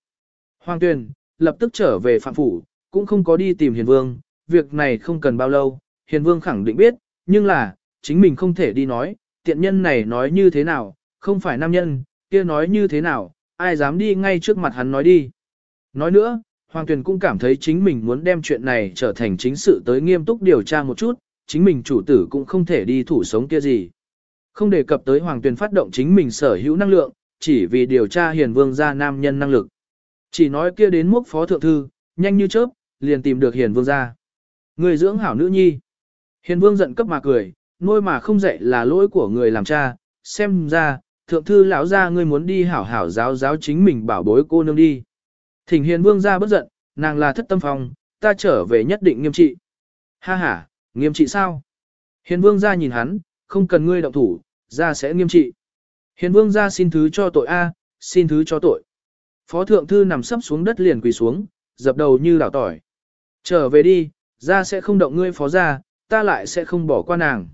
Hoàng tuyền, lập tức trở về phạm phủ, cũng không có đi tìm hiền vương, việc này không cần bao lâu, hiền vương khẳng định biết, nhưng là, chính mình không thể đi nói, tiện nhân này nói như thế nào, không phải nam nhân, kia nói như thế nào, ai dám đi ngay trước mặt hắn nói đi. Nói nữa, Hoàng Tuyền cũng cảm thấy chính mình muốn đem chuyện này trở thành chính sự tới nghiêm túc điều tra một chút, chính mình chủ tử cũng không thể đi thủ sống kia gì. Không đề cập tới Hoàng Tuyền phát động chính mình sở hữu năng lượng, chỉ vì điều tra hiền vương gia nam nhân năng lực. Chỉ nói kia đến mốc phó thượng thư, nhanh như chớp, liền tìm được hiền vương gia. Người dưỡng hảo nữ nhi. Hiền vương giận cấp mà cười, nuôi mà không dạy là lỗi của người làm cha, xem ra, thượng thư lão gia ngươi muốn đi hảo hảo giáo giáo chính mình bảo bối cô nương đi. Thỉnh hiền vương gia bất giận, nàng là thất tâm phòng, ta trở về nhất định nghiêm trị. Ha ha, nghiêm trị sao? Hiền vương gia nhìn hắn, không cần ngươi động thủ, gia sẽ nghiêm trị. Hiền vương gia xin thứ cho tội A, xin thứ cho tội. Phó thượng thư nằm sấp xuống đất liền quỳ xuống, dập đầu như đảo tỏi. Trở về đi, gia sẽ không động ngươi phó gia, ta lại sẽ không bỏ qua nàng.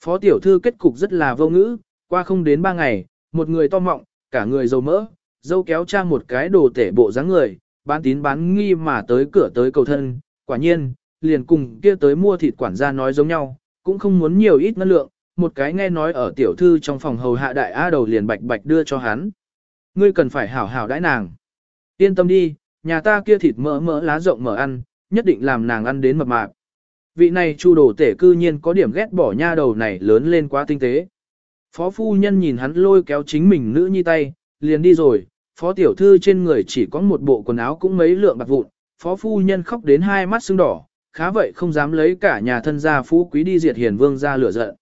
Phó tiểu thư kết cục rất là vô ngữ, qua không đến ba ngày, một người to mọng, cả người dầu mỡ, dâu kéo trang một cái đồ tể bộ dáng người, bán tín bán nghi mà tới cửa tới cầu thân, quả nhiên, liền cùng kia tới mua thịt quản gia nói giống nhau, cũng không muốn nhiều ít ngân lượng, một cái nghe nói ở tiểu thư trong phòng hầu hạ đại A đầu liền bạch bạch đưa cho hắn. Ngươi cần phải hảo hảo đãi nàng. Yên tâm đi, nhà ta kia thịt mỡ mỡ lá rộng mở ăn, nhất định làm nàng ăn đến mập mạp. Vị này chu đồ tể cư nhiên có điểm ghét bỏ nha đầu này lớn lên quá tinh tế. Phó phu nhân nhìn hắn lôi kéo chính mình nữ nhi tay, liền đi rồi, phó tiểu thư trên người chỉ có một bộ quần áo cũng mấy lượng bạc vụn, phó phu nhân khóc đến hai mắt sưng đỏ, khá vậy không dám lấy cả nhà thân gia phú quý đi diệt hiền vương ra lửa giận.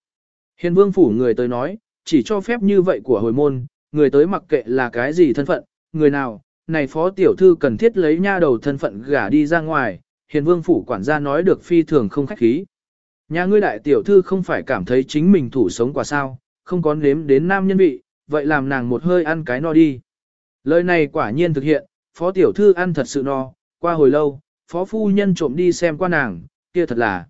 Hiền vương phủ người tới nói, chỉ cho phép như vậy của hồi môn, người tới mặc kệ là cái gì thân phận, người nào, này phó tiểu thư cần thiết lấy nha đầu thân phận gả đi ra ngoài, hiền vương phủ quản gia nói được phi thường không khách khí. Nhà ngươi đại tiểu thư không phải cảm thấy chính mình thủ sống quả sao, không có nếm đến nam nhân vị, vậy làm nàng một hơi ăn cái no đi. Lời này quả nhiên thực hiện, phó tiểu thư ăn thật sự no, qua hồi lâu, phó phu nhân trộm đi xem qua nàng, kia thật là.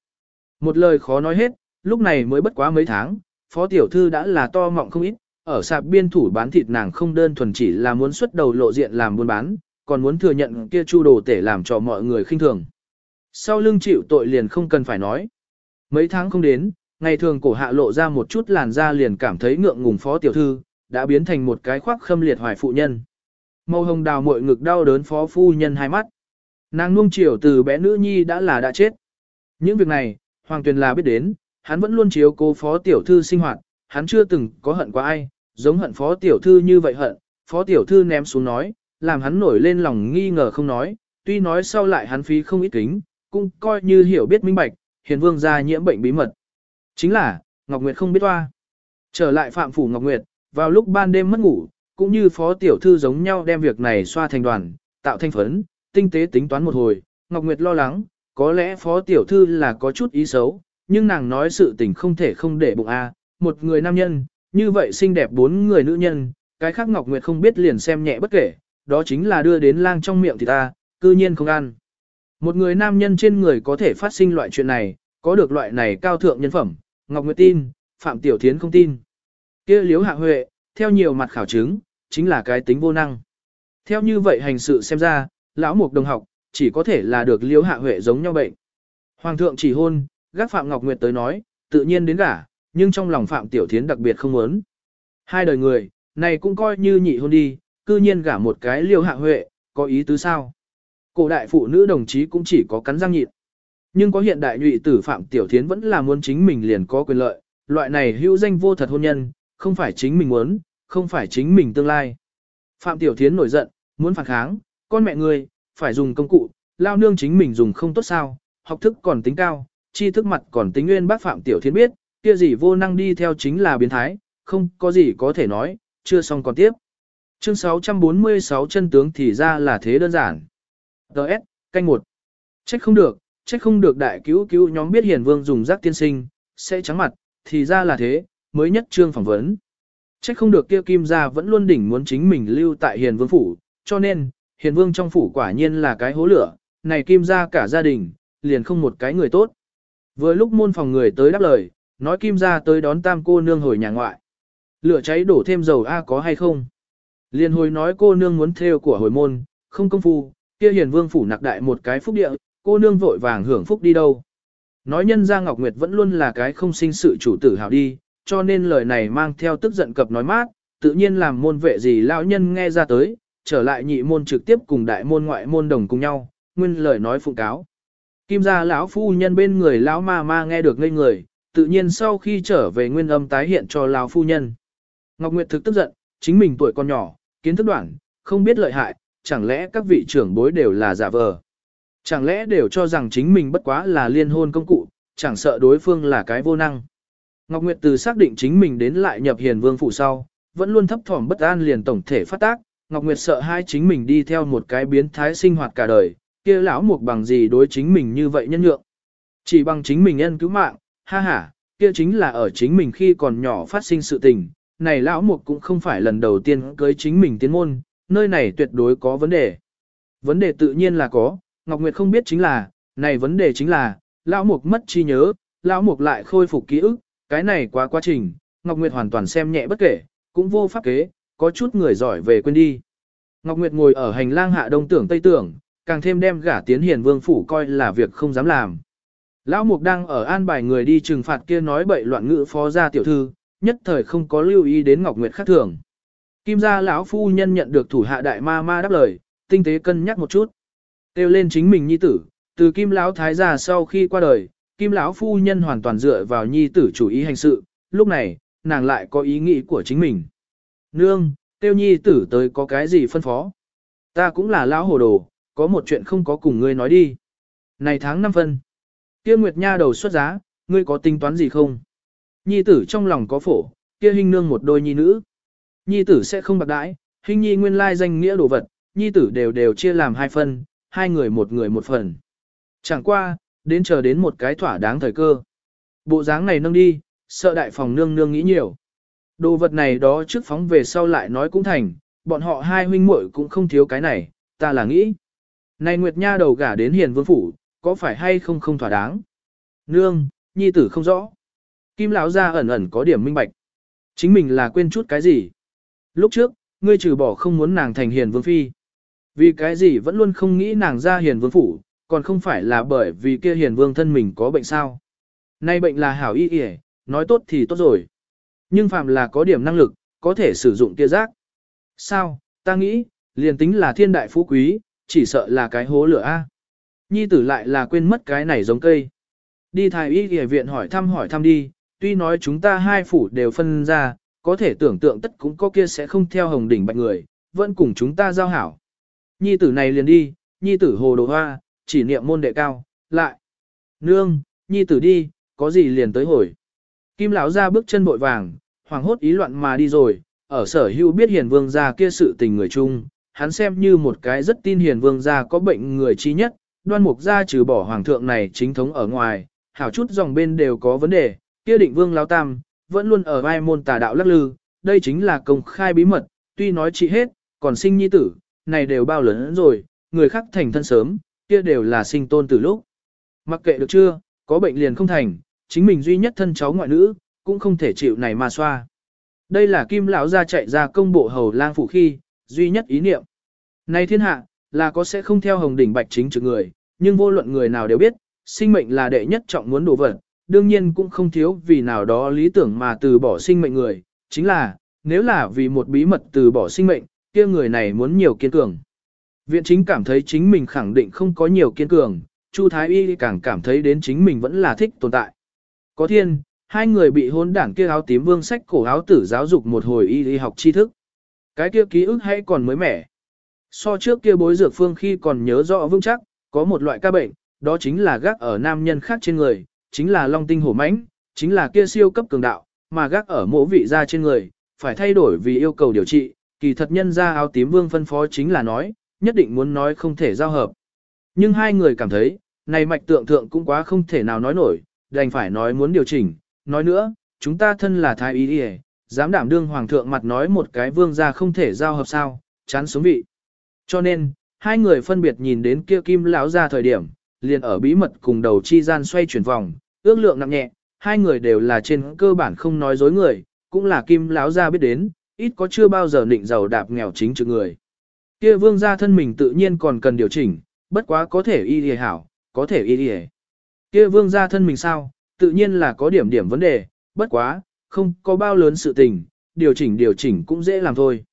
Một lời khó nói hết, lúc này mới bất quá mấy tháng, phó tiểu thư đã là to mọng không ít, ở sạp biên thủ bán thịt nàng không đơn thuần chỉ là muốn xuất đầu lộ diện làm buôn bán, còn muốn thừa nhận kia chu đồ tể làm cho mọi người khinh thường. Sau lưng chịu tội liền không cần phải nói. Mấy tháng không đến, ngày thường cổ hạ lộ ra một chút làn da liền cảm thấy ngượng ngùng phó tiểu thư, đã biến thành một cái khoác khâm liệt hoài phụ nhân. Màu hồng đào mội ngực đau đớn phó phu nhân hai mắt. Nàng nuông chiều từ bé nữ nhi đã là đã chết. Những việc này, Hoàng Tuyền là biết đến, hắn vẫn luôn chiếu cố phó tiểu thư sinh hoạt, hắn chưa từng có hận qua ai, giống hận phó tiểu thư như vậy hận, phó tiểu thư ném xuống nói, làm hắn nổi lên lòng nghi ngờ không nói, tuy nói sau lại hắn phí không ít kính, cũng coi như hiểu biết minh bạch, hiền vương gia nhiễm bệnh bí mật. Chính là, Ngọc Nguyệt không biết toa. Trở lại phạm phủ Ngọc Nguyệt, vào lúc ban đêm mất ngủ, cũng như phó tiểu thư giống nhau đem việc này xoa thành đoàn, tạo thành phấn, tinh tế tính toán một hồi, Ngọc Nguyệt lo lắng, có lẽ phó tiểu thư là có chút ý xấu, nhưng nàng nói sự tình không thể không để bụng a. một người nam nhân, như vậy xinh đẹp bốn người nữ nhân, cái khác Ngọc Nguyệt không biết liền xem nhẹ bất kể, đó chính là đưa đến lang trong miệng thì ta, cư nhiên không ăn. Một người nam nhân trên người có thể phát sinh loại chuyện này, có được loại này cao thượng nhân phẩm, Ngọc Nguyệt tin, Phạm Tiểu Thiến không tin. kia liếu hạ huệ, theo nhiều mặt khảo chứng, chính là cái tính vô năng. Theo như vậy hành sự xem ra, lão mục đồng học, chỉ có thể là được liếu hạ huệ giống nhau bệnh. Hoàng thượng chỉ hôn, gác Phạm Ngọc Nguyệt tới nói, tự nhiên đến gả, nhưng trong lòng Phạm Tiểu Thiến đặc biệt không muốn. Hai đời người, này cũng coi như nhị hôn đi, cư nhiên gả một cái liêu hạ huệ, có ý tứ sao? Cổ đại phụ nữ đồng chí cũng chỉ có cắn răng nhịn. Nhưng có hiện đại nhụy tử Phạm Tiểu Thiến vẫn là muốn chính mình liền có quyền lợi, loại này hữu danh vô thật hôn nhân, không phải chính mình muốn, không phải chính mình tương lai. Phạm Tiểu Thiến nổi giận, muốn phản kháng, con mẹ ngươi, phải dùng công cụ, lao nương chính mình dùng không tốt sao, học thức còn tính cao, tri thức mặt còn tính nguyên bác Phạm Tiểu Thiến biết, kia gì vô năng đi theo chính là biến thái, không có gì có thể nói, chưa xong còn tiếp. Chương 646 chân tướng thì ra là thế đơn giản. Đợt, canh một. Trách không được, trách không được đại cứu cứu nhóm biết hiền vương dùng giác tiên sinh, sẽ trắng mặt, thì ra là thế, mới nhất trương phỏng vấn. Trách không được kia kim gia vẫn luôn đỉnh muốn chính mình lưu tại hiền vương phủ, cho nên, hiền vương trong phủ quả nhiên là cái hố lửa, này kim gia cả gia đình, liền không một cái người tốt. Vừa lúc môn phòng người tới đáp lời, nói kim gia tới đón tam cô nương hồi nhà ngoại. Lửa cháy đổ thêm dầu A có hay không? Liền hồi nói cô nương muốn theo của hồi môn, không công phu, kia hiền vương phủ nặc đại một cái phúc địa, cô nương vội vàng hưởng phúc đi đâu. Nói nhân ra Ngọc Nguyệt vẫn luôn là cái không sinh sự chủ tử hảo đi, cho nên lời này mang theo tức giận cập nói mát, tự nhiên làm môn vệ gì lão nhân nghe ra tới, trở lại nhị môn trực tiếp cùng đại môn ngoại môn đồng cùng nhau, nguyên lời nói phụ cáo. Kim gia lão phu nhân bên người lão ma ma nghe được ngây người, tự nhiên sau khi trở về nguyên âm tái hiện cho lão phu nhân. Ngọc Nguyệt thực tức giận, chính mình tuổi còn nhỏ, kiến thức đoạn, không biết lợi hại, chẳng lẽ các vị trưởng bối đều là giả vờ. Chẳng lẽ đều cho rằng chính mình bất quá là liên hôn công cụ, chẳng sợ đối phương là cái vô năng. Ngọc Nguyệt từ xác định chính mình đến lại nhập hiền vương phủ sau, vẫn luôn thấp thỏm bất an liền tổng thể phát tác, Ngọc Nguyệt sợ hai chính mình đi theo một cái biến thái sinh hoạt cả đời, kia lão mục bằng gì đối chính mình như vậy nhân nhượng. Chỉ bằng chính mình nhân cứu mạng, ha ha, kia chính là ở chính mình khi còn nhỏ phát sinh sự tình, này lão mục cũng không phải lần đầu tiên cưới chính mình tiến môn, nơi này tuyệt đối có vấn đề. Vấn đề tự nhiên là có, Ngọc Nguyệt không biết chính là, này vấn đề chính là, lão mục mất trí nhớ, lão mục lại khôi phục ký ức, cái này quá quá trình, Ngọc Nguyệt hoàn toàn xem nhẹ bất kể, cũng vô pháp kế, có chút người giỏi về quên đi. Ngọc Nguyệt ngồi ở hành lang hạ đông tưởng tây tưởng, càng thêm đem gả tiến hiền vương phủ coi là việc không dám làm. Lão Mục đang ở an bài người đi trừng phạt kia nói bậy loạn ngữ phó gia tiểu thư, nhất thời không có lưu ý đến Ngọc Nguyệt khác thường. Kim gia lão phu nhân nhận được thủ hạ đại ma ma đáp lời, tinh tế cân nhắc một chút. Kêu lên chính mình nhi tử, từ Kim lão thái gia sau khi qua đời, Kim lão phu nhân hoàn toàn dựa vào nhi tử chủ ý hành sự, lúc này, nàng lại có ý nghĩ của chính mình. Nương, tiêu nhi tử tới có cái gì phân phó? Ta cũng là lão hồ đồ, có một chuyện không có cùng ngươi nói đi. Này tháng năm phân. Kia Nguyệt Nha đầu xuất giá, ngươi có tính toán gì không? Nhi tử trong lòng có phổ, kia hình nương một đôi nhi nữ. Nhi tử sẽ không bạc đãi, hình nhi nguyên lai danh nghĩa đồ vật, nhi tử đều đều chia làm hai phân, hai người một người một phần. Chẳng qua, đến chờ đến một cái thỏa đáng thời cơ. Bộ dáng này nâng đi, sợ đại phòng nương nương nghĩ nhiều. Đồ vật này đó trước phóng về sau lại nói cũng thành, bọn họ hai huynh muội cũng không thiếu cái này, ta là nghĩ. Này Nguyệt Nha đầu gả đến hiền vương phủ, có phải hay không không thỏa đáng? Nương, nhi tử không rõ. Kim lão gia ẩn ẩn có điểm minh bạch. Chính mình là quên chút cái gì? Lúc trước, ngươi trừ bỏ không muốn nàng thành hiền vương phi. Vì cái gì vẫn luôn không nghĩ nàng ra hiền vương phủ, còn không phải là bởi vì kia hiền vương thân mình có bệnh sao. Nay bệnh là hảo y y, nói tốt thì tốt rồi. Nhưng phạm là có điểm năng lực, có thể sử dụng kia giác. Sao, ta nghĩ, liền tính là thiên đại phú quý, chỉ sợ là cái hố lửa A. Nhi tử lại là quên mất cái này giống cây. Đi thái y y viện hỏi thăm hỏi thăm đi, tuy nói chúng ta hai phủ đều phân ra, có thể tưởng tượng tất cũng có kia sẽ không theo hồng đỉnh bạch người, vẫn cùng chúng ta giao hảo. Nhi tử này liền đi, nhi tử hồ đồ hoa, chỉ niệm môn đệ cao, lại. Nương, nhi tử đi, có gì liền tới hồi. Kim lão ra bước chân bội vàng, hoàng hốt ý loạn mà đi rồi, ở sở hữu biết hiền vương gia kia sự tình người chung, hắn xem như một cái rất tin hiền vương gia có bệnh người chi nhất, đoan mục gia trừ bỏ hoàng thượng này chính thống ở ngoài, hảo chút dòng bên đều có vấn đề, kia định vương lao tam, vẫn luôn ở vai môn tà đạo lắc lư, đây chính là công khai bí mật, tuy nói trị hết, còn sinh nhi tử, này đều bao lớn rồi, người khác thành thân sớm, kia đều là sinh tôn từ lúc. Mặc kệ được chưa, có bệnh liền không thành, chính mình duy nhất thân cháu ngoại nữ, cũng không thể chịu này mà xoa. Đây là kim lão gia chạy ra công bộ hầu lang phủ khi, duy nhất ý niệm. Này thiên hạ, là có sẽ không theo hồng đỉnh bạch chính trực người, nhưng vô luận người nào đều biết, sinh mệnh là đệ nhất trọng muốn đổ vật, đương nhiên cũng không thiếu vì nào đó lý tưởng mà từ bỏ sinh mệnh người, chính là, nếu là vì một bí mật từ bỏ sinh mệnh, kia người này muốn nhiều kiên cường. Viện chính cảm thấy chính mình khẳng định không có nhiều kiên cường, Chu Thái Y càng cảm thấy đến chính mình vẫn là thích tồn tại. Có thiên, hai người bị hôn đảng kia áo tím vương sách cổ áo tử giáo dục một hồi y y học tri thức. Cái kia ký ức hay còn mới mẻ. So trước kia bối dược phương khi còn nhớ rõ vững chắc, có một loại ca bệnh, đó chính là gác ở nam nhân khác trên người, chính là long tinh hổ mãnh, chính là kia siêu cấp cường đạo, mà gác ở mỗ vị ra trên người, phải thay đổi vì yêu cầu điều trị, kỳ thật nhân ra áo tím vương phân phó chính là nói, nhất định muốn nói không thể giao hợp. Nhưng hai người cảm thấy, này mạch tượng thượng cũng quá không thể nào nói nổi, đành phải nói muốn điều chỉnh, nói nữa, chúng ta thân là thái ý đi dám đảm đương hoàng thượng mặt nói một cái vương ra không thể giao hợp sao, chán sống vị. Cho nên, hai người phân biệt nhìn đến kia kim lão ra thời điểm, liền ở bí mật cùng đầu chi gian xoay chuyển vòng, ước lượng nặng nhẹ, hai người đều là trên cơ bản không nói dối người, cũng là kim lão ra biết đến, ít có chưa bao giờ định giàu đạp nghèo chính trực người. Kia vương gia thân mình tự nhiên còn cần điều chỉnh, bất quá có thể y y hảo, có thể y y. Kia vương gia thân mình sao, tự nhiên là có điểm điểm vấn đề, bất quá, không có bao lớn sự tình, điều chỉnh điều chỉnh cũng dễ làm thôi.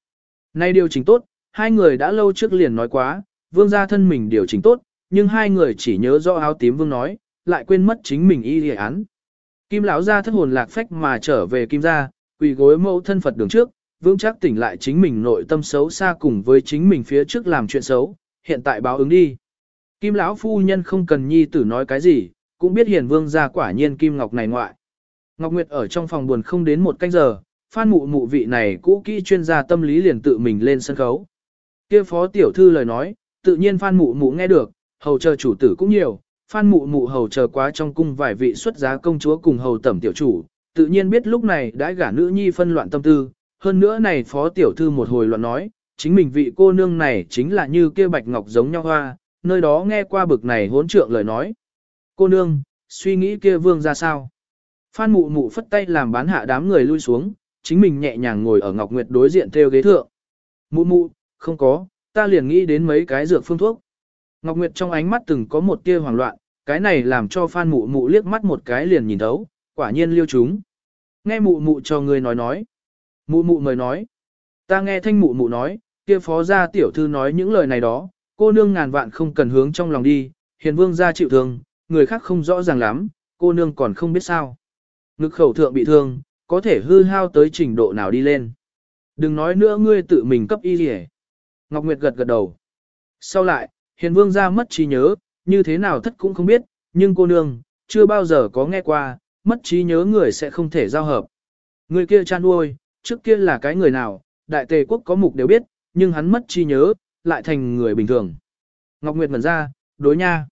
Nay điều chỉnh tốt, hai người đã lâu trước liền nói quá, vương gia thân mình điều chỉnh tốt, nhưng hai người chỉ nhớ rõ áo tím vương nói, lại quên mất chính mình y y án. Kim lão gia thất hồn lạc phách mà trở về kim gia, quỳ gối mẫu thân Phật đường trước, vững chắc tỉnh lại chính mình nội tâm xấu xa cùng với chính mình phía trước làm chuyện xấu, hiện tại báo ứng đi. Kim lão phu nhân không cần nhi tử nói cái gì, cũng biết hiền vương gia quả nhiên kim ngọc này ngoại. Ngọc Nguyệt ở trong phòng buồn không đến một canh giờ, phan mụ mụ vị này cũ kỹ chuyên gia tâm lý liền tự mình lên sân khấu. Kia phó tiểu thư lời nói, tự nhiên phan mụ mụ nghe được, hầu chờ chủ tử cũng nhiều, phan mụ mụ hầu chờ quá trong cung vài vị xuất giá công chúa cùng hầu tẩm tiểu chủ, tự nhiên biết lúc này đã gả nữ nhi phân loạn tâm tư, hơn nữa này phó tiểu thư một hồi loạn nói, chính mình vị cô nương này chính là như kia bạch ngọc giống nhau hoa, nơi đó nghe qua bực này hỗn trượng lời nói. Cô nương, suy nghĩ kia vương ra sao? Phan mụ mụ phất tay làm bán hạ đám người lui xuống, chính mình nhẹ nhàng ngồi ở Ngọc Nguyệt đối diện theo ghế thượng. Mụ mụ, không có, ta liền nghĩ đến mấy cái dược phương thuốc. Ngọc Nguyệt trong ánh mắt từng có một tia hoảng loạn, cái này làm cho Phan mụ mụ liếc mắt một cái liền nhìn thấu, quả nhiên liêu chúng. Nghe mụ mụ cho người nói nói. Mụ mụ mời nói. Ta nghe thanh mụ mụ nói, kia phó gia tiểu thư nói những lời này đó, cô nương ngàn vạn không cần hướng trong lòng đi, hiền vương gia chịu thương, người khác không rõ ràng lắm, cô nương còn không biết sao. Ngực khẩu thượng bị thương, có thể hư hao tới trình độ nào đi lên. Đừng nói nữa ngươi tự mình cấp y gì Ngọc Nguyệt gật gật đầu. Sau lại, hiền vương gia mất trí nhớ, như thế nào thất cũng không biết, nhưng cô nương, chưa bao giờ có nghe qua, mất trí nhớ người sẽ không thể giao hợp. Người kia chan nuôi, trước kia là cái người nào, đại tề quốc có mục đều biết, nhưng hắn mất trí nhớ, lại thành người bình thường. Ngọc Nguyệt ngẩn ra, đối nha.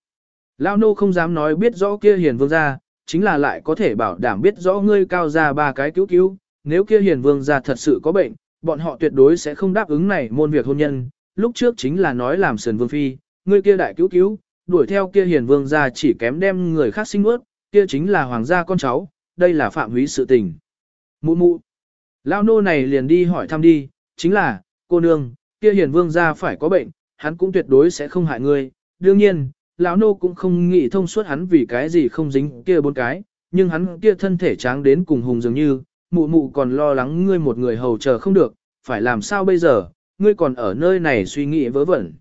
Lao nô không dám nói biết rõ kia hiền vương gia, chính là lại có thể bảo đảm biết rõ ngươi cao ra ba cái cứu cứu, nếu kia hiền vương gia thật sự có bệnh, bọn họ tuyệt đối sẽ không đáp ứng này môn việc hôn nhân, lúc trước chính là nói làm sườn vương phi, ngươi kia đại cứu cứu, đuổi theo kia hiền vương gia chỉ kém đem người khác sinh ướt, kia chính là hoàng gia con cháu, đây là phạm húy sự tình. Mụ mụ, lao nô này liền đi hỏi thăm đi, chính là, cô nương, kia hiền vương gia phải có bệnh, hắn cũng tuyệt đối sẽ không hại ngươi, đương nhiên, lão nô cũng không nghĩ thông suốt hắn vì cái gì không dính kia bốn cái, nhưng hắn kia thân thể tráng đến cùng hùng dường như, mụ mụ còn lo lắng ngươi một người hầu chờ không được, phải làm sao bây giờ, ngươi còn ở nơi này suy nghĩ vớ vẩn.